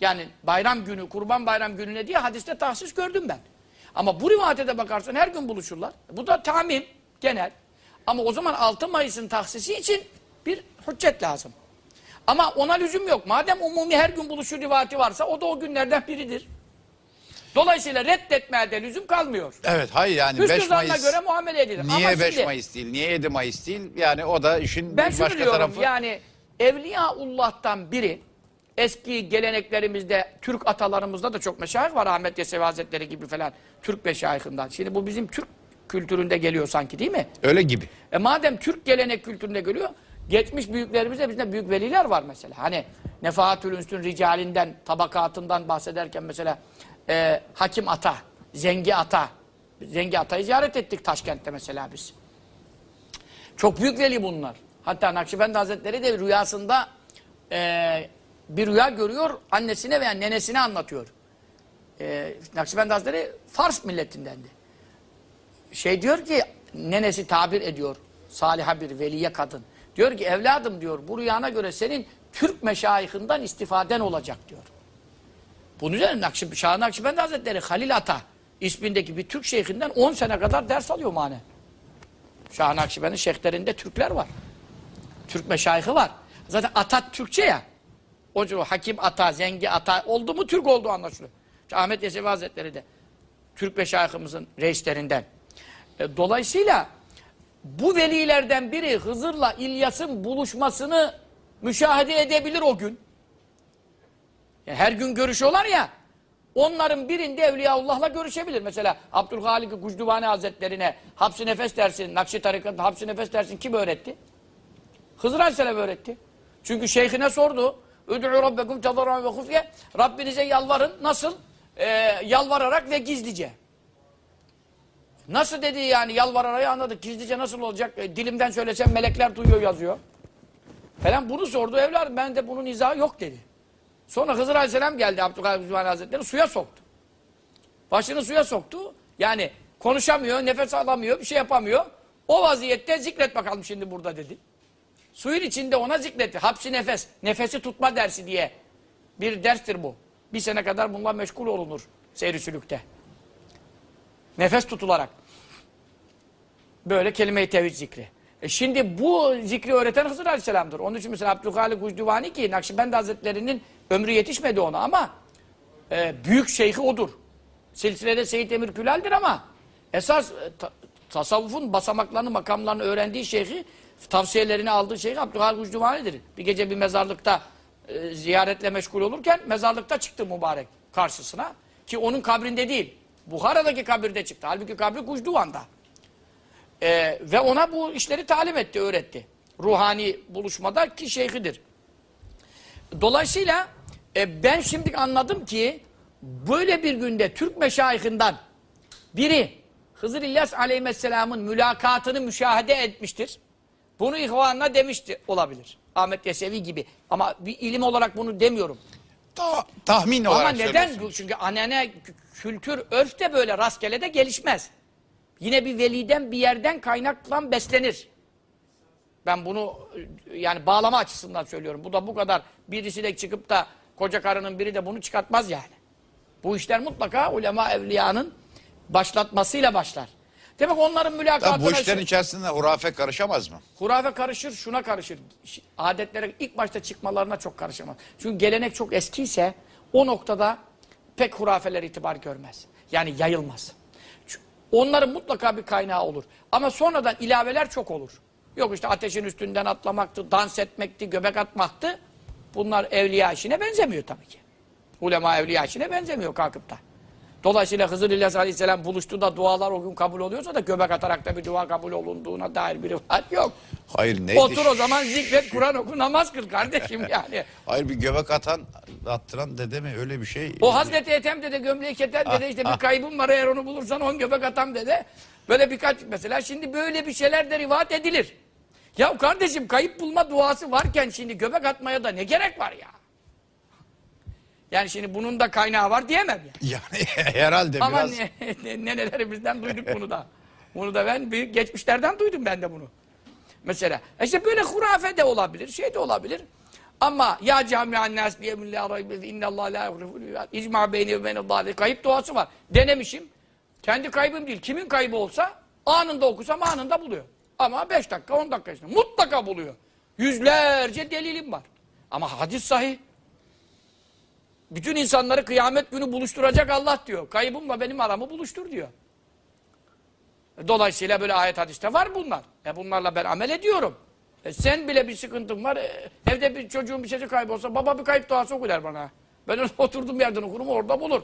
Yani bayram günü, kurban bayram gününe diye hadiste tahsis gördüm ben. Ama bu rivayete de bakarsan her gün buluşurlar. Bu da tamim, genel. Ama o zaman 6 Mayıs'ın tahsisi için bir hüccet lazım. Ama ona lüzum yok. Madem umumi her gün buluşur rivayeti varsa o da o günlerden biridir. Dolayısıyla reddetmeye de lüzum kalmıyor. Evet hayır yani Hüsnü 5 zannına Mayıs. göre muamele edilir. Niye Ama 5 şimdi, Mayıs değil? Niye 7 Mayıs değil? Yani o da işin Ben başka diyorum tarafı. yani Evliyaullah'tan biri eski geleneklerimizde Türk atalarımızda da çok meşayih var. Ahmet Yesevi Hazretleri gibi falan Türk meşayihinden. Şimdi bu bizim Türk kültüründe geliyor sanki değil mi? Öyle gibi. E madem Türk gelenek kültüründe geliyor, geçmiş büyüklerimizde bizde büyük veliler var mesela. Hani Nefahatül Ünsün ricalinden, tabakatından bahsederken mesela e, Hakim Ata, Zengi Ata. Zengi Ata'yı ziyaret ettik Taşkent'te mesela biz. Çok büyük veli bunlar. Hatta Nakşibendi Hazretleri de rüyasında e, bir rüya görüyor, annesine veya nenesine anlatıyor. E, Nakşibendi Hazretleri Fars milletindendi şey diyor ki nenesi tabir ediyor saliha bir veliye kadın. Diyor ki evladım diyor bu rüyana göre senin Türk meşayihinden istifaden olacak diyor. Bunun üzerine Nakşib, Şah Nakşibendi Hazretleri Halil Ata ismindeki bir Türk şeyhinden 10 sene kadar ders alıyor manen. Şah Nakşibendi şeyhlerinde Türkler var. Türk meşayihi var. Zaten Atat Türkçe ya. O Hakim Ata, Zengi Ata oldu mu Türk olduğu anlaşılıyor. Ahmet Yesevi Hazretleri de Türk meşayihimizin reislerinden. E, Dolayısıyla bu velilerden biri Hızır'la İlyas'ın buluşmasını müşahede edebilir o gün. Yani her gün görüşüyorlar ya. Onların birinde Evliyaullah'la görüşebilir. Mesela Abdülhalik Gucduvani Hazretlerine hapsi nefes dersin, Nakşi tarikatında hapsi nefes dersin kim öğretti? Hızır Aleyhisselam öğretti. Çünkü şeyhine sordu. Üd'ü rabbekum tedarran ve hufye. Rabbinize yalvarın. Nasıl? Ee, yalvararak ve gizlice. Nasıl dedi yani yalvararak anladık. Gizlice nasıl olacak? E, dilimden söylesem melekler duyuyor yazıyor. Falan bunu sordu evladım. Ben de bunun izahı yok dedi. Sonra Hızır Aleyhisselam geldi Abdülkadir Güzvani Hazretleri suya soktu. Başını suya soktu. Yani konuşamıyor, nefes alamıyor, bir şey yapamıyor. O vaziyette zikret bakalım şimdi burada dedi. Suyun içinde ona zikretti. Hapsi nefes, nefesi tutma dersi diye bir derstir bu. Bir sene kadar bununla meşgul olunur seyri sülükte. Nefes tutularak. Böyle kelime-i tevhid zikri. E şimdi bu zikri öğreten Hızır Aleyhisselam'dır. Onun için mesela Abdülhalik Ucduvani ki Nakşibendi Hazretleri'nin ömrü yetişmedi ona ama e, büyük şeyhi odur. Silsilede Seyyid Emir Külal'dir ama esas e, ta- tasavvufun basamaklarını, makamlarını öğrendiği şeyhi, tavsiyelerini aldığı şeyh Abdülhalik Ucduvani'dir. Bir gece bir mezarlıkta e, ziyaretle meşgul olurken mezarlıkta çıktı mübarek karşısına. Ki onun kabrinde değil. Buhara'daki kabirde çıktı. Halbuki kabri Kucduvan'da. Ee, ve ona bu işleri talim etti, öğretti. Ruhani buluşmada ki şeyhidir. Dolayısıyla e, ben şimdi anladım ki böyle bir günde Türk meşayihinden biri Hızır İlyas Aleyhisselam'ın mülakatını müşahede etmiştir. Bunu ihvanına demişti olabilir. Ahmet Yesevi gibi. Ama bir ilim olarak bunu demiyorum. Ta- tahmin olarak Ama neden? Çünkü anene, kü- kültür, örf de böyle rastgele de gelişmez. Yine bir veliden bir yerden kaynaklan beslenir. Ben bunu yani bağlama açısından söylüyorum. Bu da bu kadar birisi de çıkıp da koca karının biri de bunu çıkartmaz yani. Bu işler mutlaka ulema evliyanın başlatmasıyla başlar. Demek onların mülakatına... bu işlerin içerisinde hurafe karışamaz mı? Hurafe karışır, şuna karışır. Adetlere ilk başta çıkmalarına çok karışamaz. Çünkü gelenek çok eskiyse o noktada pek hurafeler itibar görmez. Yani yayılmaz. Onların mutlaka bir kaynağı olur. Ama sonradan ilaveler çok olur. Yok işte ateşin üstünden atlamaktı, dans etmekti, göbek atmaktı. Bunlar evliya işine benzemiyor tabii ki. Ulema evliya işine benzemiyor kalkıp da. Dolayısıyla Hızır İlyas Aleyhisselam buluştu da dualar o gün kabul oluyorsa da göbek atarak da bir dua kabul olunduğuna dair bir rivayet yok. Hayır neydi? Otur o zaman zikret, Kur'an oku, namaz kıl kardeşim yani. *laughs* Hayır bir göbek atan, attıran dede mi öyle bir şey? O Hazreti Ethem dede, gömleği keten dede işte bir kaybım var eğer onu bulursan on göbek atam dede. Böyle birkaç mesela şimdi böyle bir şeyler de rivayet edilir. Ya kardeşim kayıp bulma duası varken şimdi göbek atmaya da ne gerek var ya? Yani şimdi bunun da kaynağı var diyemem yani. Yani *laughs* herhalde Ama biraz. ne, *laughs* ne, nenelerimizden duyduk bunu da. Bunu da ben büyük geçmişlerden duydum ben de bunu. Mesela E işte böyle hurafe de olabilir, şey de olabilir. Ama ya cami'an nas bi emin la raybe inna Allah la yuhliful. İcma beyni ve beyne. Kayıp duası var. Denemişim. Kendi kaybım değil. Kimin kaybı olsa anında okusam anında buluyor. Ama 5 dakika 10 dakika içinde mutlaka buluyor. Yüzlerce delilim var. Ama hadis sahih. Bütün insanları kıyamet günü buluşturacak Allah diyor. Kaybımla benim aramı buluştur diyor. Dolayısıyla böyle ayet hadiste var bunlar. E bunlarla ben amel ediyorum. E sen bile bir sıkıntın var. E, evde bir çocuğun bir şeysi kaybolsa baba bir kayıp duası oku der bana. Ben onu *laughs* oturduğum yerden okurum orada bulur.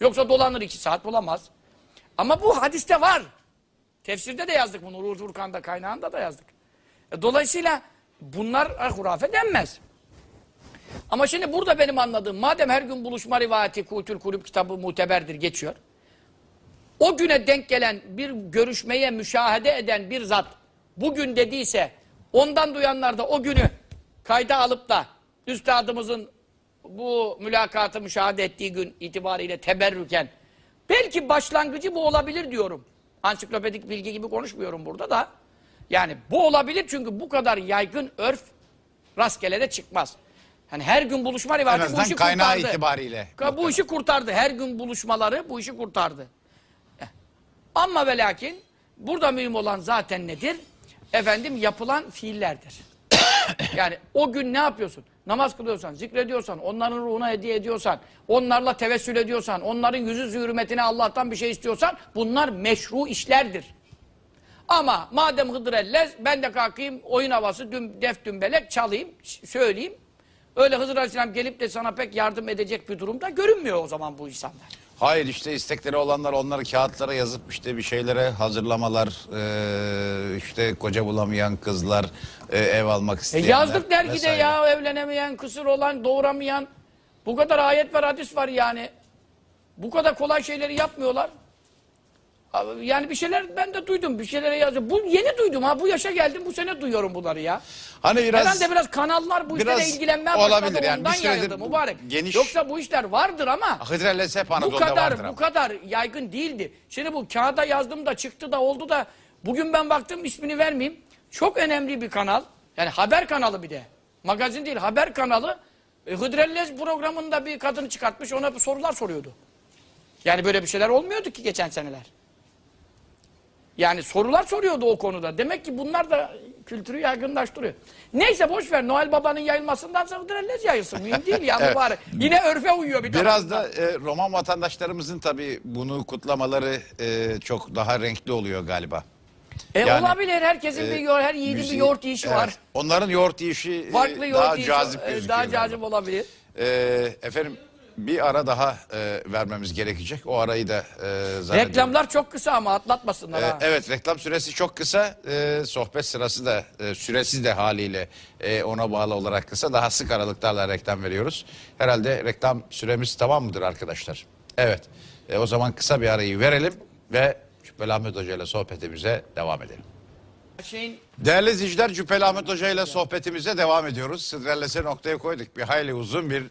Yoksa dolanır iki saat bulamaz. Ama bu hadiste var. Tefsirde de yazdık bunu. Ruh Furkan'da kaynağında da yazdık. E, dolayısıyla bunlar hurafe denmez. Ama şimdi burada benim anladığım madem her gün buluşma rivayeti Kutül Kulüp kitabı muteberdir geçiyor. O güne denk gelen bir görüşmeye müşahede eden bir zat bugün dediyse ondan duyanlar da o günü kayda alıp da üstadımızın bu mülakatı müşahede ettiği gün itibariyle teberrüken belki başlangıcı bu olabilir diyorum. Ansiklopedik bilgi gibi konuşmuyorum burada da. Yani bu olabilir çünkü bu kadar yaygın örf rastgele de çıkmaz. Hani her gün buluşma En rivayeti bu işi kaynağı kurtardı. itibariyle. Ka- Bu işi kurtardı. Her gün buluşmaları bu işi kurtardı. Eh. Ama ve lakin burada mühim olan zaten nedir? Efendim yapılan fiillerdir. *coughs* yani o gün ne yapıyorsun? Namaz kılıyorsan, zikrediyorsan, onların ruhuna hediye ediyorsan, onlarla tevessül ediyorsan, onların yüzü hürmetine Allah'tan bir şey istiyorsan bunlar meşru işlerdir. Ama madem Hıdır Ellez ben de kalkayım oyun havası düm, def dümbelek çalayım, söyleyeyim. Öyle Hızır Aleyhisselam gelip de sana pek yardım edecek bir durumda görünmüyor o zaman bu insanlar. Hayır işte istekleri olanlar onları kağıtlara yazıp işte bir şeylere hazırlamalar, eee, işte koca bulamayan kızlar, eee, ev almak E isteyenler. yazdık dergide vesaire. ya evlenemeyen, kısır olan, doğuramayan. Bu kadar ayet var, hadis var yani. Bu kadar kolay şeyleri yapmıyorlar. Yani bir şeyler ben de duydum. Bir şeylere yazıyor. Bu yeni duydum ha. Bu yaşa geldim. Bu sene duyuyorum bunları ya. Hani biraz Herhalde biraz kanallar bu biraz işlere ilgilenmeye başladı. olabilir yani. Ondan Bir süredir yayıldı mübarek. geniş- Yoksa bu işler vardır ama Hıdrellez hep bu Anadolu'da vardır kadar ama. bu kadar yaygın değildi. Şimdi bu kağıda yazdım da çıktı da oldu da bugün ben baktım ismini vermeyeyim. Çok önemli bir kanal. Yani haber kanalı bir de. Magazin değil haber kanalı. E, Hıdrellez programında bir kadın çıkartmış ona sorular soruyordu. Yani böyle bir şeyler olmuyordu ki geçen seneler. Yani sorular soruyordu o konuda. Demek ki bunlar da kültürü yaygınlaştırıyor. Neyse boş ver. Noel Baba'nın yayılmasındansa Hıdrellez yayılsın. Mühim değil ya *laughs* Evet. mübarek. Yine örfe uyuyor bir Biraz da e, Roman vatandaşlarımızın tabii bunu kutlamaları e, çok daha renkli oluyor galiba. E Yani, olabilir. Herkesin bir yoğurt, her yiğidin bir yoğurt yiyişi Evet. var. Onların yoğurt yiyişi e, Farklı yoğurt daha yiyişi, cazip e, gözüküyor. Daha cazip olabilir. E, efendim bir ara daha e, vermemiz gerekecek. O arayı da e, zannediyorum. Reklamlar çok kısa ama atlatmasınlar E, evet reklam süresi çok kısa. E, sohbet sırası da e, süresi de haliyle e, ona bağlı olarak kısa. Daha sık aralıklarla reklam veriyoruz. Herhalde reklam süremiz tamam mıdır arkadaşlar? Evet. E, o zaman kısa bir arayı verelim ve Şüpheli Ahmet Hoca ile sohbetimize devam edelim. Şeyin Değerli izleyiciler Cübbeli Ahmet Hoca ile sohbetimize devam ediyoruz. Hıdrellez'e noktaya koyduk. Bir hayli uzun bir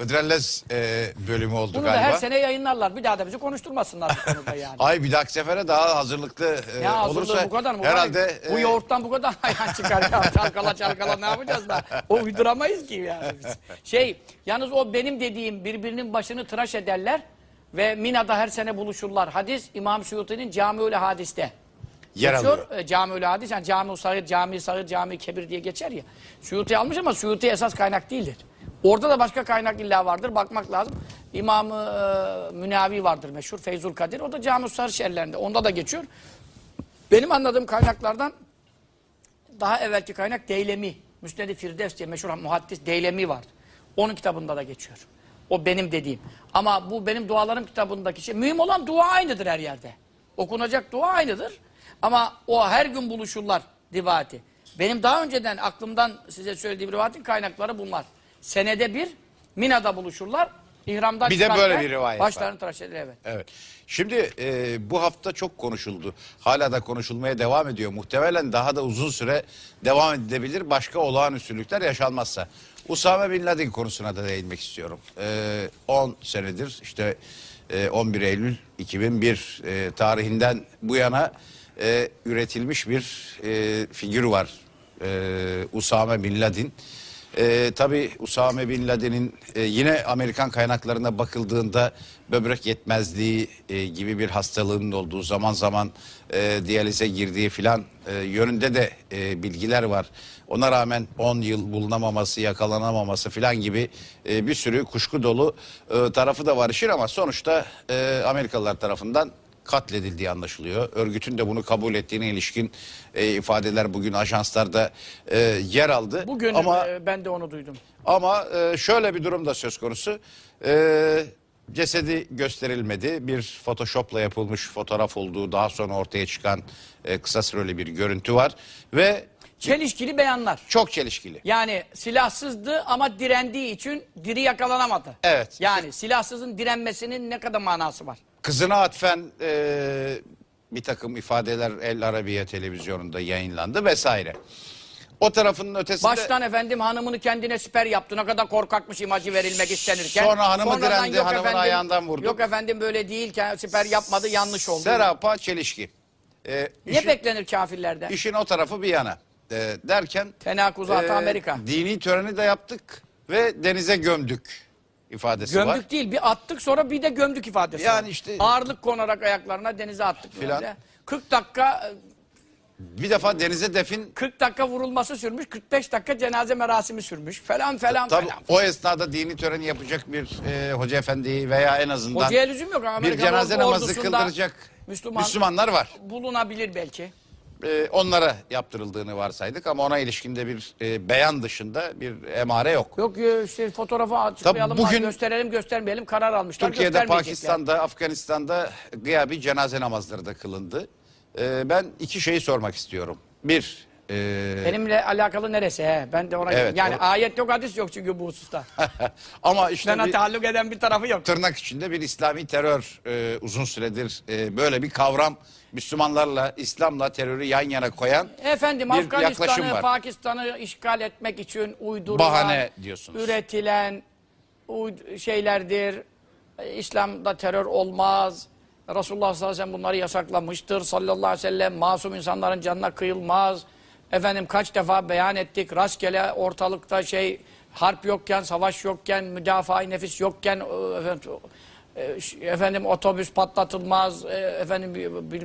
Hıdrellez e, bölümü oldu bunu galiba. da her sene yayınlarlar. Bir daha da bizi konuşturmasınlar bu konuda yani. *laughs* Ay bir dahaki sefere daha hazırlıklı e, Ya olursa bu kadar mı? herhalde bu e, yoğurttan bu kadar ayran çıkar ya. Çalkala çalkala ne yapacağız da? O uyduramayız ki yani biz. Şey, yalnız o benim dediğim birbirinin başını tıraş ederler ve Mina'da her sene buluşurlar. Hadis İmam Suyuti'nin Camiül Hadis'te. yer Geçiyor, alıyor. e, Camiül Hadis yani Cami-i Sagir, Cami-i Sagir, Cami-i Kebir diye geçer ya. Suyuti almış ama Suyuti esas kaynak değildir. Orada da başka kaynak illa vardır. Bakmak lazım. İmam-ı e, Münavi vardır meşhur. Feyzul Kadir. O da Sagir şerlerinde. Onda da geçiyor. Benim anladığım kaynaklardan daha evvelki kaynak Deylemi. Müsned-i Firdevs diye meşhur muhaddis Deylemi var. Onun kitabında da geçiyor. O benim dediğim. Ama bu benim dualarım kitabındaki şey. Mühim olan dua aynıdır her yerde. Okunacak dua aynıdır. Ama o her gün buluşurlar rivayeti. Benim daha önceden aklımdan size söylediğim rivayetin kaynakları bunlar. Senede bir Mina'da buluşurlar. İhramdan Bir de çıkarken böyle bir rivayet var. Başlarını tıraş eder evet. Evet. Şimdi e, bu hafta çok konuşuldu. Hala da konuşulmaya devam ediyor. Muhtemelen daha da uzun süre devam edilebilir. Başka olağanüstülükler yaşanmazsa. Usame Bin Laden konusuna da değinmek istiyorum. E, 10 senedir işte e, 11 Eylül 2001 e, tarihinden bu yana e, üretilmiş bir e, figür var. E, Usame Bin Laden. Ee, tabii Usame Bin Laden'in e, yine Amerikan kaynaklarına bakıldığında böbrek yetmezliği e, gibi bir hastalığının olduğu zaman zaman e, diyalize girdiği filan e, yönünde de e, bilgiler var. Ona rağmen 10 yıl bulunamaması, yakalanamaması filan gibi e, bir sürü kuşku dolu e, tarafı da var işin ama sonuçta e, Amerikalılar tarafından katledildiği anlaşılıyor. Örgütün de bunu kabul ettiğine ilişkin e, ifadeler bugün ajanslarda e, yer aldı. Bugün ama e, ben de onu duydum. ama e, şöyle bir durum da söz konusu. E, cesedi gösterilmedi. Bir photoshopla yapılmış fotoğraf olduğu daha sonra ortaya çıkan e, kısa süreli bir görüntü var ve Çelişkili beyanlar. çok çelişkili. Yani silahsızdı ama direndiği için diri yakalanamadı. Evet. Yani silahsızın direnmesinin ne kadar manası var? Kızına atfen e, bir takım ifadeler El Arabiye televizyonunda yayınlandı vesaire. O tarafının ötesinde... Baştan efendim hanımını kendine siper yaptı. Ne kadar korkakmış imajı verilmek istenirken. Sonra hanımı Sonradan direndi, yok hanımın efendim, ayağından vurdu. Yok efendim böyle değilken siper yapmadı yanlış oldu. Serapa çelişki. E, ne işin- beklenir kafirlerden? İşin o tarafı bir yana. E, derken Tenakuzatı e, Amerika. dini töreni de yaptık ve denize gömdük ifadesi var. Gömdük değil bir attık sonra bir de gömdük ifadesi Yani var. işte- Ağırlık konarak ayaklarına denize attık. Filan. böyle. 40 dakika Bir defa denize defin 40 dakika vurulması sürmüş, 45 dakika cenaze merasimi sürmüş falan falan tabii falan. o esnada dini töreni yapacak bir e, hoca efendi veya en azından Hocaya lüzum yok. bir Amerikan cenaze namazı kıldıracak Müslüman Müslümanlar var. bulunabilir belki. E, onlara yaptırıldığını varsaydık ama ona ilişkinde bir e, beyan dışında bir emare yok. Yok e, işte fotoğrafı açıklayalım, Tabii bugün- gösterelim göstermeyelim karar almışlar. Türkiye'de. Pakistan'da, Afganistan'da gıyabi cenaze namazları da kılındı. Ee, ben iki şeyi sormak istiyorum. Bir, Ee, Benimle alakalı neresi he? Ben de ona Evet, yani o- ayet yok hadis yok çünkü bu hususta. *laughs* ama işte Bana bir, taalluk eden bir tarafı yok. tırnak içinde bir İslami terör e, uzun süredir e, böyle bir kavram Müslümanlarla, İslam'la terörü yan yana koyan Efendim bir yaklaşım Afganistan'ı, var. Pakistan'ı işgal etmek için uydurulan, Bahane diyorsunuz. üretilen uyd- şeylerdir. E, İslam'da terör olmaz. Resulullah sallallahu aleyhi ve sellem bunları yasaklamıştır. Sallallahu aleyhi ve sellem masum insanların canına kıyılmaz. Efendim kaç defa beyan ettik. Rastgele ortalıkta şey harp yokken, savaş yokken, müdafaa nefis yokken e, efendim, e, efendim otobüs patlatılmaz, e, efendim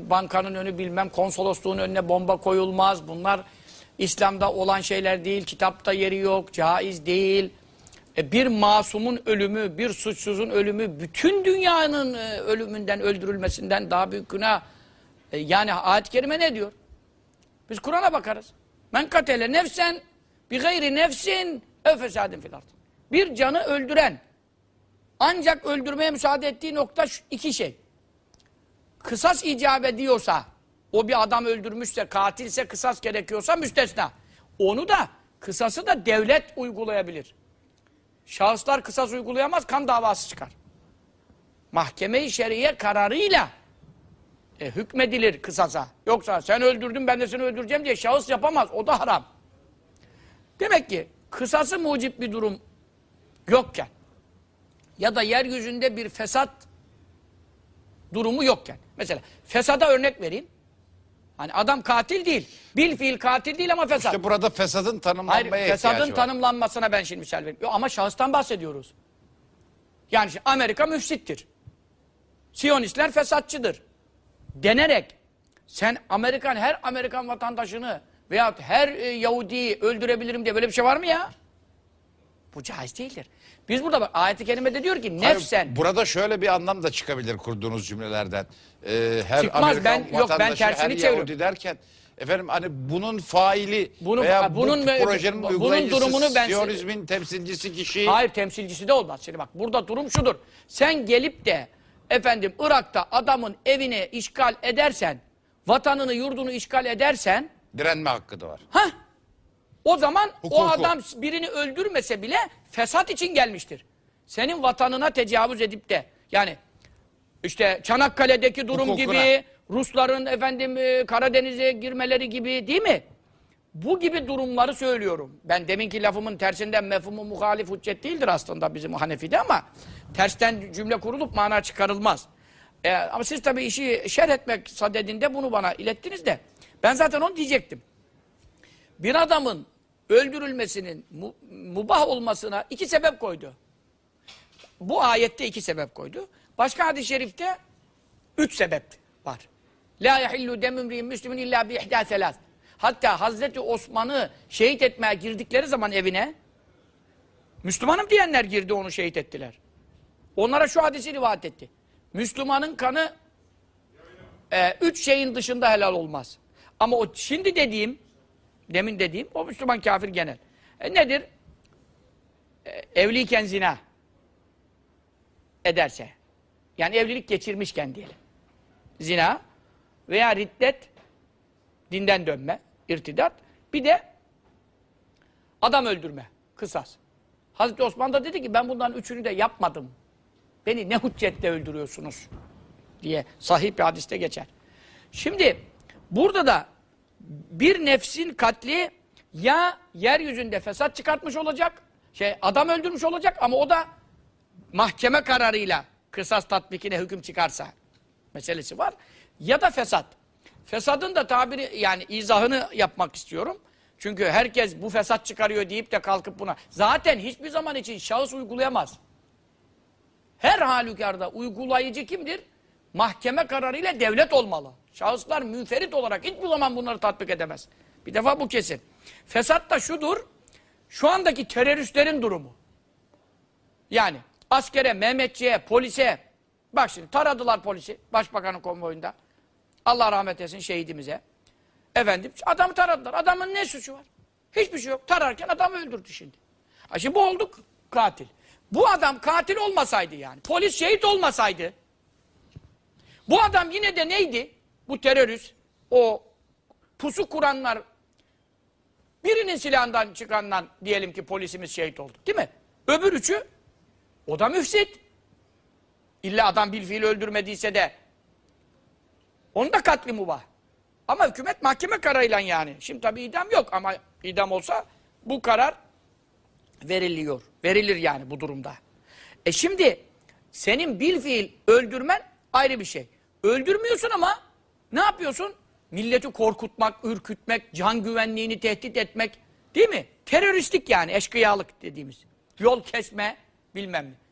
bankanın önü bilmem konsolosluğun önüne bomba koyulmaz. Bunlar İslam'da olan şeyler değil, kitapta yeri yok, caiz değil. E, bir masumun ölümü, bir suçsuzun ölümü bütün dünyanın ölümünden, öldürülmesinden daha büyük günah. E, yani ayet-i kerime ne diyor? Biz Kur'an'a bakarız. Men katele nefsen bi gayri nefsin ev fesadin fil ard. Bir canı öldüren ancak öldürmeye müsaade ettiği nokta şu iki şey. Kısas icap ediyorsa, o bir adam öldürmüşse, katilse kısas gerekiyorsa müstesna. Onu da, kısası da devlet uygulayabilir. Şahıslar kısas uygulayamaz, kan davası çıkar. Mahkeme-i şeriye kararıyla e, hükmedilir kısasa. Yoksa sen öldürdün ben de seni öldüreceğim diye şahıs yapamaz. O da haram. Demek ki kısası mucip bir durum yokken ya da yeryüzünde bir fesat durumu yokken. Mesela fesada örnek vereyim. Hani adam katil değil. Bil fiil katil değil ama fesat. işte burada fesadın tanımlanmaya Hayır, ihtiyacı fesadın var. tanımlanmasına ben şimdi misal veriyorum. Yo, Ama şahıstan bahsediyoruz. Yani Amerika müfsittir. Siyonistler fesatçıdır. Denerek sen Amerikan, her Amerikan vatandaşını veyahut her e, Yahudi'yi öldürebilirim diye böyle bir şey var mı ya? Bu caiz değildir. Biz burada bak ayet-i kerimede diyor ki Hayır, nefsen. burada şöyle bir anlam da çıkabilir kurduğunuz cümlelerden. Ee, her Çıkmaz, Amerikan ben- yok, ben tersini her çeviriyorum. Yahudi derken efendim hani bunun faili Bunun- veya bunun- bu projenin bunun uygulayıcısı, durumunu ben- Siyonizmin temsilcisi kişi Hayır temsilcisi de olmaz. Şimdi bak burada durum şudur. Sen gelip de efendim Irak'ta adamın evini işgal edersen, vatanını yurdunu işgal edersen, direnme hakkı da var. ha o zaman o Hukuku. adam birini öldürmese bile fesat için gelmiştir. Senin vatanına tecavüz edip de yani işte Çanakkale'deki durum Hukukuna. gibi, Rusların efendim e, Karadeniz'e girmeleri gibi değil mi? Bu gibi durumları söylüyorum. Ben deminki lafımın tersinden mefhumu muhalif hüccet değildir aslında bizim Hanefi'de ama tersten cümle kurulup mana çıkarılmaz. E, ama siz tabii işi şerh etmek sadedinde bunu bana ilettiniz de ben zaten onu diyecektim. Bir adamın öldürülmesinin mu- mubah olmasına iki sebep koydu. Bu ayette iki sebep koydu. Başka hadis-i şerifte üç sebep var. La yahillu demümri'in müslümin illa bi ihda selas. Hatta Hazreti Osman'ı şehit etmeye girdikleri zaman evine Müslümanım diyenler girdi onu şehit ettiler. Onlara şu hadisi rivayet etti. Müslümanın kanı e, üç şeyin dışında helal olmaz. Ama o şimdi dediğim, demin dediğim o Müslüman kafir genel. E, nedir? E, evliyken zina ederse. Yani evlilik geçirmişken diyelim. Zina veya riddet, dinden dönme, irtidat. Bir de adam öldürme, kısas. Hazreti Osman da dedi ki ben bunların üçünü de yapmadım. Beni ne hüccetle öldürüyorsunuz diye sahih bir hadiste geçer. Şimdi burada da bir nefsin katli ya yeryüzünde fesat çıkartmış olacak, şey adam öldürmüş olacak ama o da mahkeme kararıyla kısas tatbikine hüküm çıkarsa meselesi var. Ya da fesat. Fesadın da tabiri yani izahını yapmak istiyorum. Çünkü herkes bu fesat çıkarıyor deyip de kalkıp buna. Zaten hiçbir zaman için şahıs uygulayamaz. Her halükarda uygulayıcı kimdir? Mahkeme kararıyla devlet olmalı. Şahıslar münferit olarak hiçbir zaman bunları tatbik edemez. Bir defa bu kesin. Fesat da şudur. Şu andaki teröristlerin durumu. Yani askere, Mehmetçiğe, polise. Bak şimdi taradılar polisi başbakanın konvoyunda. Allah rahmet etsin şehidimize. Efendim adamı taradılar. Adamın ne suçu var? Hiçbir şey yok. Tararken adamı öldürdü şimdi. Ha şimdi bu olduk katil. Bu adam katil olmasaydı yani. Polis şehit olmasaydı. Bu adam yine de neydi? Bu terörist. O pusu kuranlar Birinin silahından çıkandan diyelim ki polisimiz şehit oldu. Değil mi? Öbür üçü o da müfsit. İlla adam bilfiil öldürmediyse de onun da katli mubah. Ama hükümet mahkeme kararıyla yani. Şimdi tabii idam yok ama idam olsa bu karar veriliyor. Verilir yani bu durumda. E şimdi senin bilfiil öldürmen ayrı bir şey. Öldürmüyorsun ama ne yapıyorsun? Milleti korkutmak, ürkütmek, can güvenliğini tehdit etmek değil mi? Teröristlik yani eşkıyalık dediğimiz. Yol kesme bilmem ne.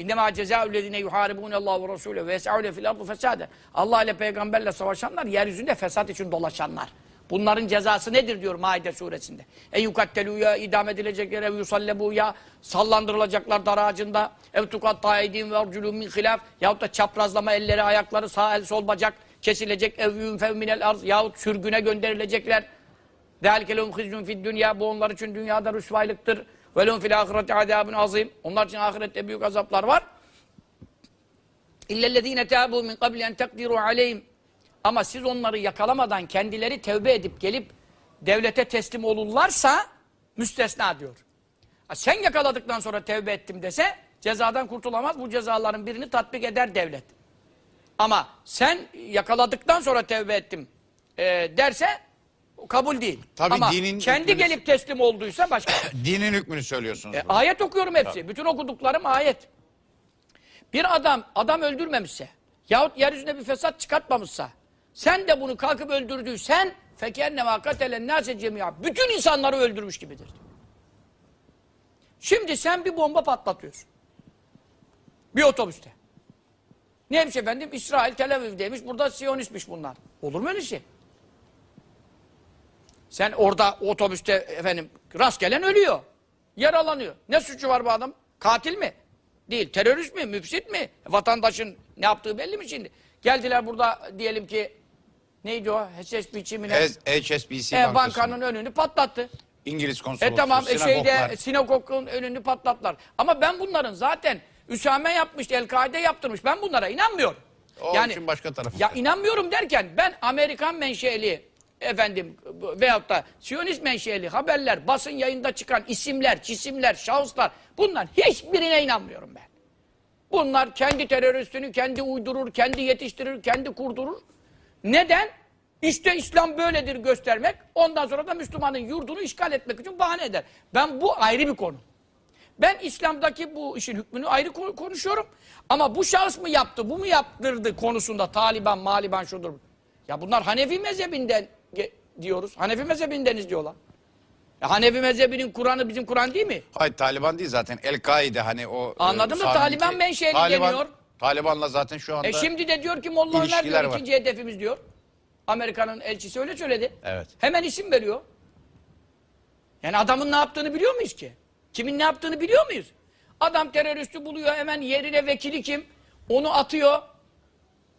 İnnemâ cezâullezîne yuhâribûnellâhu ve rasûle ve yes'aûle fil ardı fesâde. Allah ile peygamberle savaşanlar yeryüzünde fesat için dolaşanlar. Bunların cezası nedir diyor Maide suresinde. En yukattelû ya idam edileceklere ev yusallebû ya sallandırılacaklar dar ağacında. Ev tukattâ edîn ve arculûn min hilaf. Yahut da çaprazlama elleri ayakları sağ el sol bacak kesilecek. Ev yünfev minel arz yahut sürgüne gönderilecekler. Dehalkelehum hizcun fid dünya bu onlar için dünyada rüsvaylıktır ve lehum fil ahireti azabun azim. Onlar için ahirette büyük azaplar var. İllellezine teabu min qabli en takdiru aleyhim. Ama siz onları yakalamadan kendileri tevbe edip gelip devlete teslim olurlarsa müstesna diyor. Sen yakaladıktan sonra tevbe ettim dese cezadan kurtulamaz. Bu cezaların birini tatbik eder devlet. Ama sen yakaladıktan sonra tevbe ettim e, derse kabul değil. Tabii Ama dinin kendi hükmünü- gelip teslim olduysa başka. *laughs* Dinin hükmünü söylüyorsunuz. E, burada. ayet okuyorum hepsi. Bütün okuduklarım ayet. Bir adam adam öldürmemişse yahut yeryüzünde bir fesat çıkartmamışsa sen de bunu kalkıp öldürdüysen fekenne vakatelen nase cemia bütün insanları öldürmüş gibidir. Şimdi sen bir bomba patlatıyorsun. Bir otobüste. Neymiş efendim? İsrail Tel Aviv'deymiş. Burada Siyonistmiş bunlar. Olur mu öyle şey? Sen orada otobüste efendim rastgelen ölüyor. Yaralanıyor. Ne suçu var bu adam? Katil mi? Değil. Terörist mi? Müfsit mi? Vatandaşın ne yaptığı belli mi şimdi? Geldiler burada diyelim ki neydi o? HSBC mi ne? HSBC E, bankanın önünü patlattı. İngiliz konsolosluğu, E tamam e, şeyde sinagogun önünü patlattılar. Ama ben bunların zaten Üsame yapmış, El-Kaide yaptırmış. Ben bunlara inanmıyorum. O için başka taraf. Ya inanmıyorum derken ben Amerikan menşeli efendim veyahut da Siyonist menşeli haberler, basın yayında çıkan isimler, cisimler, şahıslar bunlar hiçbirine inanmıyorum ben. Bunlar kendi teröristini kendi uydurur, kendi yetiştirir, kendi kurdurur. Neden? İşte İslam böyledir göstermek. Ondan sonra da Müslümanın yurdunu işgal etmek için bahane eder. Ben bu ayrı bir konu. Ben İslam'daki bu işin hükmünü ayrı ko- konuşuyorum. Ama bu şahıs mı yaptı, bu mu yaptırdı konusunda Taliban, Maliban şudur. Ya bunlar Hanefi mezhebinden diyoruz. Hanefi mezhebindeniz diyorlar. Ya Hanefi mezhebinin Kur'an'ı bizim Kur'an değil mi? Hayır Taliban değil zaten El-Kaide hani o... Anladım da sahnedeki- Taliban menşeli deniyor. Taliban'la zaten şu anda... E şimdi de diyor ki Molla Ömer diyor var. ikinci hedefimiz diyor. Amerika'nın elçisi öyle söyledi. Evet. Hemen isim veriyor. Yani adamın ne yaptığını biliyor muyuz ki? Kimin ne yaptığını biliyor muyuz? Adam teröristi buluyor hemen yerine vekili kim? Onu atıyor.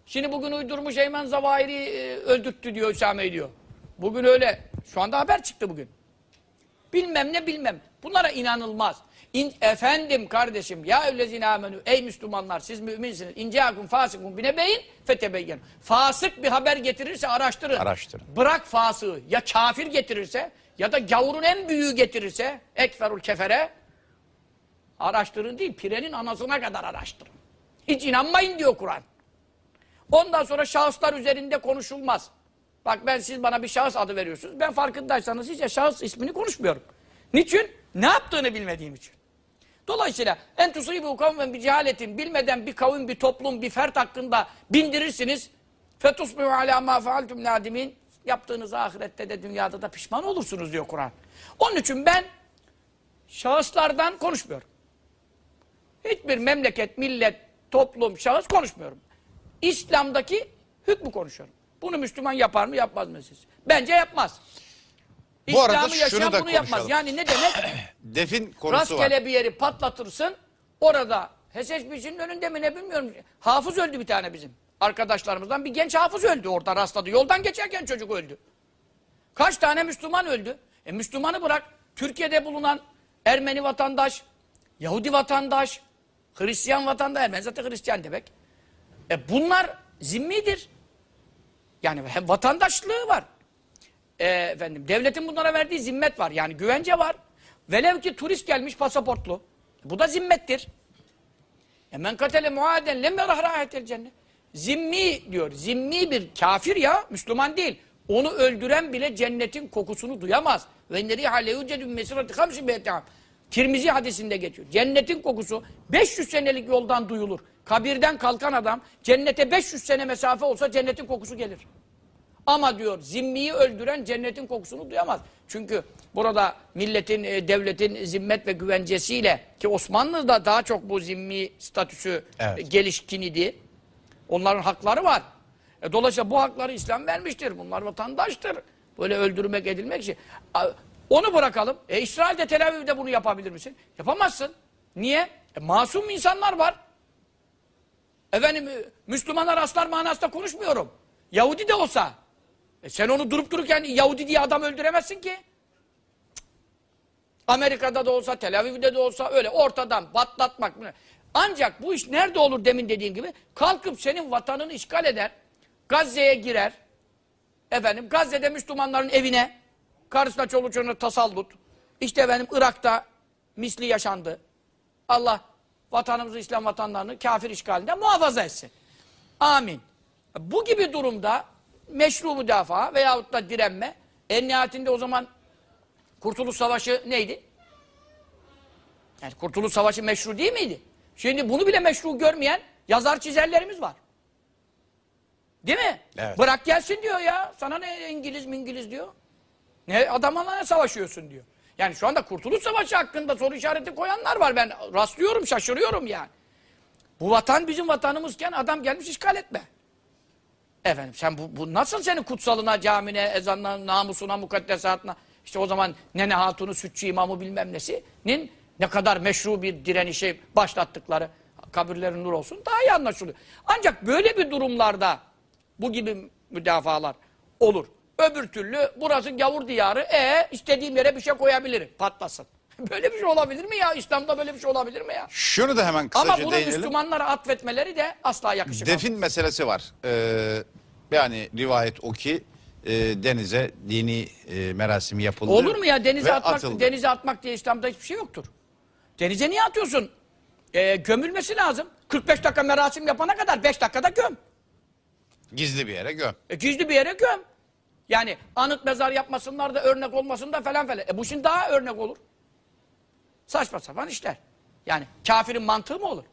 Şimdi bugün uydurmuş Eymen Zavahiri e, öldürttü diyor Hüsame'yi diyor. Bugün öyle. Şu anda haber çıktı bugün. Bilmem ne bilmem. Bunlara inanılmaz. İn, efendim kardeşim ya evlezine amenü ey Müslümanlar siz müminsiniz. İnceakum fasikun binebeyin fetebeyyen. Fasık bir haber getirirse araştırın. Araştırın. Bırak fasığı ya kafir getirirse ya da gavurun en büyüğü getirirse ekferul kefere araştırın değil pirenin anasına kadar araştırın. Hiç inanmayın diyor Kur'an. Ondan sonra şahıslar üzerinde konuşulmaz. Bak ben siz bana bir şahıs adı veriyorsunuz. Ben farkındaysanız hiç şahıs ismini konuşmuyorum. Niçin? Ne yaptığını bilmediğim için. Dolayısıyla en tusibu kavmen bir cehaletin bilmeden bir kavim, bir toplum, bir fert hakkında bindirirsiniz. Fetusbihu ala ma faaltum nadimin. Yaptığınız ahirette de dünyada da pişman olursunuz diyor Kur'an. Onun için ben şahıslardan konuşmuyorum. Hiçbir memleket, millet, toplum, şahıs konuşmuyorum. İslam'daki hükmü konuşuyorum. Bunu Müslüman yapar mı yapmaz mı siz? Bence yapmaz. İslam'ı yaşayan bunu yapmaz. Yani ne demek? *clears throat* Defin konusu var. Rastgele bir yeri patlatırsın. Orada HSBC'nin önünde mi ne bilmiyorum. Hafız öldü bir tane bizim. Arkadaşlarımızdan bir genç hafız öldü orada rastladı. Yoldan geçerken çocuk öldü. Kaç tane Müslüman öldü? E Müslümanı bırak. Türkiye'de bulunan Ermeni vatandaş, Yahudi vatandaş, Hristiyan vatandaş, Ermeni zaten Hristiyan demek. E bunlar zimmidir. Yani hem vatandaşlığı var. e, efendim devletin bunlara verdiği zimmet var. Yani güvence var. Velev ki turist gelmiş pasaportlu. Bu da zimmettir. E men katele muaden lem rahatel cennet. Zimmi diyor. Zimmi bir kafir ya. Müslüman değil. Onu öldüren bile cennetin kokusunu duyamaz. Ve neri haleyucedü mesirati hamsi. Tirmizi hadisinde geçiyor. Cennetin kokusu 500 senelik yoldan duyulur. Kabirden kalkan adam cennete 500 sene mesafe olsa cennetin kokusu gelir. Ama diyor zimmiyi öldüren cennetin kokusunu duyamaz. Çünkü burada milletin, e, devletin zimmet ve güvencesiyle ki Osmanlı'da daha çok bu zimmi statüsü Evet. e, gelişkin idi. Onların hakları var. E, dolayısıyla bu hakları İslam vermiştir. Bunlar vatandaştır. Böyle öldürmek edilmek için. Onu bırakalım. E, İsrail'de Tel Aviv'de bunu yapabilir misin? Yapamazsın. Niye? E, masum insanlar var. Efendim e, Müslümanlar aslar manasında konuşmuyorum. Yahudi de olsa. E sen onu durup dururken Yahudi diye adam öldüremezsin ki. Amerika'da da olsa, Tel Aviv'de de olsa öyle ortadan patlatmak. Ancak bu iş nerede olur demin dediğim gibi? Kalkıp senin vatanını işgal eder. Gazze'ye girer. Efendim Gazze'de Müslümanların evine, karısına çoluğu çocuğuna tasallut. İşte efendim Irak'ta misli yaşandı. Allah vatanımızı, İslam vatanlarını kafir işgalinden muhafaza etsin. Amin. Bu gibi durumda meşru müdafaa veyahut da direnme en nihayetinde o zaman Kurtuluş Savaşı neydi? Yani Kurtuluş Savaşı meşru değil miydi? Şimdi bunu bile meşru görmeyen yazar çizerlerimiz var. Değil mi? Evet. Bırak gelsin diyor ya. Sana ne İngiliz mi İngiliz diyor. Ne adamla ne savaşıyorsun diyor. Yani şu anda Kurtuluş Savaşı hakkında soru işareti koyanlar var. Ben rastlıyorum, şaşırıyorum yani. Bu vatan bizim vatanımızken adam gelmiş işgal etme. Efendim sen bu, bu nasıl senin kutsalına, camine, ezanına, namusuna, mukaddesatına işte o zaman Nene Hatun'u, Sütçü imamı bilmem nesinin ne kadar meşru bir direnişi başlattıkları kabirlerin nur olsun daha iyi anlaşılıyor. Ancak böyle bir durumlarda bu gibi müdafalar olur. Öbür türlü burası gavur diyarı e istediğim yere bir şey koyabilirim patlasın. *laughs* Böyle bir şey olabilir mi ya? İslam'da böyle bir şey olabilir mi ya? Şunu da hemen kısaca Ama bunu değinelim. Müslümanlara atfetmeleri de asla yakışık Defin meselesi var. Ee, yani rivayet o ki e, denize dini e, merasim yapıldı. Olur mu ya denize atmak atıldı. denize atmak diye İslam'da hiçbir şey yoktur. Denize niye atıyorsun? Ee, gömülmesi lazım. 45 dakika merasim yapana kadar 5 dakikada göm. Gizli bir yere göm. E, gizli bir yere göm. Yani anıt mezar yapmasınlar da örnek olmasın da falan falan. E bu şimdi daha örnek olur. Saçma sapan işler. Yani kafirin mantığı mı olur?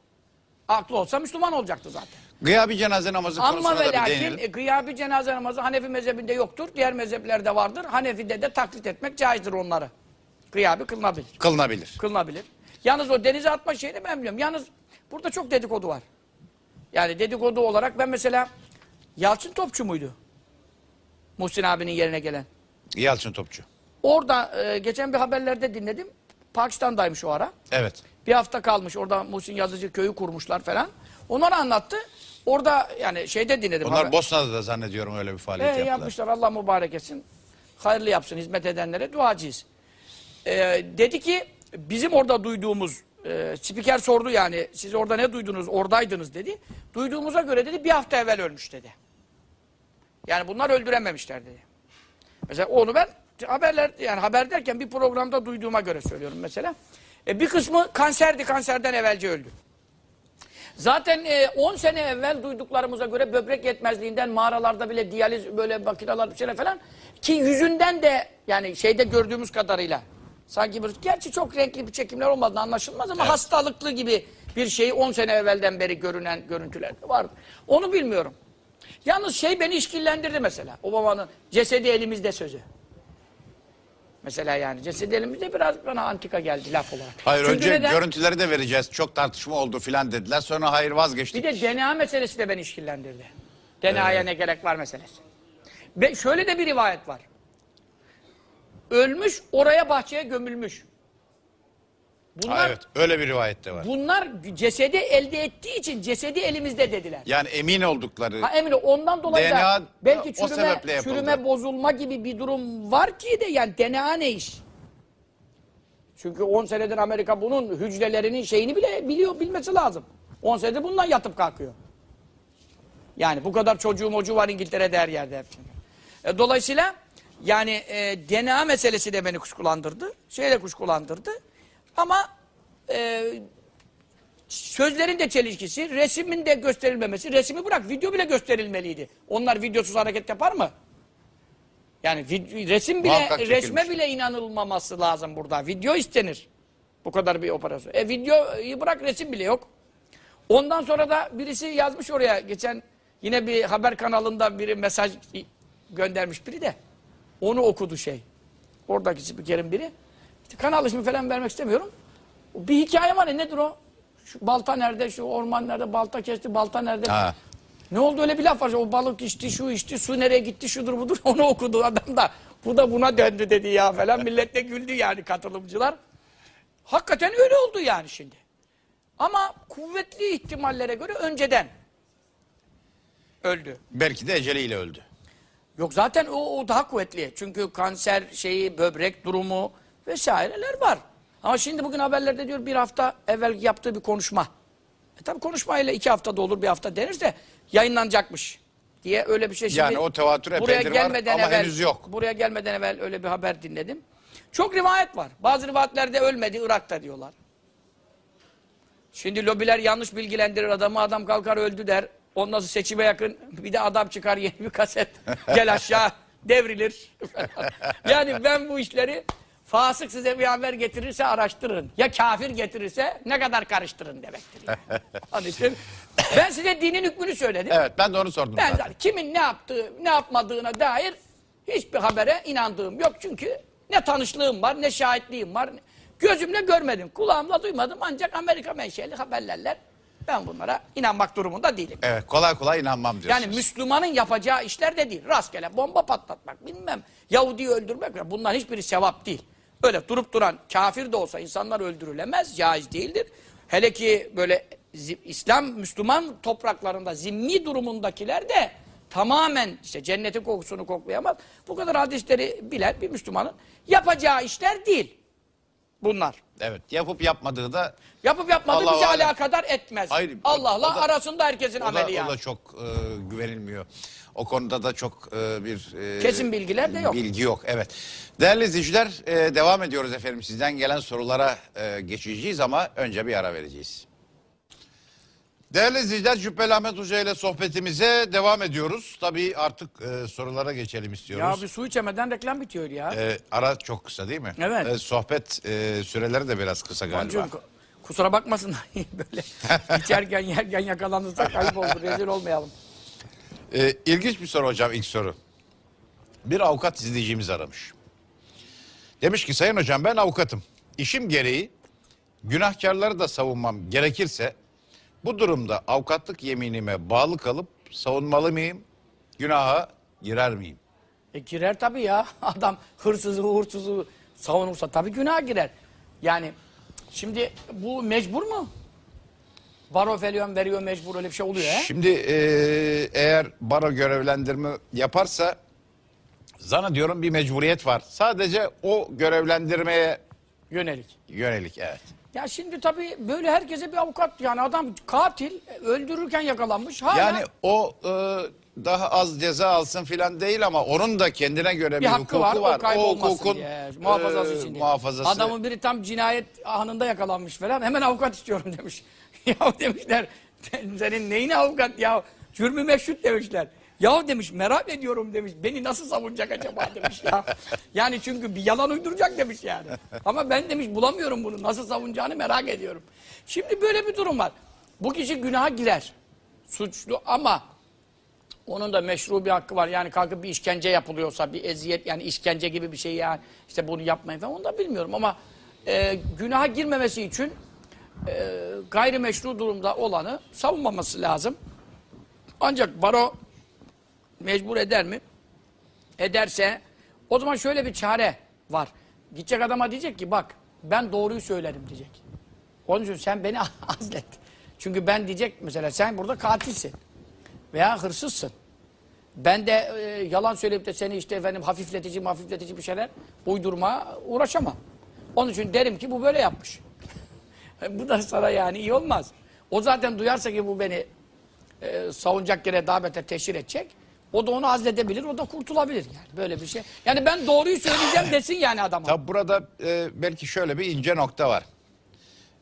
Aklı olsa Müslüman olacaktı zaten. Gıyabi cenaze namazı Ama konusuna da bir lakin değinelim. e, gıyabi cenaze namazı Hanefi mezhebinde yoktur. Diğer mezheplerde vardır. Hanefi'de de taklit etmek caizdir onları. Gıyabi kılınabilir. Kılınabilir. Kılınabilir. Yalnız o denize atma şeyini ben biliyorum. Yalnız burada çok dedikodu var. Yani dedikodu olarak ben mesela Yalçın Topçu muydu? Muhsin abinin yerine gelen. Yalçın Topçu. Orada e, geçen bir haberlerde dinledim. Pakistan'daymış o ara. Evet. Bir hafta kalmış. Orada Muhsin Yazıcı köyü kurmuşlar falan. Onları anlattı. Orada yani şeyde dinledim. Onlar haber. Bosna'da da zannediyorum öyle bir faaliyet E, yaptılar. yapmışlar. Allah mübarek etsin. Hayırlı yapsın. Hizmet edenlere duacıyız. E, dedi ki bizim orada duyduğumuz e, spiker sordu yani siz orada ne duydunuz oradaydınız dedi. Duyduğumuza göre dedi bir hafta evvel ölmüş dedi. Yani bunlar öldürememişler dedi. Mesela onu ben haberler yani haber derken bir programda duyduğuma göre söylüyorum mesela. E, bir kısmı kanserdi kanserden evvelce öldü. Zaten e, 10 sene evvel duyduklarımıza göre böbrek yetmezliğinden mağaralarda bile diyaliz böyle makineler bir şeyler falan ki yüzünden de yani şeyde gördüğümüz kadarıyla sanki bir gerçi çok renkli bir çekimler olmadığı anlaşılmaz ama Evet. hastalıklı gibi bir şey 10 sene evvelden beri görünen görüntüler vardı. Onu bilmiyorum. Yalnız şey beni işkillendirdi mesela. Obama'nın cesedi elimizde sözü. Mesela yani cesedi elimizde biraz bana antika geldi laf olarak. Hayır Çünkü önce neden? görüntüleri de vereceğiz. Çok tartışma oldu filan dediler. Sonra hayır vazgeçtik. Bir de DNA meselesi de beni işkillendirdi. DNA'ya ne gerek var meselesi. Ve şöyle de bir rivayet var. Ölmüş, oraya bahçeye gömülmüş. Bunlar, Ha, evet öyle bir rivayet de var. bunlar cesedi elde ettiği için cesedi elimizde dediler. Yani emin oldukları. Ha emin ol, ondan dolayı da DNA belki o çürüme, sebeple yapıldı. çürüme bozulma gibi bir durum var ki de yani DNA ne iş? Çünkü 10 senedir Amerika bunun hücrelerinin şeyini bile biliyor, bilmesi lazım. 10 senedir bundan yatıp kalkıyor. Yani bu kadar çocuğu mocu var İngiltere'de her yerde. E, dolayısıyla Yani e, DNA meselesi de beni kuşkulandırdı. Şey de kuşkulandırdı. Ama e, sözlerin de çelişkisi, resmin de gösterilmemesi. Resmi bırak, video bile gösterilmeliydi. Onlar videosuz hareket yapar mı? Yani vid- resim bile, Muhakkak çekilmiş. resme bile inanılmaması lazım burada. Video istenir. Bu kadar bir operasyon. E videoyu bırak resim bile yok. Ondan sonra da birisi yazmış oraya geçen yine bir haber kanalında biri mesaj göndermiş biri de onu okudu şey. Oradaki spikerin biri. İşte kanal ismi falan vermek istemiyorum. Bir hikaye var ya nedir o? Şu balta nerede, şu orman nerede, balta kesti, balta nerede? Ha. Ne oldu öyle bir laf var. O balık içti, şu içti, su nereye gitti, şudur budur. *laughs* Onu okudu adam da. Bu da buna döndü dedi ya falan. Millet de güldü yani katılımcılar. Hakikaten öyle oldu yani şimdi. Ama kuvvetli ihtimallere göre önceden öldü. Belki de eceliyle öldü. Yok zaten o, o daha kuvvetli. Çünkü kanser şeyi, böbrek durumu vesaireler var. Ama şimdi bugün haberlerde diyor bir hafta evvel yaptığı bir konuşma. E tabi konuşmayla iki haftada olur bir hafta denirse yayınlanacakmış diye öyle bir şey şimdi. Yani o tevatür epeydir var ama henüz yok. Buraya gelmeden evvel öyle bir haber dinledim. Çok rivayet var. Bazı rivayetlerde ölmedi Irak'ta diyorlar. Şimdi lobiler yanlış bilgilendirir adamı. Adam kalkar öldü der. Ondan sonra seçime yakın *laughs* bir de adam çıkar yeni bir kaset. Gel aşağı devrilir. *laughs* yani ben bu işleri fasık size bir haber getirirse araştırın. Ya kafir getirirse ne kadar karıştırın demektir. Yani. *laughs* Onun için ben size dinin hükmünü söyledim. Evet ben de onu sordum Ben zaten. kimin ne yaptığı, ne yapmadığına dair hiçbir habere inandığım yok. Çünkü ne tanışlığım var, ne şahitliğim var. Gözümle görmedim, kulağımla duymadım. Ancak Amerika menşeli haberlerler. Ben bunlara inanmak durumunda değilim. Evet kolay kolay inanmam diyorsunuz. Yani Müslümanın yapacağı işler de değil. Rastgele bomba patlatmak, bilmem Yahudi'yi öldürmek. Bunların hiçbiri sevap değil. Öyle durup duran kafir de olsa insanlar öldürülemez, caiz değildir. Hele ki böyle İslam, Müslüman topraklarında zimmi durumundakiler de tamamen işte cennetin kokusunu koklayamaz. Bu kadar hadisleri bilen bir Müslümanın yapacağı işler değil bunlar. Evet yapıp yapmadığı da Yapıp yapmadığı Allah bizi alem. alakadar etmez. Hayır, Allah'la arasında herkesin o da, ameli o yani. da çok e, güvenilmiyor. O konuda da çok e, bir e, Kesin bilgiler de yok. Bilgi yok evet. Değerli izleyiciler e, devam ediyoruz efendim. Sizden gelen sorulara e, geçeceğiz ama önce bir ara vereceğiz. Değerli izleyiciler Cübbeli Ahmet Hoca ile sohbetimize devam ediyoruz. Tabii artık e, sorulara geçelim istiyoruz. Ya bir su içemeden reklam bitiyor ya. E, ara çok kısa değil mi? Evet. E, sohbet e, süreleri de biraz kısa galiba. Boncuğum, kusura bakmasın *laughs* böyle *laughs* içerken yerken yakalanırsak ayıp olur rezil olmayalım. E, ilginç bir soru hocam ilk soru. Bir avukat izleyicimiz aramış. Demiş ki sayın hocam ben avukatım. İşim gereği günahkarları da savunmam gerekirse bu durumda avukatlık yeminime bağlı kalıp savunmalı mıyım? Günaha girer miyim? E girer tabii ya. *laughs* Adam hırsızı uğursuzu savunursa tabii günah girer. Yani şimdi bu mecbur mu? Baro felyon veriyor mecbur öyle bir şey oluyor he? Şimdi e, eğer baro görevlendirme yaparsa zannediyorum bir mecburiyet var. Sadece o görevlendirmeye Yönelik. yönelik evet. Ya şimdi tabii böyle herkese bir avukat yani adam katil öldürürken yakalanmış. Hala Yani o e, daha az ceza alsın filan değil ama onun da kendine göre bir, bir hakkı hukuku var, o kaybolmasın hukukun, diye. Muhafazası e, için diye. muhafazası. Adamın biri tam cinayet anında yakalanmış falan. Hemen avukat istiyorum *laughs* demiş. *laughs* ya demişler senin neyine avukat ya? Cürmü meşrut demişler. Ya demiş merak ediyorum demiş. Beni nasıl savunacak acaba demiş ya. *laughs* Yani çünkü bir yalan uyduracak demiş yani. Ama ben demiş bulamıyorum bunu. Nasıl savunacağını merak ediyorum. Şimdi böyle bir durum var. Bu kişi günaha girer. Suçlu ama onun da meşru bir hakkı var. Yani kalkıp bir işkence yapılıyorsa, bir eziyet yani işkence gibi bir şey yani işte bunu yapmayın falan onu da bilmiyorum ama e, günaha girmemesi için e, gayrimeşru durumda olanı savunmaması lazım. Ancak baro mecbur eder mi? Ederse o zaman şöyle bir çare var. Gidecek adama diyecek ki bak ben doğruyu söylerim diyecek. Onun için sen beni *laughs* azlet. Çünkü ben diyecek mesela sen burada katilsin veya hırsızsın. Ben de e, yalan söyleyip de seni işte efendim hafifletici hafifletici bir şeyler uydurma uğraşamam. Onun için derim ki bu böyle yapmış. Bu da sana yani iyi olmaz. O zaten duyarsa ki bu beni e, savunacak yere daha beter teşhir edecek. O da onu azledebilir, o da kurtulabilir yani böyle bir şey. Yani ben doğruyu söyleyeceğim desin yani adama. Tabi burada e, belki şöyle bir ince nokta var.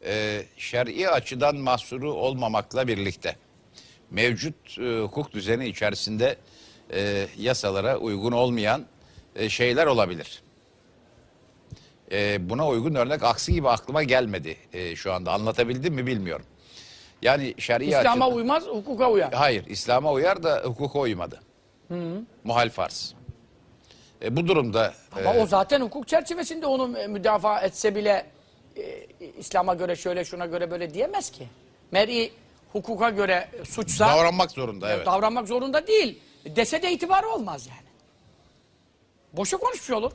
E, şer'i açıdan mahsuru olmamakla birlikte mevcut e, hukuk düzeni içerisinde e, yasalara uygun olmayan e, şeyler olabilir. E, buna uygun örnek aksi gibi aklıma gelmedi e, şu anda. Anlatabildim mi bilmiyorum. Yani şer'i İslam'a açıdan... uymaz, hukuka uyar. Hayır, İslam'a uyar da hukuka uymadı. Muhal farz. E, bu durumda Ama e, o zaten hukuk çerçevesinde onu müdafaa etse bile e, İslam'a göre şöyle şuna göre böyle diyemez ki. Meri hukuka göre suçsa davranmak zorunda. Evet. davranmak zorunda değil. Dese de itibarı olmaz yani. Boşa konuşmuş olur.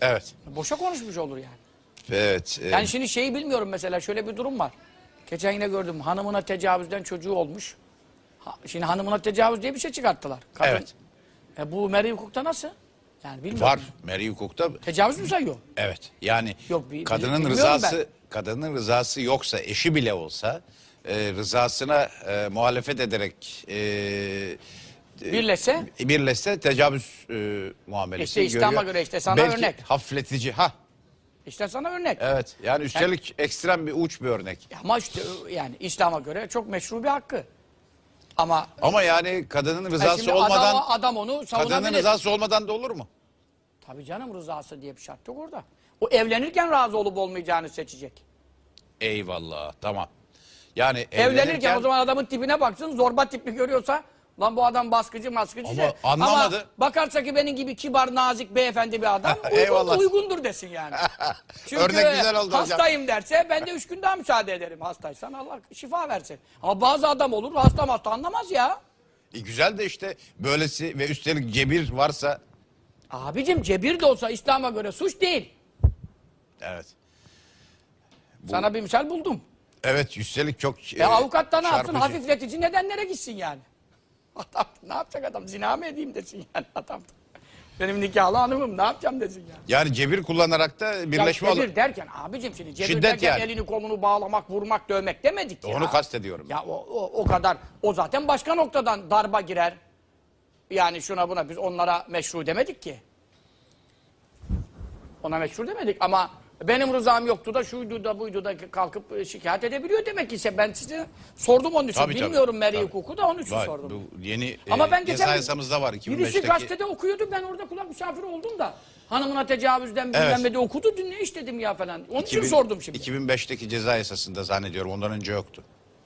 Evet. Boşa konuşmuş olur yani. Evet. e, Yani şimdi şeyi bilmiyorum mesela şöyle bir durum var. Geçen yine gördüm hanımına tecavüzden çocuğu olmuş. Ha- Şimdi hanımına tecavüz diye bir şey çıkarttılar. Kadın. Evet. E bu meri hukukta nasıl? Yani bilmiyorum. var. Meri hukukta Tecavüz mü sayıyor? evet. Yani Yok, bi- kadının rızası ben. kadının rızası yoksa eşi bile olsa e, rızasına e, muhalefet ederek e, Birleşse birleşse tecavüz e, muamelesi İşte İslam'a görüyor. göre işte sana Belki örnek. hafifletici. Ha işte sana örnek. evet. Yani üstelik ekstrem bir uç bir örnek. Ama işte yani İslam'a göre çok meşru bir hakkı. Ama Ama yani kadının rızası şimdi olmadan adam, adam onu savunabilir. kadının rızası olmadan da olur mu? Tabii canım rızası diye bir şart yok orada. O evlenirken razı olup olmayacağını seçecek. Eyvallah. Tamam. Yani Evlenirken, o zaman adamın tipine baksın zorba tipli görüyorsa lan bu adam baskıcı maskıcı. Ama de. anlamadı. Ama bakarsa ki benim gibi kibar nazik beyefendi bir adam *laughs* uygun, Eyvallah. uygundur desin yani. *laughs* Çünkü Örnek güzel oldu hocam. hastayım derse ben de üç gün daha müsaade ederim hastaysan Allah şifa versin. Ama bazı adam olur hasta hasta anlamaz ya. E, güzel de işte böylesi ve üstelik cebir varsa Abicim cebir de olsa İslam'a göre suç değil. evet. Sana bir misal buldum. Evet üstelik çok E, avukat da ne yapsın? çarpıcı. Hafifletici nedenlere gitsin yani. Adam ne yapacak adam? Zina mı edeyim desin yani *laughs* adam. Benim nikahlı hanımım ne yapacağım desin yani. Yani cebir kullanarak da birleşme ya olur. cebir derken abicim şimdi cebir Şiddet derken yani. elini kolunu bağlamak, vurmak, dövmek demedik ya. Onu kastediyorum. Ya o, o, o kadar. O zaten başka noktadan darba girer. Yani şuna buna biz onlara meşru demedik ki. Ona meşru demedik ama benim rızam yoktu da şuydu da buydu da kalkıp e, şikayet edebiliyor demek ise ben size sordum onun için. Tabii, tabii. Bilmiyorum meri Tabii. hukuku da onun için Var, sordum. bu yeni Ama e, ben geçen ceza yasamızda var birisi 2005'teki. gazetede okuyordu ben orada kulak misafiri oldum da hanımına tecavüzden Evet. bilmem ne de okudu dün ne iş dedim ya falan. Onun için 2000 sordum şimdi. 2005'teki ceza yasasında zannediyorum ondan önce yoktu.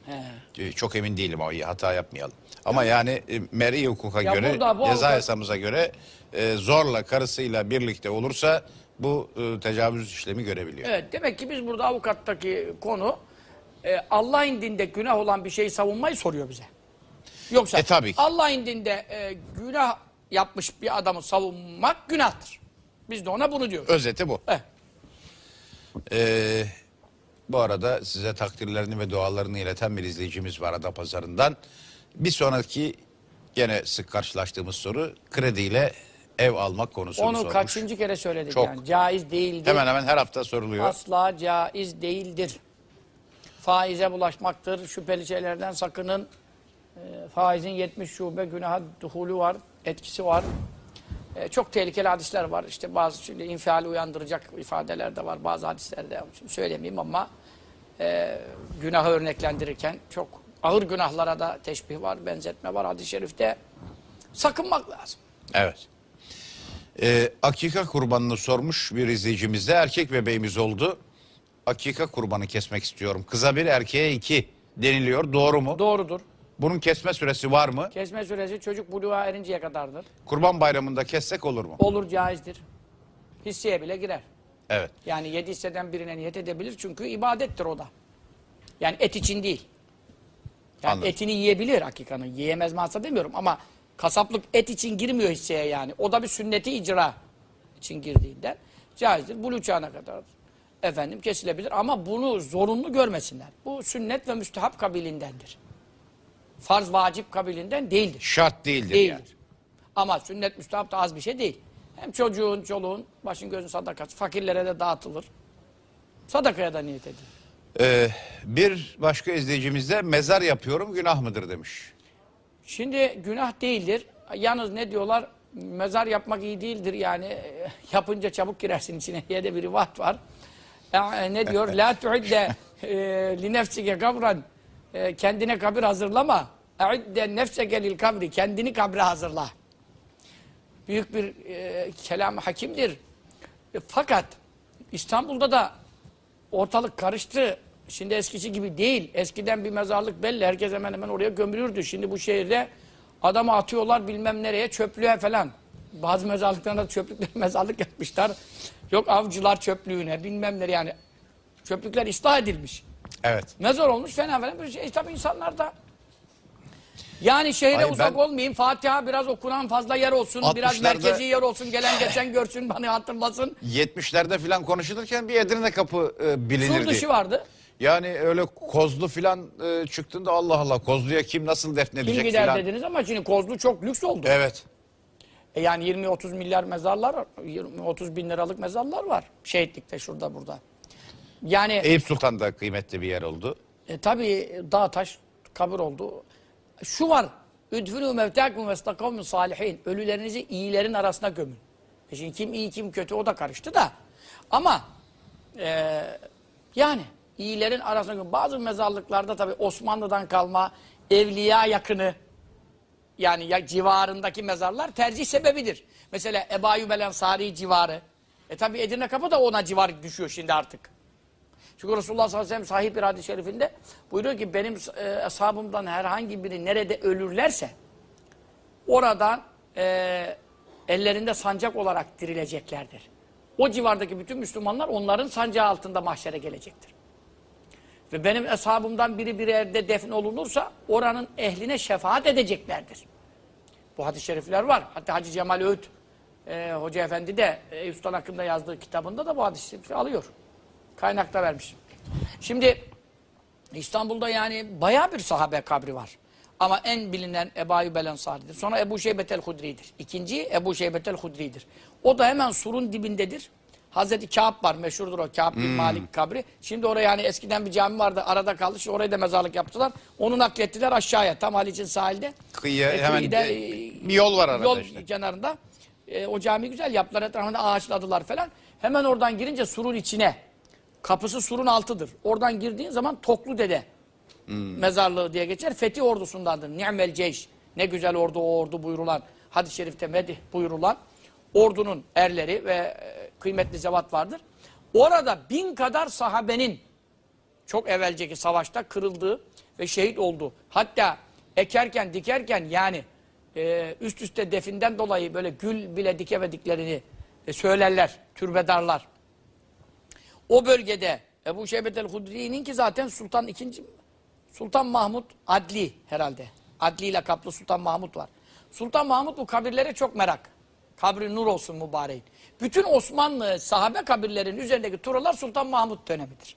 He. E, Çok emin değilim ama hata yapmayalım. Ama yani e, meri hukuka Ya göre, burada bu ceza avukat- yasamıza göre e, zorla karısıyla birlikte olursa bu e, tecavüz işlemi görebiliyor. Evet demek ki biz burada avukattaki konu e, Allah indinde günah olan bir şeyi savunmayı soruyor bize. Yoksa E, tabii ki. Allah indinde e, günah yapmış bir adamı savunmak günahtır. Biz de ona bunu diyoruz. Özeti bu. Eh, Ee, bu arada size takdirlerini ve dualarını ileten bir izleyicimiz var Ada Pazarı'ndan. Bir sonraki gene sık karşılaştığımız soru krediyle ev almak konusunu onu sormuş. kaçıncı kere söyledik Çok. yani. Caiz değildir. Hemen hemen her hafta soruluyor. Asla caiz değildir. Faize bulaşmaktır. Şüpheli şeylerden sakının. E, faizin 70 şube günaha duhulü var, etkisi var. E, çok tehlikeli hadisler var. İşte bazı şimdi infiali uyandıracak ifadeler de var bazı hadislerde. Şimdi söylemeyeyim ama e, günahı örneklendirirken çok ağır günahlara da teşbih var, benzetme var hadis-i şerifte. Sakınmak lazım. Evet. Ee, akika kurbanını sormuş bir izleyicimiz de erkek bebeğimiz oldu. Akika kurbanı kesmek istiyorum. Kıza bir erkeğe iki deniliyor. Doğru mu? Doğrudur. Bunun kesme süresi var mı? Kesme süresi çocuk buluğa erinceye kadardır. Kurban bayramında kessek olur mu? Olur caizdir. Hisseye bile girer. Evet. Yani yedi hisseden birine niyet edebilir çünkü ibadettir o da. Yani et için değil. Yani Anladım. etini yiyebilir hakikanın. Yiyemez masa demiyorum ama kasaplık et için girmiyor hisseye yani. O da bir sünneti icra için girdiğinden caizdir. Bulu çağına kadar efendim kesilebilir ama bunu zorunlu görmesinler. Bu sünnet ve müstehap kabilindendir. Farz vacip kabilinden değildir. Şart değildir, Değildir. yani. Ama sünnet müstahap da az bir şey değil. Hem çocuğun, çoluğun, başın gözün sadakası. Fakirlere de dağıtılır. Sadakaya da niyet edilir. Ee, bir başka izleyicimiz de mezar yapıyorum günah mıdır demiş. Şimdi günah değildir. Yalnız ne diyorlar? Mezar yapmak iyi değildir yani. E, Yapınca çabuk girersin içine *laughs* diye de bir rivayet var. E, ne diyor? La tu'idde e, li nefsike kabran. E, Kendine kabir hazırlama. E'idde nefseke lil kabri. Kendini kabre hazırla. Büyük bir e, kelam hakimdir. E, fakat İstanbul'da da ortalık karıştı. Şimdi eskisi gibi değil. Eskiden bir mezarlık belli. Herkes hemen hemen oraya gömülürdü. Şimdi bu şehirde adamı atıyorlar bilmem nereye çöplüğe falan. Bazı mezarlıklarında çöplükler *laughs* mezarlık yapmışlar. Yok avcılar çöplüğüne bilmem nereye yani. Çöplükler ıslah edilmiş. Evet. Mezar olmuş fena falan bir şey. E, tabii insanlar da yani şehre Hayır, uzak ben- olmayayım. Fatiha biraz okunan fazla yer olsun. Biraz 60'larda merkezi yer olsun. Gelen geçen görsün bana hatırlasın. 70'lerde falan konuşulurken bir Edirne kapı e, bilinirdi. Sur dışı vardı. Yani öyle kozlu filan e, çıktığında Allah Allah kozluya kim nasıl Kim defnedilecek gider filan. dediniz ama şimdi Kozlu çok lüks oldu. Evet. E yani 20-30 milyar mezarlar, 20-30 bin liralık mezarlar var. Şehitlikte şurada burada. Yani Eyüp Sultan da kıymetli bir yer oldu. e, tabii dağ taş kabir oldu. Şu var. Üdfünü mevtâkum ve stakavmün salihin. Ölülerinizi iyilerin arasına gömün. E şimdi kim iyi kim kötü o da karıştı da. Ama e, yani iyilerin arasına gömün. Bazı mezarlıklarda tabii Osmanlı'dan kalma evliya yakını yani ya civarındaki mezarlar tercih sebebidir. Mesela Ebu Ayyub el Ensari civarı. E tabi Edirne Kapı da ona civar düşüyor şimdi artık. Çünkü Resulullah sallallahu aleyhi ve sellem sahih bir hadis-i şerifinde buyuruyor ki benim e, ashabımdan herhangi biri nerede ölürlerse oradan e, ellerinde sancak olarak dirileceklerdir. O civardaki bütün Müslümanlar onların sancağı altında mahşere gelecektir. Ve benim ashabımdan biri bir yerde defn olunursa oranın ehline şefaat edeceklerdir. Bu hadis-i şerifler var. Hatta Hacı Cemal Öğüt e, Hoca Efendi de e, Sultan hakkında yazdığı kitabında da bu hadis-i şerifi alıyor. Kaynakta vermiş. Şimdi İstanbul'da yani bayağı bir sahabe kabri var. Ama en bilinen Ebu Ayyub el. Sonra Ebu Şeybet el Hudri'dir. İkinci Ebu Şeybet el Hudri'dir. O da hemen surun dibindedir. Hazreti Kâb var meşhurdur o Kâb bin Malik kabri. Şimdi oraya yani eskiden bir cami vardı arada kaldı. Şimdi oraya da mezarlık yaptılar. Onu naklettiler aşağıya tam Haliç'in sahilde. Kıyıya E, hemen kıyıda, e, e, bir yol var arada Yol işte. kenarında. E, o cami güzel yaptılar etrafında ağaçladılar falan. Hemen oradan girince surun içine. Kapısı surun altıdır. Oradan girdiğin zaman Toklu Dede mezarlığı diye geçer. Fethi ordusundandır. Ni'mel ceyş. Ne güzel ordu o ordu buyurulan. Hadis-i şerifte medih buyurulan ordunun erleri ve e, kıymetli zevat vardır. Orada bin kadar sahabenin çok evvelceki savaşta kırıldığı ve şehit olduğu. Hatta ekerken dikerken yani e, üst üste definden dolayı böyle gül bile dikemediklerini e, söylerler türbedarlar. O bölgede Ebu Şeybet el-Hudri'nin ki zaten Sultan II. Sultan Mahmut Adli herhalde. Adli ile kaplı Sultan Mahmut var. Sultan Mahmut bu kabirlere çok merak. Kabri nur olsun mübareğin. Bütün Osmanlı sahabe kabirlerinin üzerindeki turalar Sultan Mahmut dönemidir.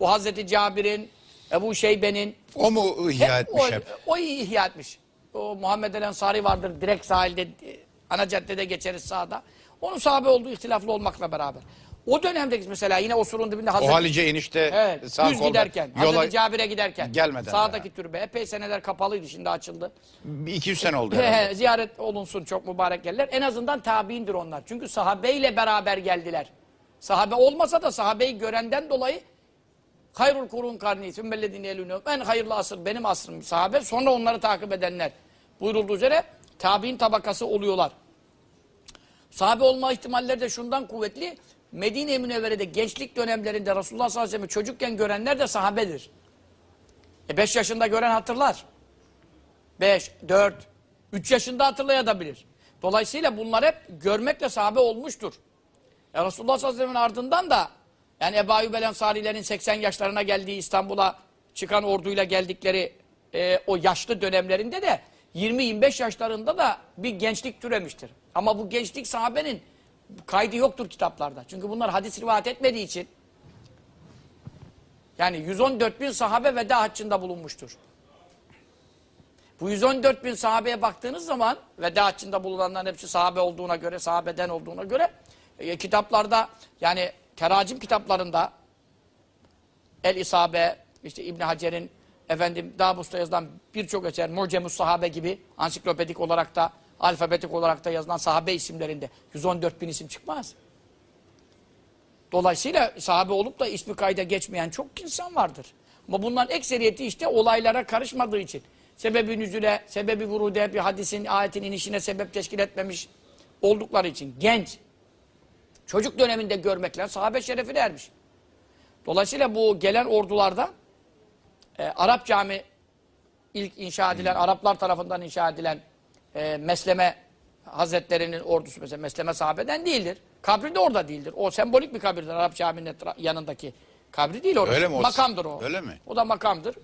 O Hazreti Cabir'in, Ebu Şeybe'nin O mu ihya hep etmiş o, hep? o ihya etmiş. O Muhammed el Ensari vardır direkt sahilde, e, ana caddede geçeriz sağda. Onun sahabe olduğu ihtilaflı olmakla beraber. O dönemdeki mesela yine o surun dibinde O Hazreti Halice inişte Evet, sağ düz kolda giderken, yola Hazreti Cabir'e giderken, gelmeden sağdaki türbe epey seneler kapalıydı, şimdi açıldı. bir 200 sene oldu *laughs* he, ziyaret olunsun çok mübarek yerler. En azından tabiindir onlar. Çünkü sahabeyle beraber geldiler. Sahabe olmasa da sahabeyi görenden dolayı hayrul kurun karni sümmellezine elünü en hayırlı asır benim asrım sahabe sonra onları takip edenler buyurulduğu üzere tabiin tabakası oluyorlar. Sahabe olma ihtimalleri de şundan kuvvetli. Medine-i Münevvere'de gençlik dönemlerinde Resulullah sallallahu aleyhi ve sellem'i çocukken görenler de sahabedir. E 5 yaşında gören hatırlar. 5, 4, 3 yaşında hatırlayabilir. Dolayısıyla bunlar hep görmekle sahabe olmuştur. Ya Resulullah sallallahu aleyhi ve sellem'in ardından da yani Ebu Ayyub el Ensarilerin 80 yaşlarına geldiği İstanbul'a çıkan orduyla geldikleri e, o yaşlı dönemlerinde de 20-25 yaşlarında da bir gençlik türemiştir. Ama bu gençlik sahabenin kaydı yoktur kitaplarda. Çünkü bunlar hadis rivayet etmediği için yani 114 bin sahabe veda haccında bulunmuştur. Bu 114 bin sahabeye baktığınız zaman veda haccında bulunanların hepsi sahabe olduğuna göre, sahabeden olduğuna göre e, kitaplarda yani teracim kitaplarında El İsabe, işte İbn Hacer'in efendim Davus'ta yazılan birçok eser, Mucemus Sahabe gibi ansiklopedik olarak da, alfabetik olarak da yazılan sahabe isimlerinde 114 bin isim çıkmaz. Dolayısıyla sahabe olup da ismi kayda geçmeyen çok insan vardır. Ama bunların ekseriyeti işte olaylara karışmadığı için. Sebebi nüzüle, sebebi vurude, bir hadisin, ayetin inişine sebep teşkil etmemiş oldukları için. Genç, çocuk döneminde görmekler sahabe şerefine ermiş. Dolayısıyla bu gelen ordularda e, Arap cami ilk inşa edilen, Araplar tarafından inşa edilen e, Mesleme Hazretlerinin ordusu mesela Mesleme sahabeden değildir. Kabri de orada değildir. O sembolik bir kabirdir Arap caminin etra- yanındaki kabri değil orası. Öyle mi? O- Makamdır o. Öyle mi? O da makamdır.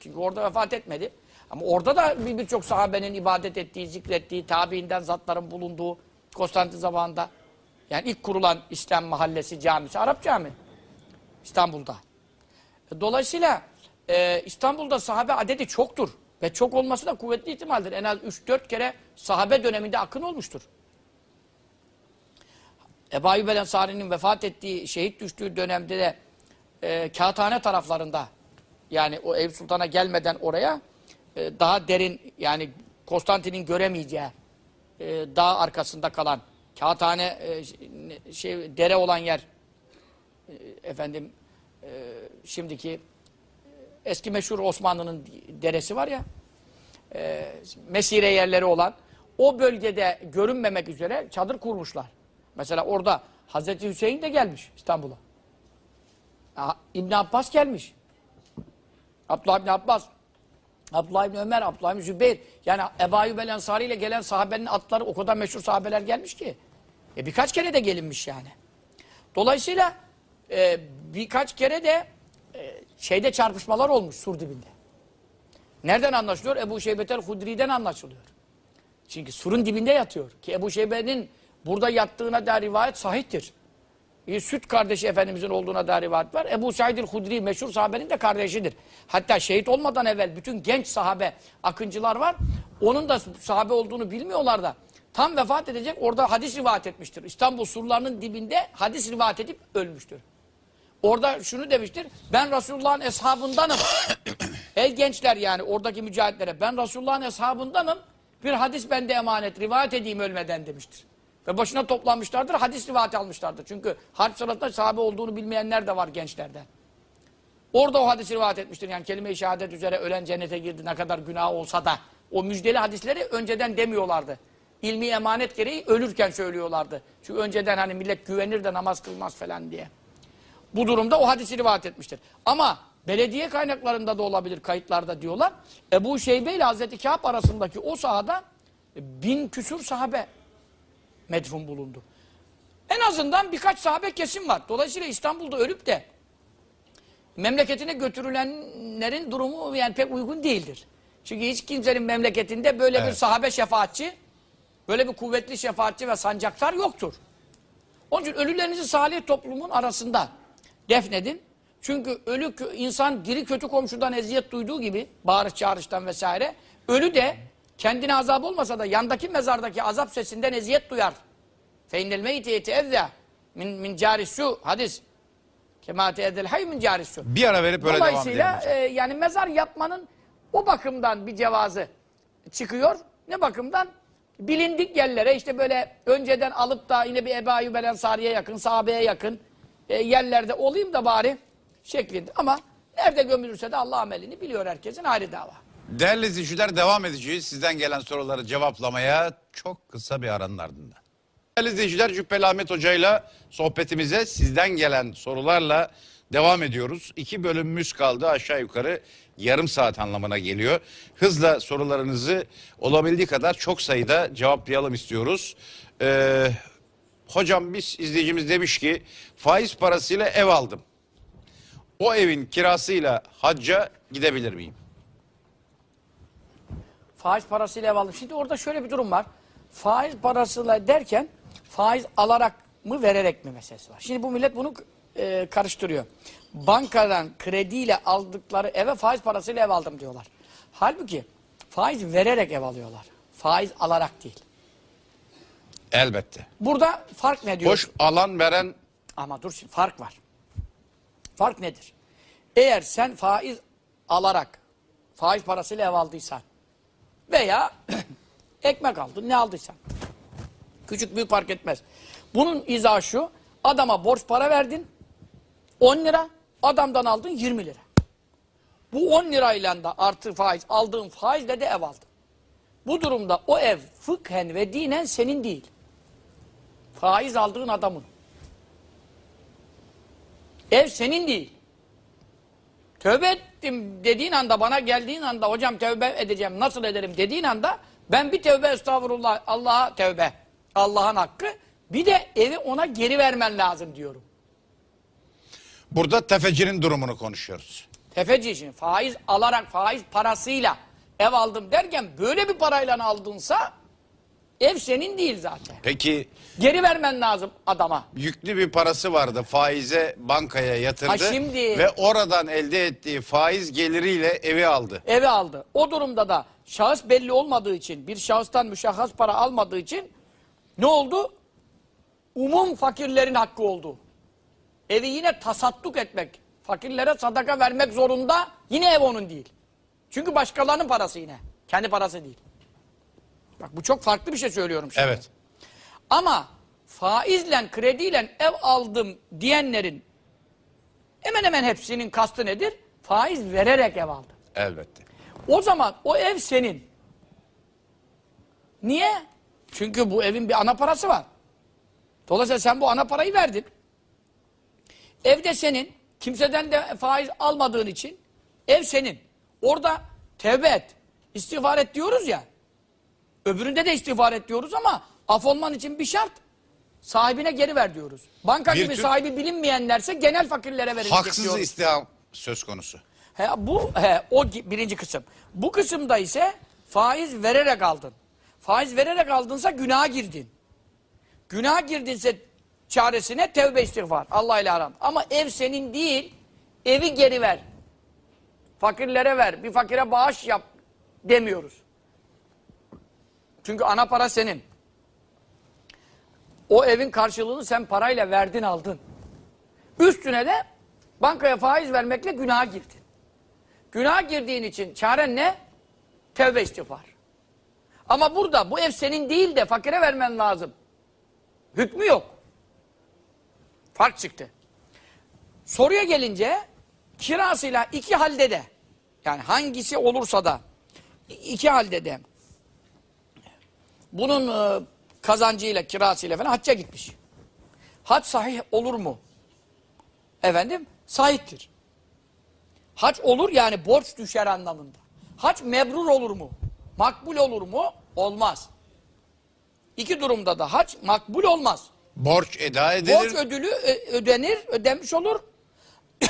Çünkü orada vefat etmedi. Ama orada da bir- birçok sahabenin ibadet ettiği, zikrettiği, tabiinden zatların bulunduğu Konstantin zamanında yani ilk kurulan İslam mahallesi camisi Arap cami. İstanbul'da. E, Dolayısıyla e, İstanbul'da sahabe adedi çoktur. Ve çok olması da kuvvetli ihtimaldir. En az 3-4 kere sahabe döneminde akın olmuştur. Ebu Ayyub el Ensari'nin vefat ettiği, şehit düştüğü dönemde de e, Kağıthane taraflarında yani o Eyüp Sultan'a gelmeden oraya e, daha derin yani Konstantin'in göremeyeceği e, dağ arkasında kalan Kağıthane e, şey dere olan yer e, efendim e, şimdiki eski meşhur Osmanlı'nın deresi var ya e, mesire yerleri olan o bölgede görünmemek üzere çadır kurmuşlar. Mesela orada Hazreti Hüseyin de gelmiş İstanbul'a. İbn Abbas gelmiş. Abdullah İbni Abbas, Abdullah İbni Ömer, Abdullah İbni Zübeyir. Yani Ebu Ayyub el Ensari ile gelen sahabenin atları o kadar meşhur sahabeler gelmiş ki. E, birkaç kere de gelinmiş yani. Dolayısıyla e, birkaç kere de e, şeyde çarpışmalar olmuş sur dibinde. Nereden anlaşılıyor? Ebu Şeybetel Hudri'den anlaşılıyor. Çünkü surun dibinde yatıyor. Ki Ebu Şeybe'nin burada yattığına dair rivayet sahiptir. Bir süt kardeşi Efendimizin olduğuna dair rivayet var. Ebu Said Hudri meşhur sahabenin de kardeşidir. Hatta şehit olmadan evvel bütün genç sahabe, akıncılar var. Onun da sahabe olduğunu bilmiyorlar da. Tam vefat edecek orada hadis rivayet etmiştir. İstanbul surlarının dibinde hadis rivayet edip ölmüştür. Orada şunu demiştir. Ben Resulullah'ın eshabındanım. *coughs* Ey gençler yani oradaki mücahitlere. Ben Resulullah'ın eshabındanım. Bir hadis bende emanet. Rivayet edeyim ölmeden demiştir. Ve başına toplanmışlardır. Hadis rivayeti almışlardır. Çünkü harp sırasında sahabe olduğunu bilmeyenler de var gençlerden. Orada o hadisi rivayet etmiştir. Yani kelime-i şehadet üzere ölen cennete girdi ne kadar günah olsa da. O müjdeli hadisleri önceden demiyorlardı. İlmi emanet gereği ölürken söylüyorlardı. Çünkü önceden hani millet güvenir de namaz kılmaz falan diye. Bu durumda o hadisi rivayet etmiştir. Ama belediye kaynaklarında da olabilir kayıtlarda diyorlar. Ebu Şeybe ile Hazreti Kâb arasındaki o sahada bin küsur sahabe medfun bulundu. En azından birkaç sahabe kesim var. Dolayısıyla İstanbul'da ölüp de memleketine götürülenlerin durumu yani pek uygun değildir. Çünkü hiç kimsenin memleketinde böyle bir Evet. sahabe şefaatçi, böyle bir kuvvetli şefaatçi ve sancaktar yoktur. Onun için ölülerinizi salih toplumun arasında defnedin. Çünkü ölü insan diri kötü komşudan eziyet duyduğu gibi bağırış çağrıştan vesaire ölü de kendine azap olmasa da yandaki mezardaki azap sesinden eziyet duyar. Fe innel meyti yeteezzâ min, min carissu hadis. Kema teeddel hayy min carissu. Bir ara verip böyle devam edelim. Dolayısıyla e, yani mezar yapmanın o bakımdan bir cevazı çıkıyor. Ne bakımdan? Bilindik yerlere işte böyle önceden alıp da yine bir Ebu Ayyub el Ensari'ye yakın, sahabeye yakın e, yerlerde olayım da bari şeklinde. Ama nerede gömülürse de Allah amelini biliyor herkesin ayrı dava. Değerli izleyiciler devam edeceğiz. Sizden gelen soruları cevaplamaya çok kısa bir aranın ardından. Değerli izleyiciler Cübbeli Ahmet Hoca ile sohbetimize sizden gelen sorularla devam ediyoruz. İki bölümümüz kaldı aşağı yukarı yarım saat anlamına geliyor. Hızla sorularınızı olabildiği kadar çok sayıda cevaplayalım istiyoruz. Ee, hocam biz izleyicimiz demiş ki faiz parasıyla ev aldım. O evin kirasıyla hacca gidebilir miyim? Faiz parasıyla ev aldım. Şimdi orada şöyle bir durum var. Faiz parasıyla derken faiz alarak mı vererek mi meselesi var. Şimdi bu millet bunu e, karıştırıyor. Bankadan krediyle aldıkları eve faiz parasıyla ev aldım diyorlar. Halbuki faiz vererek ev alıyorlar. Faiz alarak değil. Elbette. Burada fark ne diyor? Hoş alan veren Ama dur şimdi fark var. Fark nedir? Eğer sen faiz alarak faiz parasıyla ev aldıysan veya *clears throat* ekmek aldın ne aldıysan. Küçük büyük fark etmez. Bunun izahı şu. Adama borç para verdin. 10 lira. Adamdan aldın 20 lira. Bu 10 lirayla da artı faiz aldığın faizle de ev aldın. Bu durumda o ev fıkhen ve dinen senin değil. Faiz aldığın adamın. Ev senin değil. Tövbe ettim dediğin anda bana geldiğin anda hocam tövbe edeceğim nasıl ederim dediğin anda ben bir tövbe estağfurullah Allah'a tövbe. Allah'ın hakkı. Bir de evi ona geri vermen lazım diyorum. Burada tefecinin durumunu konuşuyoruz. Tefeci için faiz alarak faiz parasıyla ev aldım derken böyle bir parayla aldınsa ev senin değil zaten. Peki Geri vermen lazım adama. yüklü bir parası vardı faize bankaya yatırdı Ha şimdi- ve oradan elde ettiği faiz geliriyle evi aldı. Eve aldı. O durumda da şahıs belli olmadığı için bir şahıstan müşahhas para almadığı için ne oldu? Umum fakirlerin hakkı oldu. Evi yine tasadduk etmek, fakirlere sadaka vermek zorunda yine ev onun değil. Çünkü başkalarının parası yine. Kendi parası değil. Bak bu çok farklı bir şey söylüyorum şimdi. Evet. Ama faizle, krediyle ev aldım diyenlerin hemen hemen hepsinin kastı nedir? Faiz vererek ev aldı. Elbette. O zaman o ev senin. Niye? Çünkü bu evin bir ana parası var. Dolayısıyla sen bu ana parayı verdin. Evde senin. Kimseden de faiz almadığın için ev senin. Orada tevbe et. istiğfar et diyoruz ya. Öbüründe de istiğfar et diyoruz ama af olman için bir şart. Sahibine geri ver diyoruz. Banka Bir gibi tür- sahibi bilinmeyenlerse genel fakirlere verilecek Haksız diyoruz. istiham söz konusu. He, bu he, o gi- birinci kısım. Bu kısımda ise faiz vererek aldın. Faiz vererek aldınsa günaha girdin. Günaha girdinse çaresine tevbe istiğfar. Allah ile aran. Ama ev senin değil, evi geri ver. Fakirlere ver, bir fakire bağış yap demiyoruz. Çünkü ana para senin. O evin karşılığını sen parayla verdin aldın. Üstüne de bankaya faiz vermekle günaha girdin. Günaha girdiğin için çaren ne? Tevbe istiğfar. Ama burada bu ev senin değil de fakire vermen lazım. Hükmü yok. Fark çıktı. Soruya gelince kirasıyla iki halde de yani hangisi olursa da iki halde de bunun e, kazancıyla kirasıyla falan hacca gitmiş. Hac sahih olur mu? Efendim sahiptir. Hac olur yani borç düşer anlamında. Hac mebrur olur mu? Makbul olur mu? Olmaz. İki durumda da hac makbul olmaz. Borç eda edilir. Borç ödülü ö- ödenir, ödenmiş olur. *coughs*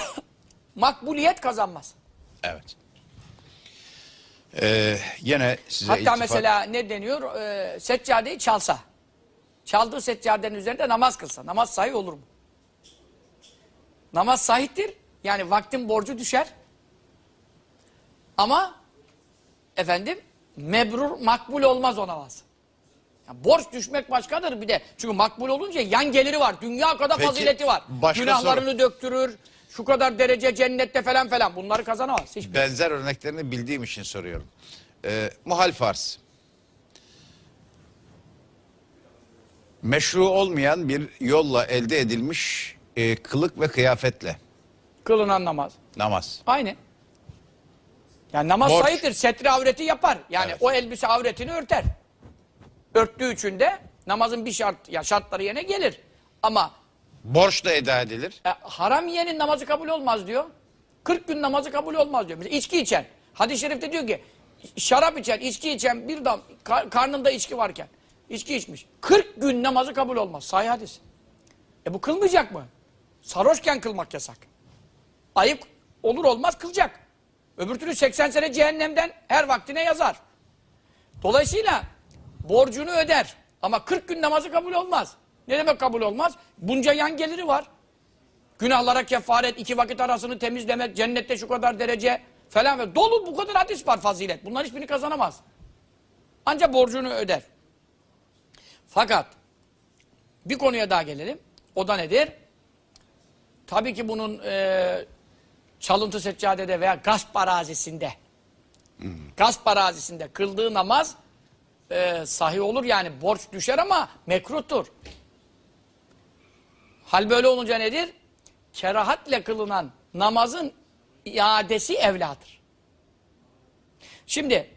Makbuliyet kazanmaz. Evet. Ee, yine size Hatta iltifat- mesela ne deniyor? Ee, seccadeyi çalsa. Çaldığı seccadenin üzerinde namaz kılsa. Namaz sahih olur mu? Namaz sahihtir. Yani vaktin borcu düşer. Ama efendim mebrur, makbul olmaz o namaz. Yani borç düşmek başkadır bir de. Çünkü makbul olunca yan geliri var. Dünya kadar Peki, fazileti var. Günahlarını döktürür. Şu kadar derece cennette falan falan. Bunları kazanamaz. Hiçbir. benzer örneklerini bildiğim için soruyorum. Ee, muhal farz. Meşru olmayan bir yolla elde edilmiş e, kılık ve kıyafetle Kılınan namaz. namaz. Aynı. Yani namaz Borç. sahiptir. Setri avreti yapar. Yani Evet. o elbise avretini örter. Örttüğü için de namazın bir şart, ya şartları yerine gelir. Ama Borç da eda edilir. e, haram yiyenin namazı kabul olmaz diyor. 40 gün namazı kabul olmaz diyor. Mesela içki içen. Hadis-i şerifte diyor ki şarap içen, içki içen bir dam kar- karnında içki varken içki içmiş. 40 gün namazı kabul olmaz. Sahih hadis. E bu kılmayacak mı? Sarhoşken kılmak yasak. Ayıp olur olmaz kılacak. Öbür türlü 80 sene cehennemden her vaktine yazar. Dolayısıyla borcunu öder. Ama 40 gün namazı kabul olmaz. Ne demek kabul olmaz? Bunca yan geliri var. Günahlara kefaret, iki vakit arasını temizlemek, cennette şu kadar derece falan ve dolu bu kadar hadis var fazilet. Bunların hiçbirini kazanamaz. Ancak borcunu öder. Fakat bir konuya daha gelelim. O da nedir? Tabii ki bunun e, çalıntı seccadede veya gasp arazisinde Gasp arazisinde kıldığı namaz e, sahih olur yani borç düşer ama mekruhtur. Hal böyle olunca nedir? Kerahatle kılınan namazın iadesi evladır. Şimdi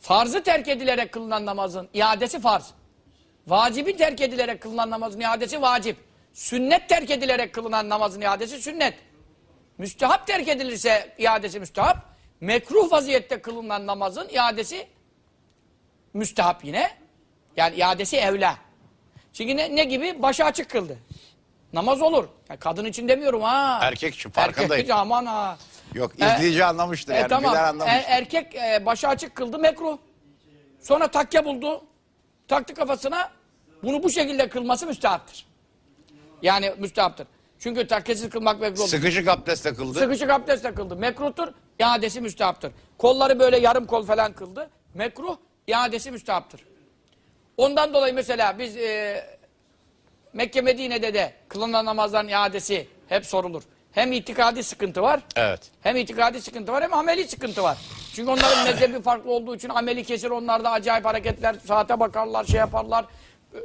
farzı terk edilerek kılınan namazın iadesi farz. Vacibi terk edilerek kılınan namazın iadesi vacip. Sünnet terk edilerek kılınan namazın iadesi sünnet. Müstehap terk edilirse iadesi müstehap. Mekruh vaziyette kılınan namazın iadesi müstehap yine. Yani iadesi evla. Çünkü ne, ne gibi? Başı açık kıldı. Namaz olur. Ya kadın için demiyorum ha. Erkek için farkındayım. Erkek için aman ha. Yok E, izleyici anlamıştır E, yani tamam. E, anlamıştır. erkek e, başı açık kıldı mekruh. Sonra takke buldu. Taktı kafasına. Bunu bu şekilde kılması müstehaptır. Yani müstehaptır. Çünkü takkesiz kılmak mekruh. Sıkışık abdestle kıldı. Sıkışık abdestle kıldı. Mekruhtur. İadesi müstehaptır. Kolları böyle yarım kol falan kıldı. Mekruh. iadesi müstehaptır. Ondan dolayı mesela biz e, Mekke Medine'de de kılınan namazların iadesi hep sorulur. Hem itikadi sıkıntı var. Evet. Hem itikadi sıkıntı var hem ameli sıkıntı var. Çünkü onların mezhebi farklı olduğu için ameli kesir onlarda acayip hareketler, saate bakarlar, şey yaparlar. Ee,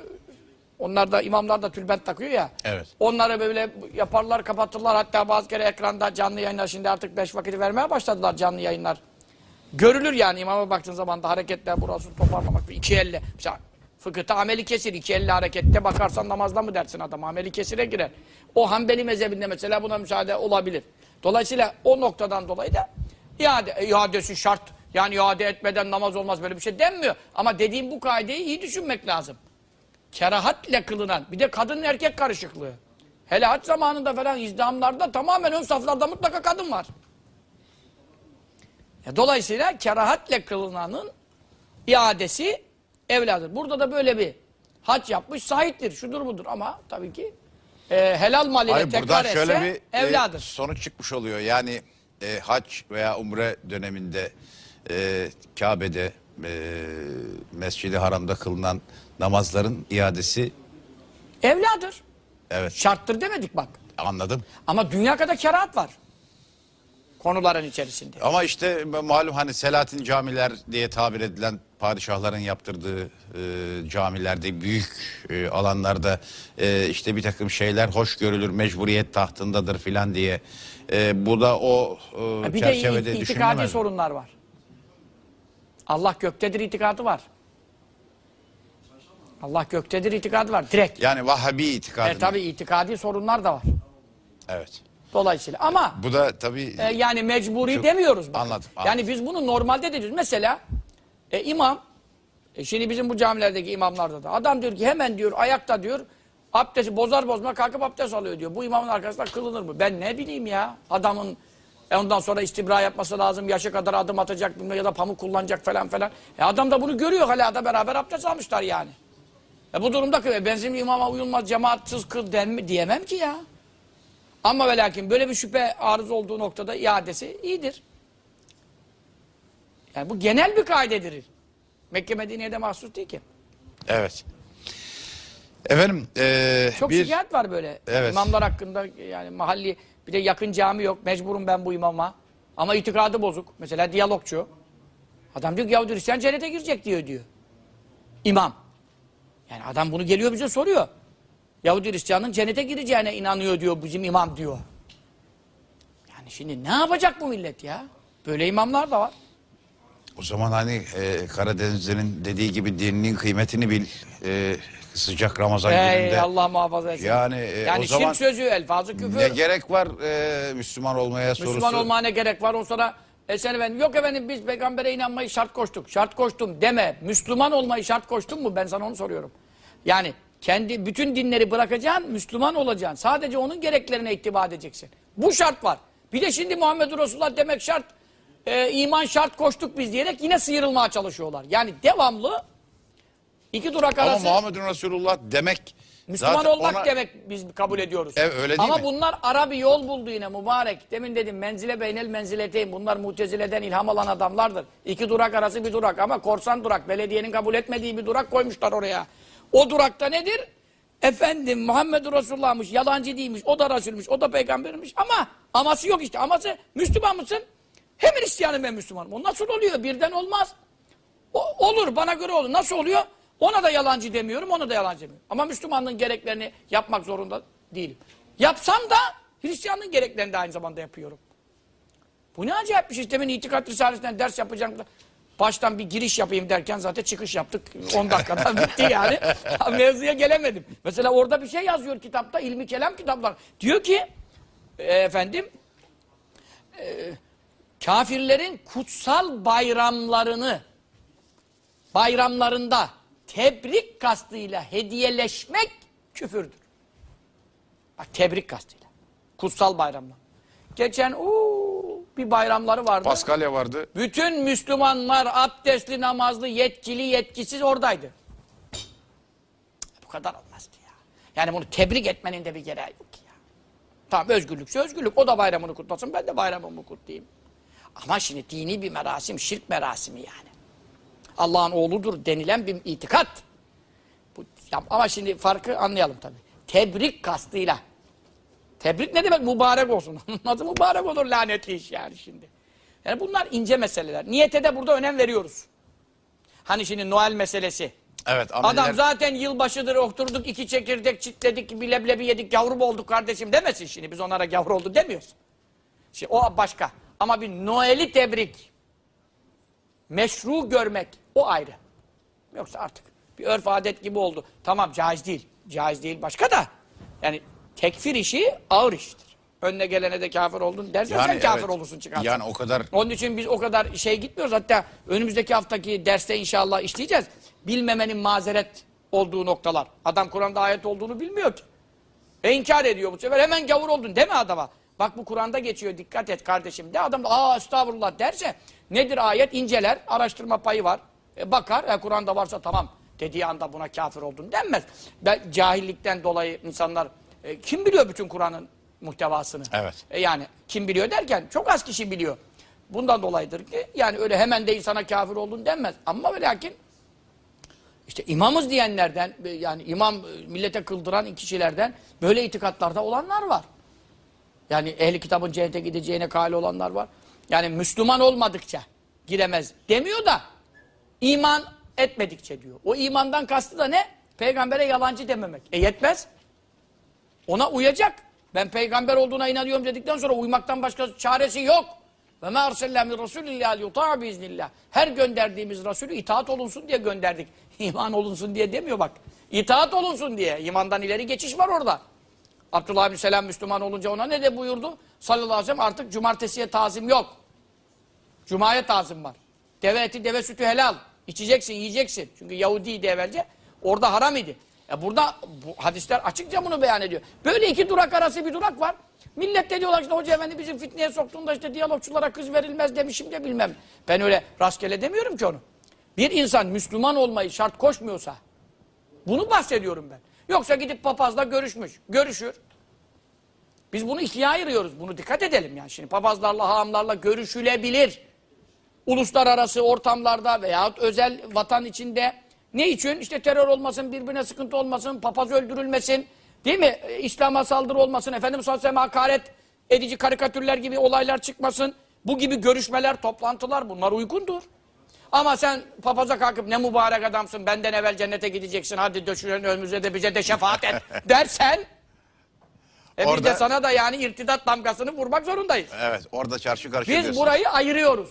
Onlar da imamlar da tülbent takıyor ya. Evet. Onları böyle yaparlar, kapatırlar. Hatta bazı kere ekranda canlı yayınlar şimdi artık beş vakiti vermeye başladılar canlı yayınlar. Görülür yani imama baktığın zaman da hareketler burası toparlamak. iki elle. Mesela fıkıhta ameli kesir. iki elle harekette bakarsan namazda mı dersin adam? Ameli kesire girer. O Hanbeli mezhebinde mesela buna müsaade olabilir. Dolayısıyla o noktadan dolayı da iade, e, iadesi şart. Yani iade etmeden namaz olmaz böyle bir şey denmiyor. Ama dediğim bu kaideyi iyi düşünmek lazım. Kerahatle kılınan. Bir de kadın erkek karışıklığı. Hele haç zamanında falan izdamlarda tamamen ön saflarda mutlaka kadın var. Ya dolayısıyla kerahatle kılınanın iadesi evladır. Burada da böyle bir hac yapmış sahiptir. Şudur budur ama tabii ki e, helal mal ile Hayır tekrar şöyle etse bir e, evladır. sonuç çıkmış oluyor. Yani e, hac veya umre döneminde e, Kabe'de e, Mescid-i Haram'da kılınan namazların iadesi Evladır. evet Şarttır demedik bak. anladım. Ama dünya kadar kerahat var. Konuların içerisinde. Ama işte malum hani Selahattin camiler diye tabir edilen padişahların yaptırdığı e, camilerde büyük e, alanlarda e, işte bir takım şeyler hoş görülür mecburiyet tahtındadır filan diye e, bu da o e, Bir de çerçevede it- itikadi sorunlar var. Allah göktedir itikadı var. Allah göktedir itikadı var. Direkt. Yani Vahabi itikadı. E, tabii itikadi sorunlar da var. Evet. Dolayısıyla ama Bu da tabii e, yani mecburi Çok- demiyoruz. bakın. Anladım, anladım. Yani biz bunu normalde de diyoruz. Mesela e, imam e, şimdi bizim bu camilerdeki imamlarda da adam diyor ki hemen diyor ayakta diyor abdesti bozar bozma kalkıp abdest alıyor diyor. Bu imamın arkasında kılınır mı? Ben ne bileyim ya adamın e, ondan sonra istibra yapması lazım. Yaşa kadar adım atacak bilmem ya da pamuk kullanacak falan falan. E, adam da bunu görüyor hala da beraber abdest almışlar yani. E, bu durumda e, ben şimdi imama uyulmaz cemaatsiz kıl diyemem ki ya. Ama ve lakin böyle bir şüphe arız olduğu noktada iadesi iyidir. Yani bu genel bir kaidedir. Mekke Medine'ye de mahsus değil ki. evet. Efendim e, Çok bir şikayet var böyle. Evet. İmamlar hakkında yani mahalli bir de yakın cami yok. Mecburum ben bu imama. Ama itikadı bozuk. Mesela diyalogçu. Adam diyor ki Yahudi Hristiyan cennete girecek diyor diyor. İmam. Yani adam bunu geliyor bize soruyor. Yahudi Hristiyanın cennete gireceğine inanıyor diyor bizim imam diyor. Yani şimdi ne yapacak bu millet ya? Böyle imamlar da var. o zaman hani e, Karadenizlerin dediği gibi dininin kıymetini bil e, sıcak Ramazan Ey gününde. Allah muhafaza etsin. Yani, e, yani o zaman şirk sözü, elfazı küfür. Ne gerek var e, Müslüman olmaya sorusu? Müslüman olmaya ne gerek var? O sonra e sen efendim yok efendim biz peygambere inanmayı şart koştuk. Şart koştum deme. Müslüman olmayı şart koştun mu? Ben sana onu soruyorum. Yani kendi bütün dinleri bırakacaksın, Müslüman olacaksın. Sadece onun gereklerine ittiba edeceksin. Bu şart var. Bir de şimdi Muhammed Resulullah demek şart, e, iman şart koştuk biz diyerek yine sıyrılmaya çalışıyorlar. Yani devamlı iki durak Ama arası Muhammedun Resulullah demek Müslüman zaten olmak ona- demek biz kabul ediyoruz. Evet, öyle değil Ama mi? bunlar ara bir yol buldu yine mübarek. Demin dedim menzile beynel menzileteyim. Bunlar mutezileden ilham alan adamlardır. İki durak arası bir durak ama korsan durak. Belediyenin kabul etmediği bir durak koymuşlar oraya. O durakta nedir? Efendim Muhammed Resulullah'mış, yalancı değilmiş, o da Resulmüş, o da peygambermiş ama aması yok işte. Aması Müslüman mısın? Hem Hristiyanım hem Müslümanım. O nasıl oluyor? Birden olmaz. O, olur bana göre olur. Nasıl oluyor? Ona da yalancı demiyorum, ona da yalancı demiyorum. Ama Müslümanlığın gereklerini yapmak zorunda değilim. Yapsam da Hristiyanlığın gereklerini de aynı zamanda yapıyorum. Bu ne acayip bir şey. Demin itikat risalesinden ders yapacağım baştan bir giriş yapayım derken zaten çıkış yaptık. 10 dakikada *laughs* bitti yani. Mevzuya gelemedim. Mesela orada bir şey yazıyor kitapta, ilmi kelam kitaplar. Diyor ki, e, efendim, e, kafirlerin kutsal bayramlarını bayramlarında tebrik kastıyla hediyeleşmek küfürdür. Bak tebrik kastıyla. Kutsal bayramlar. Geçen uuu, bir bayramları vardı. Paskalya vardı. Bütün Müslümanlar abdestli, namazlı, yetkili, yetkisiz oradaydı. Bu kadar olmazdı ya. Yani bunu tebrik etmenin de bir gereği yok ya. Tamam özgürlükse özgürlük. O da bayramını kutlasın, ben de bayramımı kutlayayım. Ama şimdi dini bir merasim, şirk merasimi yani. Allah'ın oğludur denilen bir itikat. Bu, ama şimdi farkı anlayalım tabii. Tebrik kastıyla. Tebrik ne demek? Mübarek olsun. *laughs* Nasıl mübarek olur lanetli iş yani şimdi. Yani bunlar ince meseleler. Niyete de burada önem veriyoruz. Hani şimdi Noel meselesi. Evet. ameller- Adam zaten yılbaşıdır oturduk iki çekirdek çitledik bir yedik yavrum olduk kardeşim demesin şimdi biz onlara yavru oldu demiyoruz. Şimdi o başka. Ama bir Noel'i tebrik meşru görmek o ayrı. Yoksa artık bir örf adet gibi oldu. Tamam caiz değil. Caiz değil başka da. Yani tekfir işi ağır iştir. Önüne gelene de kafir oldun dersen sen kafir evet. olursun çıkarsın. Yani o kadar Onun için biz o kadar şey gitmiyoruz. Hatta önümüzdeki haftaki derste inşallah işleyeceğiz. Bilmemenin mazeret olduğu noktalar. Adam Kur'an'da ayet olduğunu bilmiyor ki. E inkar ediyor bu sefer. Hemen gavur oldun deme adama. Bak bu Kur'an'da geçiyor dikkat et kardeşim de. Adam da aa estağfurullah derse nedir ayet inceler araştırma payı var. E, bakar e, Kur'an'da varsa tamam dediği anda buna kafir oldun denmez. Ben, cahillikten dolayı insanlar e, kim biliyor bütün Kur'an'ın muhtevasını? Evet. E, yani kim biliyor derken çok az kişi biliyor. Bundan dolayıdır ki yani öyle hemen de insana kafir oldun denmez. Ama ve lakin işte imamız diyenlerden e, yani imam e, millete kıldıran kişilerden böyle itikatlarda olanlar var. Yani ehli kitabın cennete gideceğine kale olanlar var. Yani Müslüman olmadıkça giremez demiyor da iman etmedikçe diyor. O imandan kastı da ne? Peygambere yalancı dememek. E yetmez. Ona uyacak. Ben peygamber olduğuna inanıyorum dedikten sonra uymaktan başka çaresi yok. Ve ma arsalna min rasulillah yuta'a biiznillah. Her gönderdiğimiz Resulü itaat olunsun diye gönderdik. *laughs* İman olunsun diye demiyor bak. İtaat olunsun diye. İmandan ileri geçiş var orada. Abdullah bin Selam Müslüman olunca ona ne de buyurdu? Sallallahu aleyhi ve sellem artık cumartesiye tazim yok. Cuma'ya tazim var. Deve eti, deve sütü helal. İçeceksin, yiyeceksin. Çünkü Yahudiydi evvelce. Orada haram idi. E burada bu hadisler açıkça bunu beyan ediyor. Böyle iki durak arası bir durak var. Millet de diyorlar işte hoca efendi bizim fitneye soktuğunda işte diyalogçulara kız verilmez demişim de bilmem. Ben öyle rastgele demiyorum ki onu. Bir insan Müslüman olmayı şart koşmuyorsa bunu bahsediyorum ben. Yoksa gidip papazla görüşmüş. Görüşür. Biz bunu ikiye ayırıyoruz. Bunu dikkat edelim yani. Şimdi papazlarla, hahamlarla görüşülebilir. Uluslararası ortamlarda veyahut özel vatan içinde. Ne için? İşte terör olmasın, birbirine sıkıntı olmasın, papaz öldürülmesin. Değil mi? E, İslam'a saldırı olmasın, ve sellem hakaret edici karikatürler gibi olaylar çıkmasın. Bu gibi görüşmeler, toplantılar bunlar uygundur. Ama sen papaza kalkıp ne mübarek adamsın, benden evvel cennete gideceksin, hadi döşülen önümüze de bize de şefaat et *laughs* dersen, e biz Orada- de sana da yani irtidat damgasını vurmak zorundayız. evet orada çarşı karşı Biz diyorsun. burayı ayırıyoruz.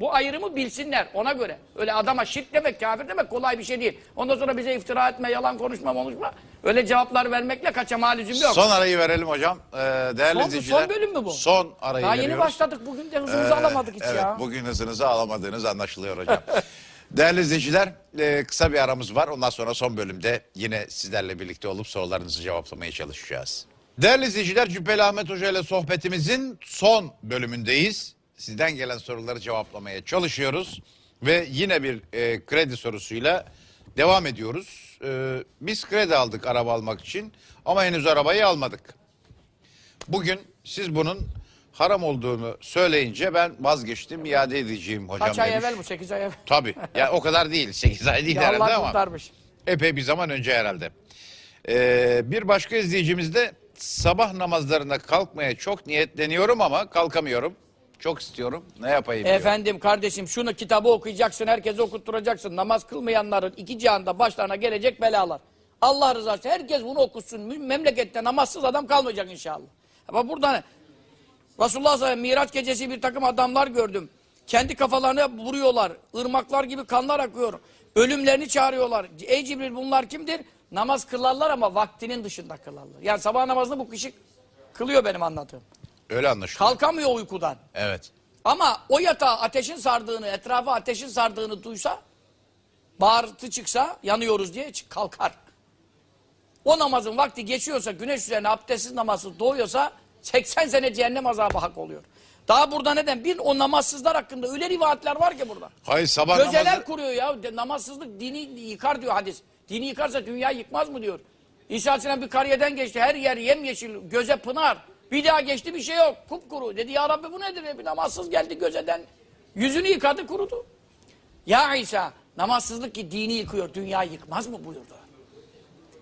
Bu ayrımı bilsinler ona göre. Öyle adama şirk demek, kafir demek kolay bir şey değil. Ondan sonra bize iftira etme, yalan konuşma, konuşma. Öyle cevaplar vermekle kaçama lüzum yok. Son arayı verelim hocam. Ee, değerli Son- izleyiciler. son bölüm mü bu? Son arayı Daha yeni veriyoruz. başladık. Bugün de hızımızı Ee, alamadık hiç evet, ya. bugün hızınızı alamadığınız anlaşılıyor hocam. *laughs* Değerli izleyiciler, e, kısa bir aramız var. Ondan sonra son bölümde yine sizlerle birlikte olup sorularınızı cevaplamaya çalışacağız. Değerli izleyiciler, Cübbeli Ahmet Hoca ile sohbetimizin son bölümündeyiz. Sizden gelen soruları cevaplamaya çalışıyoruz. Ve yine bir e, kredi sorusuyla devam ediyoruz. E, biz kredi aldık araba almak için ama henüz arabayı almadık. Bugün siz bunun haram olduğunu söyleyince ben vazgeçtim iade edeceğim hocam Kaç ay demiş. evvel bu? 8 ay evvel. Tabii. Yani o kadar değil. 8 ay değil Ya herhalde Allah ama. kurtarmış. Epey bir zaman önce herhalde. Ee, bir başka izleyicimiz de sabah namazlarına kalkmaya çok niyetleniyorum ama kalkamıyorum. Çok istiyorum. Ne yapayım diyor. Efendim kardeşim şunu kitabı okuyacaksın, herkese okutturacaksın. Namaz kılmayanların iki cihanda başlarına gelecek belalar. Allah rızası için herkes bunu okusun. Memlekette namazsız adam kalmayacak inşallah. Ama burada ne? Resulullah sallallahu aleyhi ve Miraç gecesi bir takım adamlar gördüm. Kendi kafalarına vuruyorlar. Irmaklar gibi kanlar akıyor. Ölümlerini çağırıyorlar. Ey Cibril bunlar kimdir? Namaz kılarlar ama vaktinin dışında kılarlar. Yani sabah namazını bu kişi kılıyor benim anladığım. Öyle anlaşılıyor. Kalkamıyor uykudan. Evet. Ama o yatağa ateşin sardığını, etrafa ateşin sardığını duysa, bağırtı çıksa, yanıyoruz diye kalkar. O namazın vakti geçiyorsa, güneş üzerine abdestsiz namazsız doğuyorsa, 80 sene cehennem azabı hak oluyor. Daha burada neden? Bir, o namazsızlar hakkında öyle rivayetler var ki burada. Hayır sabah Gözeler namazı... kuruyor ya. De- namazsızlık dini yıkar diyor hadis. Dini yıkarsa dünya yıkmaz mı diyor. İsa Aleyhisselam bir kariyeden geçti. Her yer yemyeşil, göze pınar. Bir daha geçti bir şey yok. Kupkuru. Dedi ya Rabbi bu nedir? E, Bir namazsız geldi gözeden. Yüzünü yıkadı kurudu. Ya İsa namazsızlık ki dini yıkıyor. Dünya yıkmaz mı buyurdu.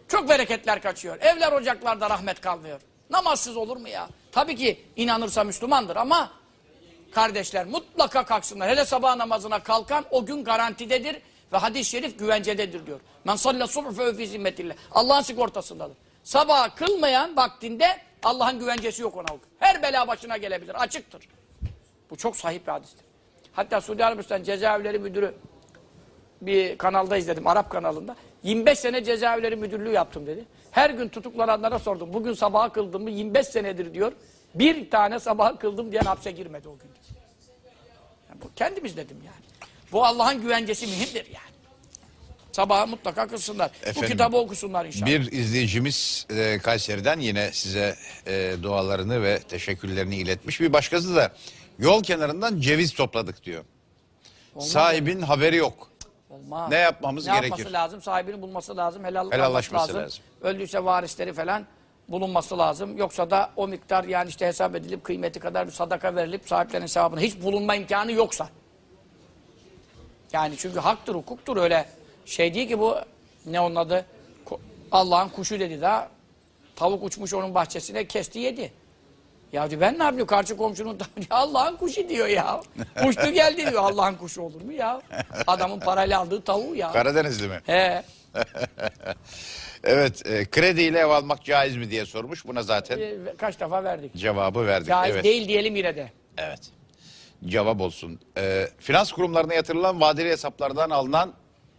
Çok bereketler kaçıyor. Evler ocaklarda rahmet kalmıyor. Namazsız olur mu ya? Tabii ki inanırsa Müslümandır ama kardeşler mutlaka kalksınlar. Hele sabah namazına kalkan o gün garantidedir ve hadis-i şerif güvencededir diyor. Men salle subh fe zimmetillah. Allah'ın sigortasındadır. Sabah kılmayan vaktinde Allah'ın güvencesi yok ona. Her bela başına gelebilir. Açıktır. Bu çok sahip bir hadistir. Hatta Suudi Arabistan cezaevleri müdürü bir kanalda izledim. Arap kanalında. 25 sene cezaevleri müdürlüğü yaptım dedi. Her gün tutuklananlara sordum. Bugün sabaha kıldım mı 25 senedir diyor. Bir tane sabaha kıldım diyen hapse girmedi o gün. Yani bu kendimiz dedim yani. Bu Allah'ın güvencesi mühimdir yani. Sabaha mutlaka kılsınlar. Bu Efendim, kitabı okusunlar inşallah. Bir izleyicimiz e, Kayseri'den yine size e, dualarını ve teşekkürlerini iletmiş. Bir başkası da yol kenarından ceviz topladık diyor. Sahibin haberi yok. Olmaz. Ne yapmamız ne gerekir? yapması lazım? Sahibini bulması lazım. Helallik Helallaşması lazım. lazım. Öldüyse varisleri falan bulunması lazım. Yoksa da o miktar yani işte hesap edilip kıymeti kadar bir sadaka verilip sahiplerinin sevabına hiç bulunma imkanı yoksa. Yani çünkü haktır, hukuktur öyle şey değil ki bu ne onun adı Allah'ın kuşu dedi daha tavuk uçmuş onun bahçesine kesti yedi. Ya diyor ben ne yapayım karşı komşunun Allah'ın kuşu diyor ya. Uçtu geldi diyor Allah'ın kuşu olur mu ya? Adamın parayla aldığı tavuğu ya. Karadenizli mi? He. *laughs* Evet, e, krediyle ev almak caiz mi diye sormuş. Buna zaten e, Kaç defa verdik. cevabı verdik. Caiz evet. değil diyelim yine de. Evet. Cevap olsun. E, finans kurumlarına yatırılan vadeli hesaplardan alınan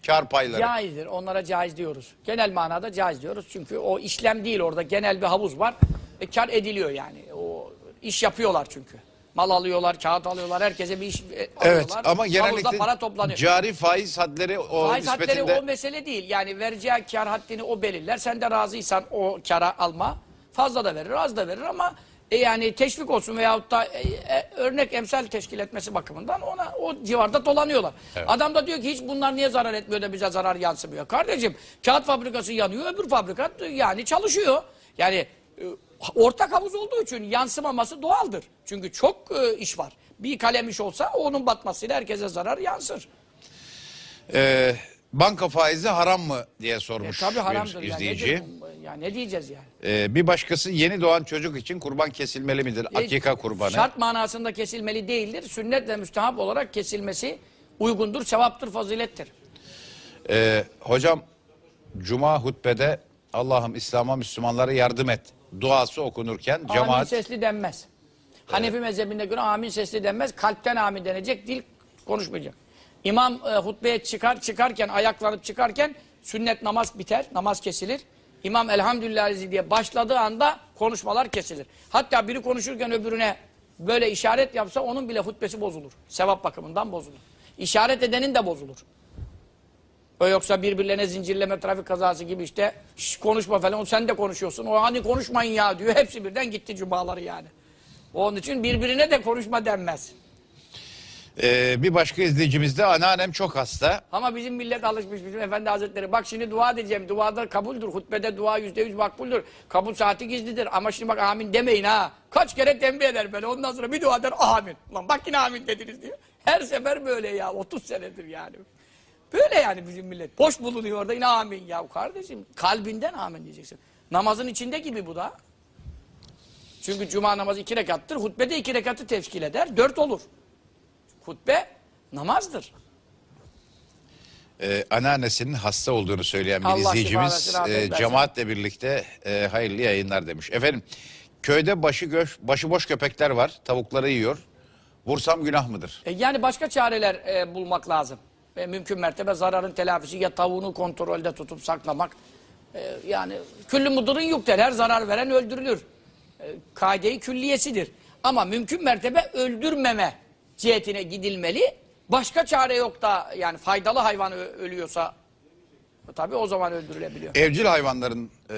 kar payları. Caizdir. Onlara caiz diyoruz. Genel manada caiz diyoruz. Çünkü o işlem değil orada. Genel bir havuz var. E, kar ediliyor yani. O iş yapıyorlar çünkü. Mal alıyorlar, kağıt alıyorlar. Herkese bir iş e, Evet alıyorlar. ama Havuzda genellikle para toplanıyor. cari faiz hadleri o Faiz hadleri nispetinde... o mesele değil. Yani vereceği kar haddini o belirler. Sen de razıysan o kara alma. Fazla da verir, az da verir ama e, yani teşvik olsun veyahut da e, e, örnek emsal teşkil etmesi bakımından ona o civarda dolanıyorlar. Adam da diyor ki hiç bunlar niye zarar etmiyor da bize zarar yansımıyor. Kardeşim kağıt fabrikası yanıyor, öbür fabrika yani çalışıyor. Yani e, ortak havuz olduğu için yansımaması doğaldır. Çünkü çok e, iş var. Bir kalem iş olsa onun batmasıyla herkese zarar yansır. E, banka faizi haram mı diye E, sormuş tabii haramdır. bir izleyici. bu? Ya ne diyeceğiz yani? E, bir başkası yeni doğan çocuk için kurban kesilmeli midir? E, Akika kurbanı. Şart manasında kesilmeli değildir. Sünnet ve müstehap olarak kesilmesi uygundur, sevaptır, fazilettir. E, hocam Cuma hutbede Allah'ım İslam'a Müslümanlara yardım et duası okunurken Amin cemaat sesli denmez. Hanefi mezhebine göre amin sesli denmez. Kalpten amin denecek, dil konuşmayacak. İmam e, hutbeye çıkar, çıkarken, ayaklanıp çıkarken sünnet namaz biter, namaz kesilir. İmam elhamdülillah diye başladığı anda konuşmalar kesilir. Hatta biri konuşurken öbürüne böyle işaret yapsa onun bile hutbesi bozulur. Sevap bakımından bozulur. İşaret edenin de bozulur. O yoksa birbirlerine zincirleme trafik kazası gibi işte "Şş, konuşma falan o sen de konuşuyorsun. O hani konuşmayın ya diyor. Hepsi birden gitti cumaları yani. Onun için birbirine de konuşma denmez. E, bir başka izleyicimiz de anneannem çok hasta. Ama bizim millet alışmış bizim efendi hazretleri. Bak şimdi dua edeceğim. Duada kabuldür. Hutbede dua yüzde yüz makbuldür. Kabul saati gizlidir. Ama şimdi bak amin demeyin ha. Kaç kere tembih eder böyle. Ondan sonra bir dua der amin. Ulan bak yine amin dediniz diyor. Her sefer böyle ya. 30 senedir yani. Böyle yani bizim millet. Boş bulunuyor orada yine amin ya kardeşim. Kalbinden amin diyeceksin. Namazın içinde gibi bu da. Çünkü cuma namazı iki rekattır. Hutbe de iki rekatı teşkil eder. Dört olur. Hutbe namazdır. Ee, anneannesinin hasta olduğunu söyleyen bir Allah şifa izleyicimiz versin, e, cemaatle birlikte e, hayırlı yayınlar demiş. Efendim köyde başı göş, başıboş köpekler var tavukları yiyor. Vursam günah mıdır? E, yani başka çareler e, bulmak lazım. E, mümkün mertebe zararın telafisi ya tavuğunu kontrolde tutup saklamak. E, yani küllü mudurun yok der. Her zarar veren öldürülür. E, kaide-i külliyesidir. Ama mümkün mertebe öldürmeme cihetine gidilmeli. Başka çare yok da yani faydalı hayvan ölüyorsa tabii o zaman öldürülebiliyor. Evcil hayvanların e,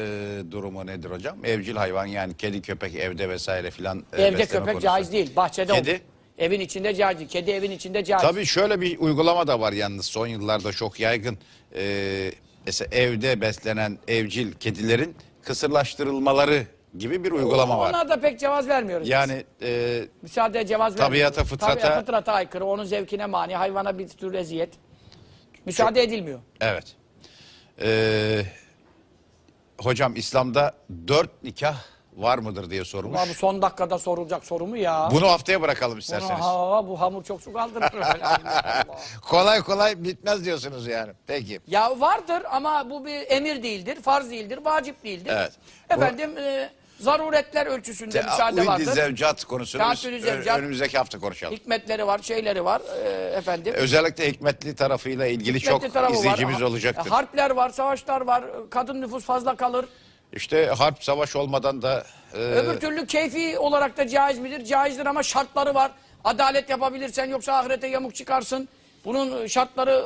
durumu nedir hocam? Evcil hayvan yani kedi köpek evde vesaire filan. e, Evde besleme köpek konusu. caiz değil. Bahçede Kedi? olur. Evin içinde caiz değil. Kedi evin içinde caiz. Tabii şöyle bir uygulama da var yalnız son yıllarda çok yaygın. Ee, mesela evde beslenen evcil kedilerin kısırlaştırılmaları gibi bir uygulama var. Ona da pek cevaz vermiyoruz. Yani e, Müsaadeye cevaz Tabiata, vermiyoruz. fıtrata- Tabiata, fıtrata aykırı. Onun zevkine mani. Hayvana bir tür eziyet. Müsaade edilmiyor. evet. Ee, hocam İslam'da dört nikah var mıdır diye sormuş. Ama bu son dakikada sorulacak soru mu ya? Bunu haftaya bırakalım Bunu- isterseniz. ha, bu hamur çok su kaldırır. öyle. Allah Allah. *laughs* Kolay kolay bitmez diyorsunuz yani. Peki. ya vardır ama bu bir emir değildir, farz değildir, vacip değildir. Evet. Efendim e, zaruretler ölçüsünde müsaade Uydi vardır. zevcat konusunu Teatülü zevcat. önümüzdeki hafta konuşalım. Hikmetleri var, şeyleri var e, efendim. Özellikle hikmetli tarafıyla ilgili Hikmetli çok tarafı var. izleyicimiz Ha- olacaktır. Harpler var, savaşlar var, kadın nüfus fazla kalır. İşte harp savaş olmadan da e, Öbür türlü keyfi olarak da caiz midir? Caizdir ama şartları var. Adalet yapabilirsen yoksa ahirete yamuk çıkarsın. Bunun şartları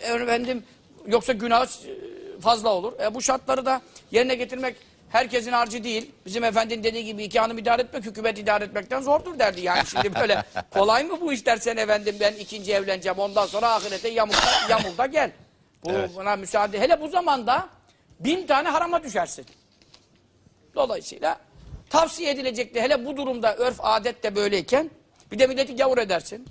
e, efendim yoksa günah e, fazla olur. E, bu şartları da yerine getirmek herkesin harcı değil. Bizim efendinin dediği gibi iki hanım idare etmek, hükümet idare etmekten zordur derdi. Yani şimdi böyle *laughs* kolay mı bu iş dersen efendim ben ikinci evleneceğim ondan sonra ahirete yamulda, yamulda gel. Bu, Evet. Buna müsaade. Hele bu zamanda bin tane harama düşersin. Dolayısıyla tavsiye edilecekti. Hele bu durumda örf adet de böyleyken bir de milleti gavur edersin.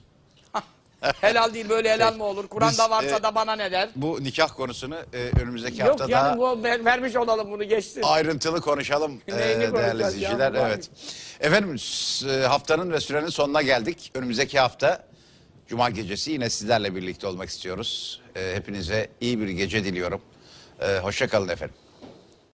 Helal değil böyle helal mı olur? Kur'an'da varsa e, da bana ne der? bu nikah konusunu e, önümüzdeki Yok hafta yani bu ver- vermiş olalım bunu geçsin. ayrıntılı konuşalım e, değerli izleyiciler. Evet. Efendim e, haftanın ve sürenin sonuna geldik. Önümüzdeki hafta Cuma gecesi yine sizlerle birlikte olmak istiyoruz. E, hepinize iyi bir gece diliyorum. E, hoşça kalın efendim.